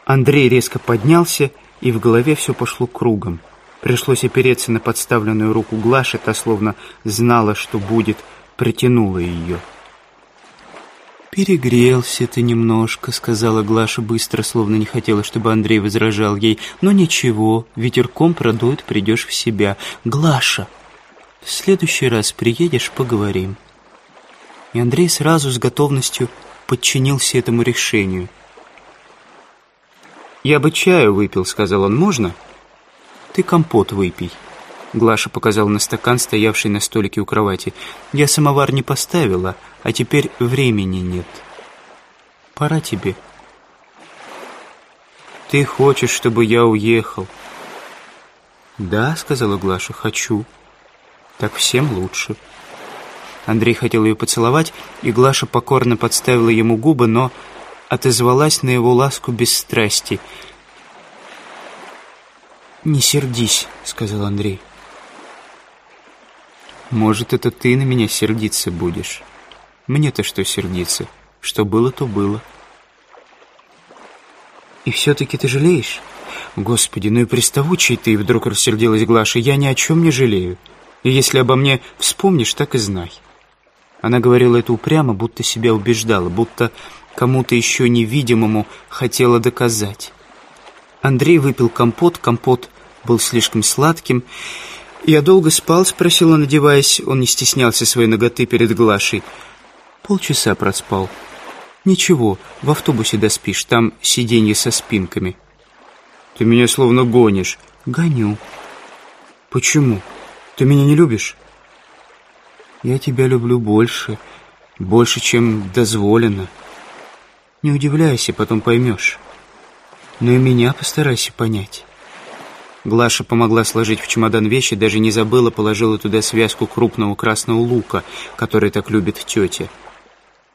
Андрей резко поднялся, и в голове все пошло кругом. Пришлось опереться на подставленную руку Глаши, та словно знала, что будет, притянула ее. «Перегрелся ты немножко», — сказала Глаша быстро, словно не хотела, чтобы Андрей возражал ей. «Но ничего, ветерком продует, придешь в себя. Глаша, в следующий раз приедешь, поговорим» и Андрей сразу с готовностью подчинился этому решению. «Я бы чаю выпил», — сказал он, — «можно?» «Ты компот выпей», — Глаша показал на стакан, стоявший на столике у кровати. «Я самовар не поставила, а теперь времени нет. Пора тебе». «Ты хочешь, чтобы я уехал?» «Да», — сказала Глаша, — «хочу. Так всем лучше». Андрей хотел ее поцеловать, и Глаша покорно подставила ему губы, но отозвалась на его ласку без страсти. «Не сердись», — сказал Андрей. «Может, это ты на меня сердиться будешь? Мне-то что сердиться? Что было, то было». «И все-таки ты жалеешь?» «Господи, ну и приставучий ты!» — вдруг рассердилась Глаша. «Я ни о чем не жалею. И если обо мне вспомнишь, так и знай». Она говорила это упрямо, будто себя убеждала, будто кому-то еще невидимому хотела доказать. Андрей выпил компот, компот был слишком сладким. «Я долго спал?» — спросила, надеваясь. Он не стеснялся своей ноготы перед Глашей. «Полчаса проспал». «Ничего, в автобусе доспишь, там сиденье со спинками». «Ты меня словно гонишь». «Гоню». «Почему? Ты меня не любишь?» Я тебя люблю больше, больше, чем дозволено. Не удивляйся, потом поймешь. Но и меня постарайся понять». Глаша помогла сложить в чемодан вещи, даже не забыла, положила туда связку крупного красного лука, который так любит тетя.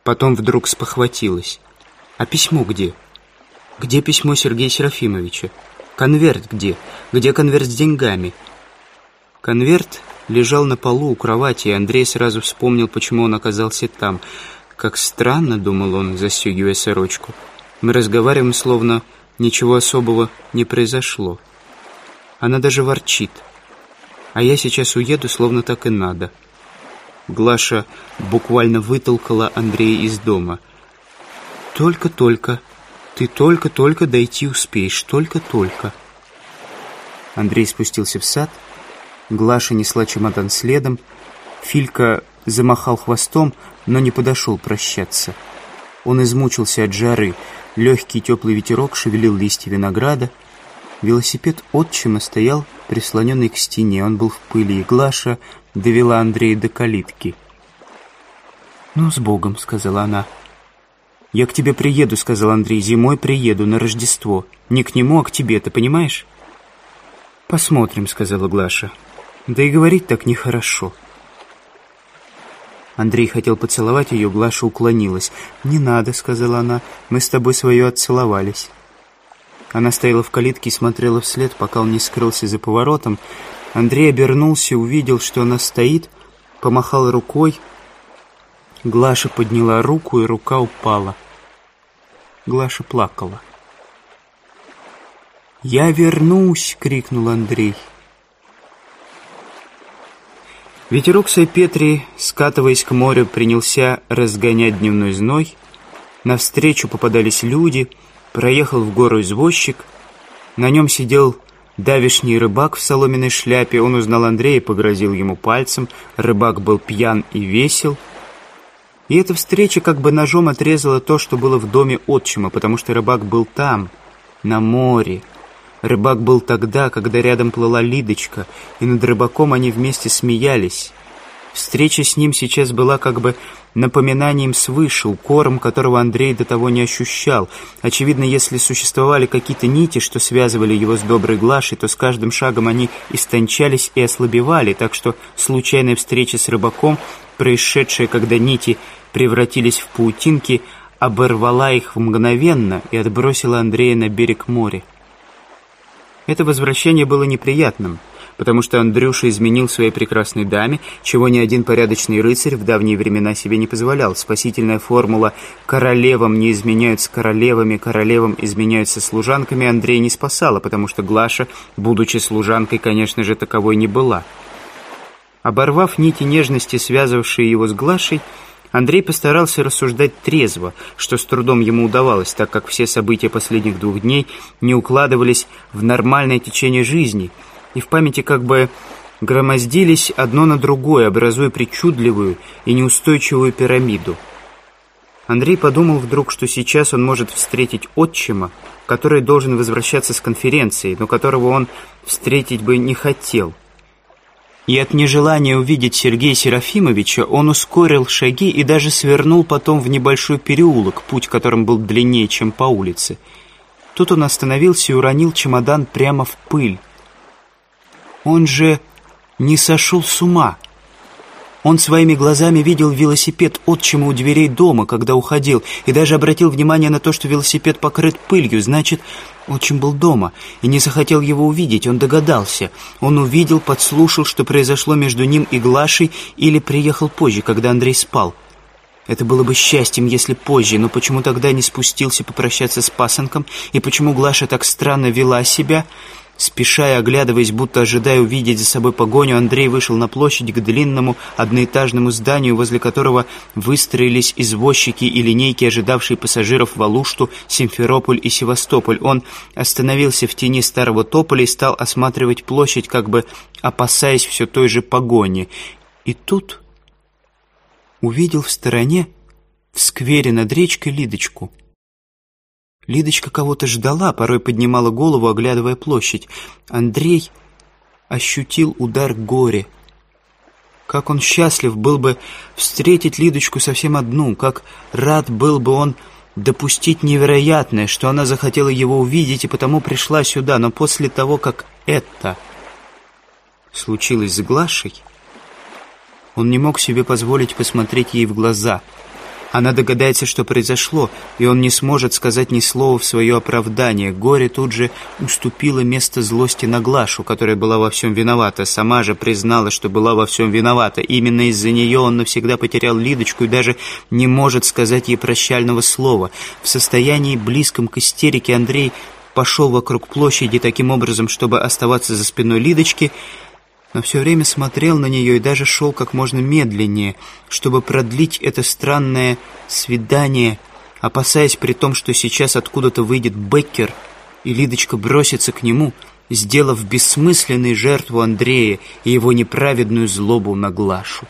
Потом вдруг спохватилась. «А письмо где? Где письмо Сергея Серафимовича? Конверт где? Где конверт с деньгами?» Конверт лежал на полу у кровати, и Андрей сразу вспомнил, почему он оказался там. «Как странно», — думал он, застегивая сорочку. «Мы разговариваем, словно ничего особого не произошло. Она даже ворчит. А я сейчас уеду, словно так и надо». Глаша буквально вытолкала Андрея из дома. «Только-только, ты только-только дойти успеешь, только-только». Андрей спустился в сад и Глаша несла чемодан следом. Филька замахал хвостом, но не подошел прощаться. Он измучился от жары. Легкий теплый ветерок шевелил листья винограда. Велосипед отчима стоял, прислоненный к стене. Он был в пыли, и Глаша довела Андрея до калитки. «Ну, с Богом», — сказала она. «Я к тебе приеду», — сказал Андрей. «Зимой приеду, на Рождество. Не к нему, а к тебе, ты понимаешь?» «Посмотрим», — сказала Глаша. Да и говорить так нехорошо. Андрей хотел поцеловать ее, Глаша уклонилась. «Не надо», — сказала она, — «мы с тобой свое отцеловались». Она стояла в калитке и смотрела вслед, пока он не скрылся за поворотом. Андрей обернулся, увидел, что она стоит, помахал рукой. Глаша подняла руку, и рука упала. Глаша плакала. «Я вернусь!» — крикнул Андрей. Ветерок Сайпетри, скатываясь к морю, принялся разгонять дневной зной. Навстречу попадались люди, проехал в гору извозчик. На нем сидел давишний рыбак в соломенной шляпе. Он узнал Андрея и погрозил ему пальцем. Рыбак был пьян и весел. И эта встреча как бы ножом отрезала то, что было в доме отчима, потому что рыбак был там, на море, Рыбак был тогда, когда рядом плыла Лидочка, и над рыбаком они вместе смеялись. Встреча с ним сейчас была как бы напоминанием свыше, укором, которого Андрей до того не ощущал. Очевидно, если существовали какие-то нити, что связывали его с доброй Глашей, то с каждым шагом они истончались и ослабевали, так что случайная встреча с рыбаком, происшедшая, когда нити превратились в паутинки, оборвала их мгновенно и отбросила Андрея на берег моря. Это возвращение было неприятным, потому что Андрюша изменил своей прекрасной даме, чего ни один порядочный рыцарь в давние времена себе не позволял. Спасительная формула «королевам не изменяют с королевами, королевам изменяются служанками» Андрей не спасала, потому что Глаша, будучи служанкой, конечно же, таковой не была. Оборвав нити нежности, связывавшие его с Глашей, Андрей постарался рассуждать трезво, что с трудом ему удавалось, так как все события последних двух дней не укладывались в нормальное течение жизни, и в памяти как бы громоздились одно на другое, образуя причудливую и неустойчивую пирамиду. Андрей подумал вдруг, что сейчас он может встретить отчима, который должен возвращаться с конференции, но которого он встретить бы не хотел – и от нежелания увидеть Сергея Серафимовича он ускорил шаги и даже свернул потом в небольшой переулок, путь которым был длиннее, чем по улице. Тут он остановился и уронил чемодан прямо в пыль. Он же не сошел с ума. Он своими глазами видел велосипед отчима у дверей дома, когда уходил, и даже обратил внимание на то, что велосипед покрыт пылью. Значит, отчим был дома и не захотел его увидеть, он догадался. Он увидел, подслушал, что произошло между ним и Глашей, или приехал позже, когда Андрей спал. Это было бы счастьем, если позже, но почему тогда не спустился попрощаться с пасынком, и почему Глаша так странно вела себя... Спеша и оглядываясь, будто ожидая увидеть за собой погоню, Андрей вышел на площадь к длинному одноэтажному зданию, возле которого выстроились извозчики и линейки, ожидавшие пассажиров в Алушту, Симферополь и Севастополь. Он остановился в тени старого тополя и стал осматривать площадь, как бы опасаясь все той же погони. И тут увидел в стороне, в сквере над речкой, Лидочку — Лидочка кого-то ждала, порой поднимала голову, оглядывая площадь. Андрей ощутил удар горя. Как он счастлив был бы встретить Лидочку совсем одну, как рад был бы он допустить невероятное, что она захотела его увидеть и потому пришла сюда, но после того, как это случилось с Глашей, он не мог себе позволить посмотреть ей в глаза — она догадается, что произошло, и он не сможет сказать ни слова в свое оправдание. Горе тут же уступило место злости на Глашу, которая была во всем виновата. Сама же признала, что была во всем виновата. Именно из-за нее он навсегда потерял Лидочку и даже не может сказать ей прощального слова. В состоянии близком к истерике Андрей пошел вокруг площади таким образом, чтобы оставаться за спиной Лидочки, но все время смотрел на нее и даже шел как можно медленнее, чтобы продлить это странное свидание, опасаясь при том, что сейчас откуда-то выйдет Беккер, и Лидочка бросится к нему, сделав бессмысленной жертву Андрея и его неправедную злобу на Глашу.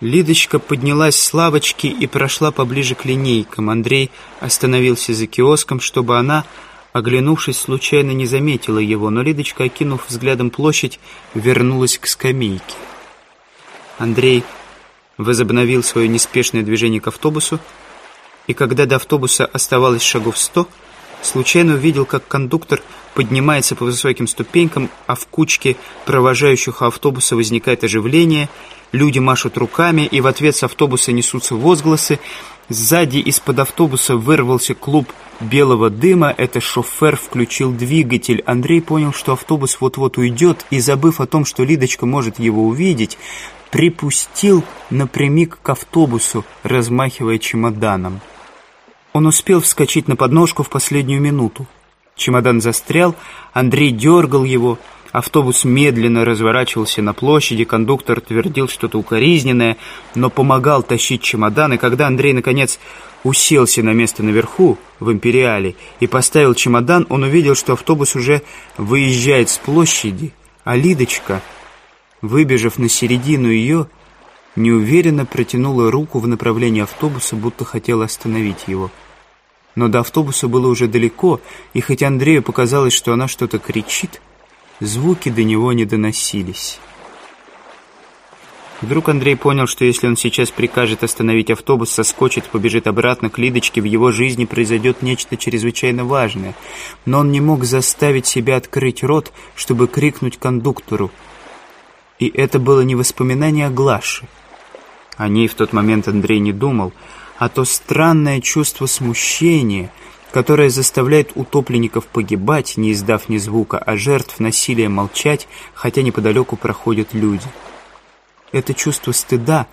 Лидочка поднялась с лавочки и прошла поближе к линейкам. Андрей остановился за киоском, чтобы она Оглянувшись, случайно не заметила его, но Лидочка, окинув взглядом площадь, вернулась к скамейке. Андрей возобновил свое неспешное движение к автобусу, и когда до автобуса оставалось шагов сто, случайно увидел, как кондуктор поднимается по высоким ступенькам, а в кучке провожающих автобуса возникает оживление, люди машут руками, и в ответ с автобуса несутся возгласы, Сзади из-под автобуса вырвался клуб белого дыма. Это шофер включил двигатель. Андрей понял, что автобус вот-вот уйдет, и, забыв о том, что Лидочка может его увидеть, припустил напрямик к автобусу, размахивая чемоданом. Он успел вскочить на подножку в последнюю минуту. Чемодан застрял, Андрей дергал его, Автобус медленно разворачивался на площади, кондуктор твердил что-то укоризненное, но помогал тащить чемодан, и когда Андрей, наконец, уселся на место наверху, в «Империале», и поставил чемодан, он увидел, что автобус уже выезжает с площади, а Лидочка, выбежав на середину ее, неуверенно протянула руку в направлении автобуса, будто хотела остановить его. Но до автобуса было уже далеко, и хоть Андрею показалось, что она что-то кричит, Звуки до него не доносились. Вдруг Андрей понял, что если он сейчас прикажет остановить автобус, соскочит, побежит обратно к Лидочке, в его жизни произойдет нечто чрезвычайно важное. Но он не мог заставить себя открыть рот, чтобы крикнуть кондуктору. И это было не воспоминание о Глаше. О ней в тот момент Андрей не думал, а то странное чувство смущения – которая заставляет утопленников погибать, не издав ни звука, а жертв насилия молчать, хотя неподалеку проходят люди. Это чувство стыда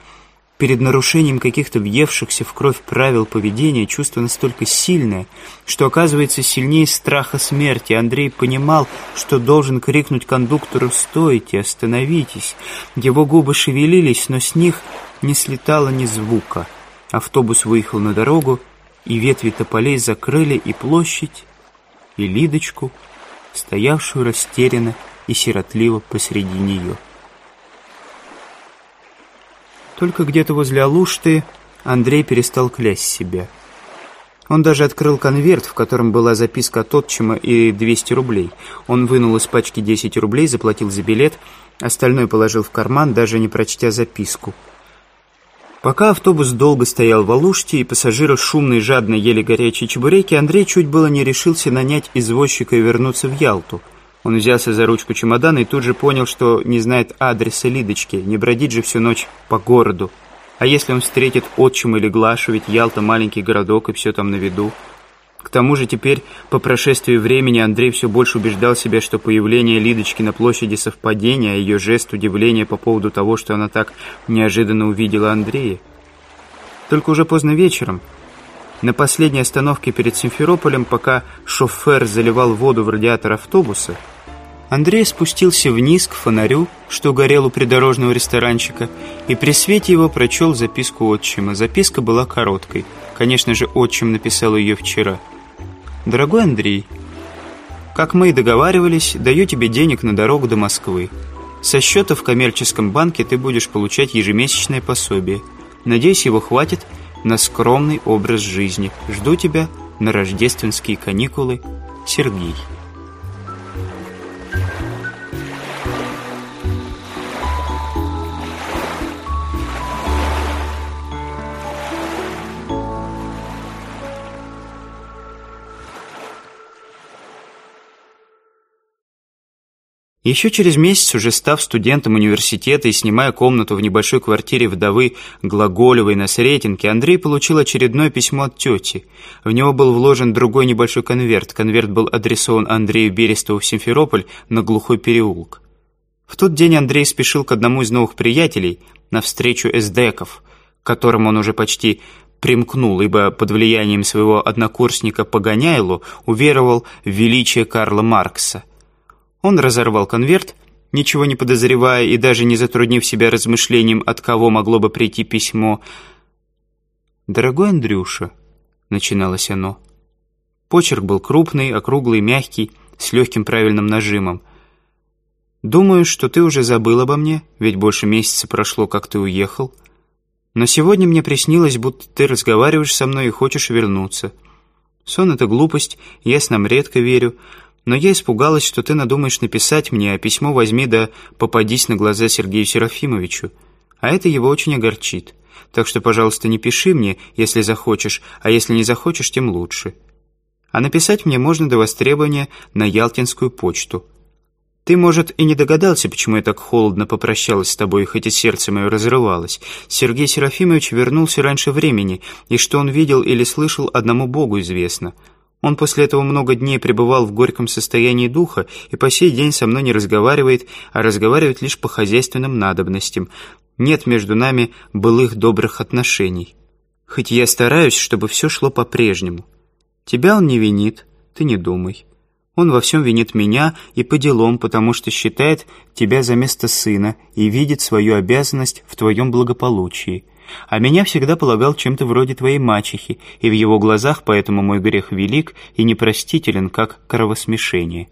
перед нарушением каких-то въевшихся в кровь правил поведения, чувство настолько сильное, что оказывается сильнее страха смерти. Андрей понимал, что должен крикнуть кондуктору «Стойте! Остановитесь!». Его губы шевелились, но с них не слетало ни звука. Автобус выехал на дорогу, и ветви тополей закрыли и площадь, и Лидочку, стоявшую растерянно и сиротливо посреди нее. Только где-то возле Алушты Андрей перестал клясть себя. Он даже открыл конверт, в котором была записка от отчима и 200 рублей. Он вынул из пачки 10 рублей, заплатил за билет, остальное положил в карман, даже не прочтя записку. Пока автобус долго стоял в Алуште, и пассажиры шумно и жадно ели горячие чебуреки, Андрей чуть было не решился нанять извозчика и вернуться в Ялту. Он взялся за ручку чемодана и тут же понял, что не знает адреса Лидочки, не бродит же всю ночь по городу. А если он встретит отчим или Глашу, ведь Ялта маленький городок и все там на виду. К тому же теперь, по прошествии времени, Андрей все больше убеждал себя, что появление Лидочки на площади совпадение, а ее жест удивления по поводу того, что она так неожиданно увидела Андрея. Только уже поздно вечером, на последней остановке перед Симферополем, пока шофер заливал воду в радиатор автобуса, Андрей спустился вниз к фонарю, что горел у придорожного ресторанчика, и при свете его прочел записку отчима. Записка была короткой. Конечно же, отчим написал ее вчера – «Дорогой Андрей, как мы и договаривались, даю тебе денег на дорогу до Москвы. Со счета в коммерческом банке ты будешь получать ежемесячное пособие. Надеюсь, его хватит на скромный образ жизни. Жду тебя на рождественские каникулы. Сергей». Еще через месяц, уже став студентом университета и снимая комнату в небольшой квартире вдовы Глаголевой на Сретенке, Андрей получил очередное письмо от тети. В него был вложен другой небольшой конверт. Конверт был адресован Андрею Берестову в Симферополь на глухой переулок. В тот день Андрей спешил к одному из новых приятелей на встречу эсдеков, к которому он уже почти примкнул, ибо под влиянием своего однокурсника Погоняйлу уверовал в величие Карла Маркса – он разорвал конверт, ничего не подозревая и даже не затруднив себя размышлением, от кого могло бы прийти письмо. «Дорогой Андрюша», — начиналось оно. Почерк был крупный, округлый, мягкий, с легким правильным нажимом. «Думаю, что ты уже забыл обо мне, ведь больше месяца прошло, как ты уехал. Но сегодня мне приснилось, будто ты разговариваешь со мной и хочешь вернуться. Сон — это глупость, я с нам редко верю» но я испугалась, что ты надумаешь написать мне, а письмо возьми да попадись на глаза Сергею Серафимовичу. А это его очень огорчит. Так что, пожалуйста, не пиши мне, если захочешь, а если не захочешь, тем лучше. А написать мне можно до востребования на Ялтинскую почту. Ты, может, и не догадался, почему я так холодно попрощалась с тобой, хоть и сердце мое разрывалось. Сергей Серафимович вернулся раньше времени, и что он видел или слышал, одному Богу известно». Он после этого много дней пребывал в горьком состоянии духа и по сей день со мной не разговаривает, а разговаривает лишь по хозяйственным надобностям. Нет между нами былых добрых отношений. Хоть я стараюсь, чтобы все шло по-прежнему. Тебя он не винит, ты не думай. Он во всем винит меня и по делам, потому что считает тебя за место сына и видит свою обязанность в твоем благополучии». А меня всегда полагал чем-то вроде твоей мачехи, и в его глазах поэтому мой грех велик и непростителен, как кровосмешение.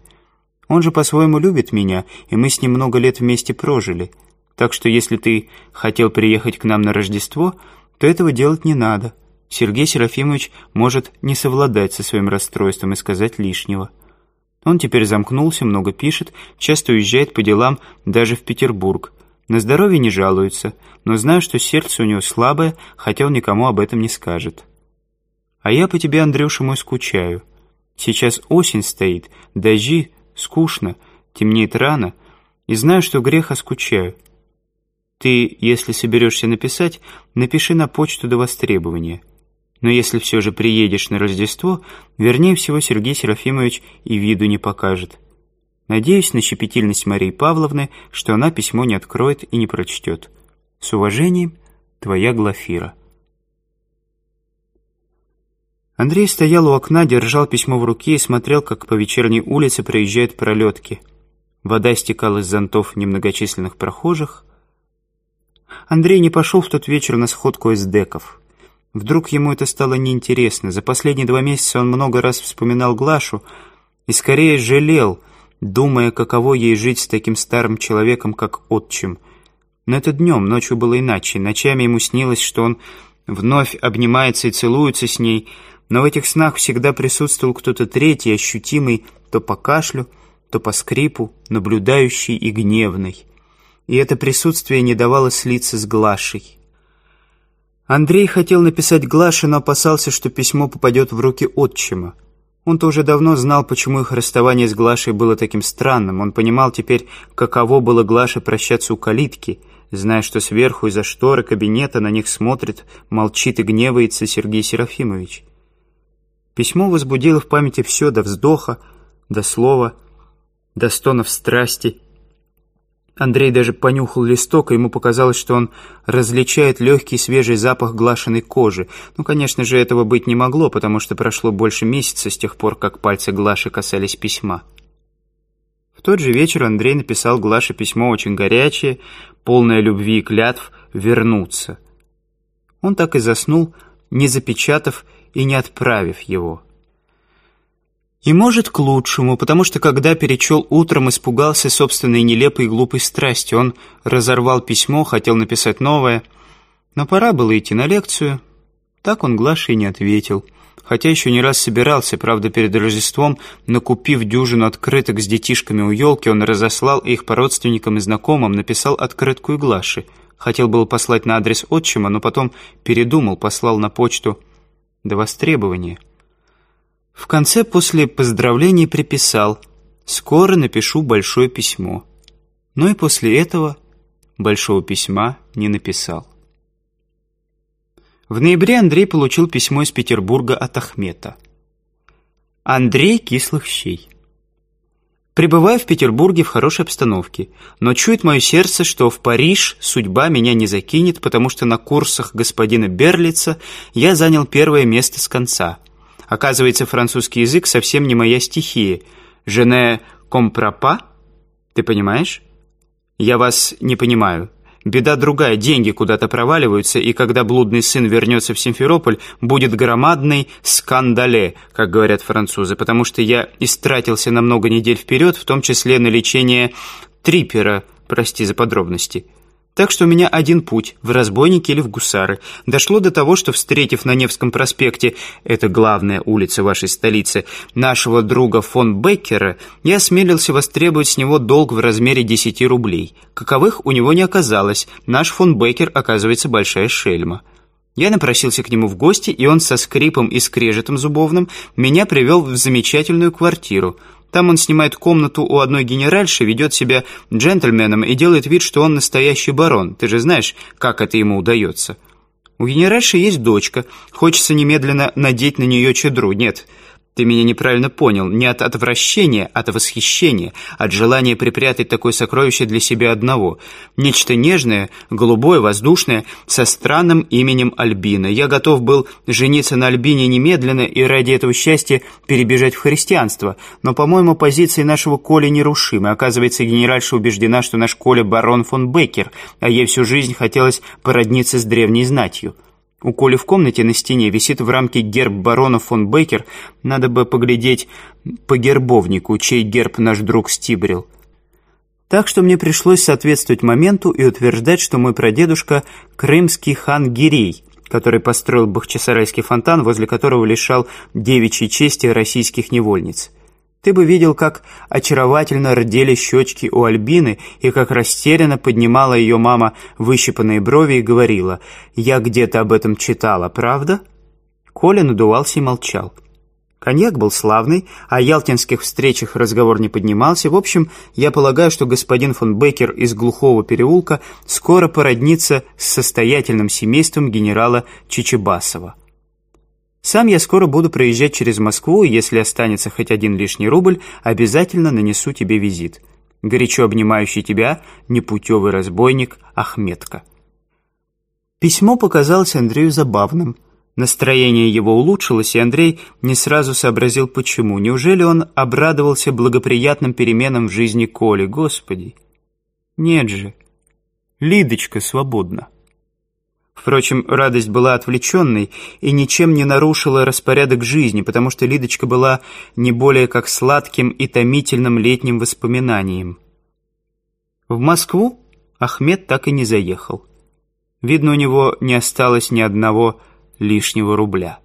Он же по-своему любит меня, и мы с ним много лет вместе прожили. Так что если ты хотел приехать к нам на Рождество, то этого делать не надо. Сергей Серафимович может не совладать со своим расстройством и сказать лишнего. Он теперь замкнулся, много пишет, часто уезжает по делам даже в Петербург. На здоровье не жалуется, но знаю, что сердце у него слабое, хотя он никому об этом не скажет. А я по тебе, Андрюша мой, скучаю. Сейчас осень стоит, дожди, скучно, темнеет рано, и знаю, что греха скучаю. Ты, если соберешься написать, напиши на почту до востребования. Но если все же приедешь на Рождество, вернее всего Сергей Серафимович и виду не покажет». Надеюсь на щепетильность Марии Павловны, что она письмо не откроет и не прочтет. С уважением, твоя Глафира. Андрей стоял у окна, держал письмо в руке и смотрел, как по вечерней улице проезжают пролетки. Вода стекала из зонтов немногочисленных прохожих. Андрей не пошел в тот вечер на сходку эсдеков. Вдруг ему это стало неинтересно. За последние два месяца он много раз вспоминал Глашу и скорее жалел – думая, каково ей жить с таким старым человеком, как отчим. Но это днем, ночью было иначе. Ночами ему снилось, что он вновь обнимается и целуется с ней, но в этих снах всегда присутствовал кто-то третий, ощутимый то по кашлю, то по скрипу, наблюдающий и гневный. И это присутствие не давало слиться с Глашей. Андрей хотел написать Глаше, но опасался, что письмо попадет в руки отчима. Он-то уже давно знал, почему их расставание с Глашей было таким странным. Он понимал теперь, каково было Глаше прощаться у калитки, зная, что сверху из-за шторы кабинета на них смотрит, молчит и гневается Сергей Серафимович. Письмо возбудило в памяти все до вздоха, до слова, до стонов страсти, Андрей даже понюхал листок, и ему показалось, что он различает легкий свежий запах глашенной кожи. Ну, конечно же, этого быть не могло, потому что прошло больше месяца с тех пор, как пальцы Глаши касались письма. В тот же вечер Андрей написал Глаше письмо очень горячее, полное любви и клятв «вернуться». Он так и заснул, не запечатав и не отправив его. И может к лучшему, потому что когда перечел утром, испугался собственной нелепой и глупой страсти. Он разорвал письмо, хотел написать новое. Но пора было идти на лекцию. Так он Глаше и не ответил. Хотя еще не раз собирался, правда, перед Рождеством, накупив дюжину открыток с детишками у елки, он разослал их по родственникам и знакомым, написал открытку и Глаше. Хотел было послать на адрес отчима, но потом передумал, послал на почту до востребования. В конце после поздравлений приписал «Скоро напишу большое письмо». Но и после этого большого письма не написал. В ноябре Андрей получил письмо из Петербурга от Ахмета. Андрей кислых щей. Пребываю в Петербурге в хорошей обстановке, но чует мое сердце, что в Париж судьба меня не закинет, потому что на курсах господина Берлица я занял первое место с конца – Оказывается, французский язык совсем не моя стихия. Жене компропа? Ты понимаешь? Я вас не понимаю. Беда другая, деньги куда-то проваливаются, и когда блудный сын вернется в Симферополь, будет громадный скандале, как говорят французы, потому что я истратился на много недель вперед, в том числе на лечение трипера, прости за подробности». Так что у меня один путь – в разбойники или в гусары. Дошло до того, что, встретив на Невском проспекте, это главная улица вашей столицы, нашего друга фон Беккера, я осмелился востребовать с него долг в размере 10 рублей. Каковых у него не оказалось. Наш фон Беккер, оказывается, большая шельма. Я напросился к нему в гости, и он со скрипом и скрежетом зубовным меня привел в замечательную квартиру – там он снимает комнату у одной генеральши, ведет себя джентльменом и делает вид, что он настоящий барон. Ты же знаешь, как это ему удается. У генеральши есть дочка. Хочется немедленно надеть на нее чадру. Нет, ты меня неправильно понял. Не от отвращения, а от восхищения, от желания припрятать такое сокровище для себя одного. Нечто нежное, голубое, воздушное, со странным именем Альбина. Я готов был жениться на Альбине немедленно и ради этого счастья перебежать в христианство. Но, по-моему, позиции нашего Коли нерушимы. Оказывается, генеральша убеждена, что наш Коля барон фон Беккер, а ей всю жизнь хотелось породниться с древней знатью. У Коли в комнате на стене висит в рамке герб барона фон Бейкер. Надо бы поглядеть по гербовнику, чей герб наш друг стибрил. Так что мне пришлось соответствовать моменту и утверждать, что мой прадедушка – крымский хан Гирей, который построил Бахчисарайский фонтан, возле которого лишал девичьей чести российских невольниц. Ты бы видел, как очаровательно рдели щечки у Альбины и как растерянно поднимала ее мама выщипанные брови и говорила «Я где-то об этом читала, правда?» Коля надувался и молчал. Коньяк был славный, о ялтинских встречах разговор не поднимался. В общем, я полагаю, что господин фон Беккер из глухого переулка скоро породнится с состоятельным семейством генерала Чичебасова. Сам я скоро буду проезжать через Москву, и если останется хоть один лишний рубль, обязательно нанесу тебе визит. Горячо обнимающий тебя непутевый разбойник Ахметка. Письмо показалось Андрею забавным. Настроение его улучшилось, и Андрей не сразу сообразил, почему. Неужели он обрадовался благоприятным переменам в жизни Коли? Господи! Нет же, Лидочка свободна. Впрочем, радость была отвлеченной и ничем не нарушила распорядок жизни, потому что Лидочка была не более как сладким и томительным летним воспоминанием. В Москву Ахмед так и не заехал. Видно, у него не осталось ни одного лишнего рубля.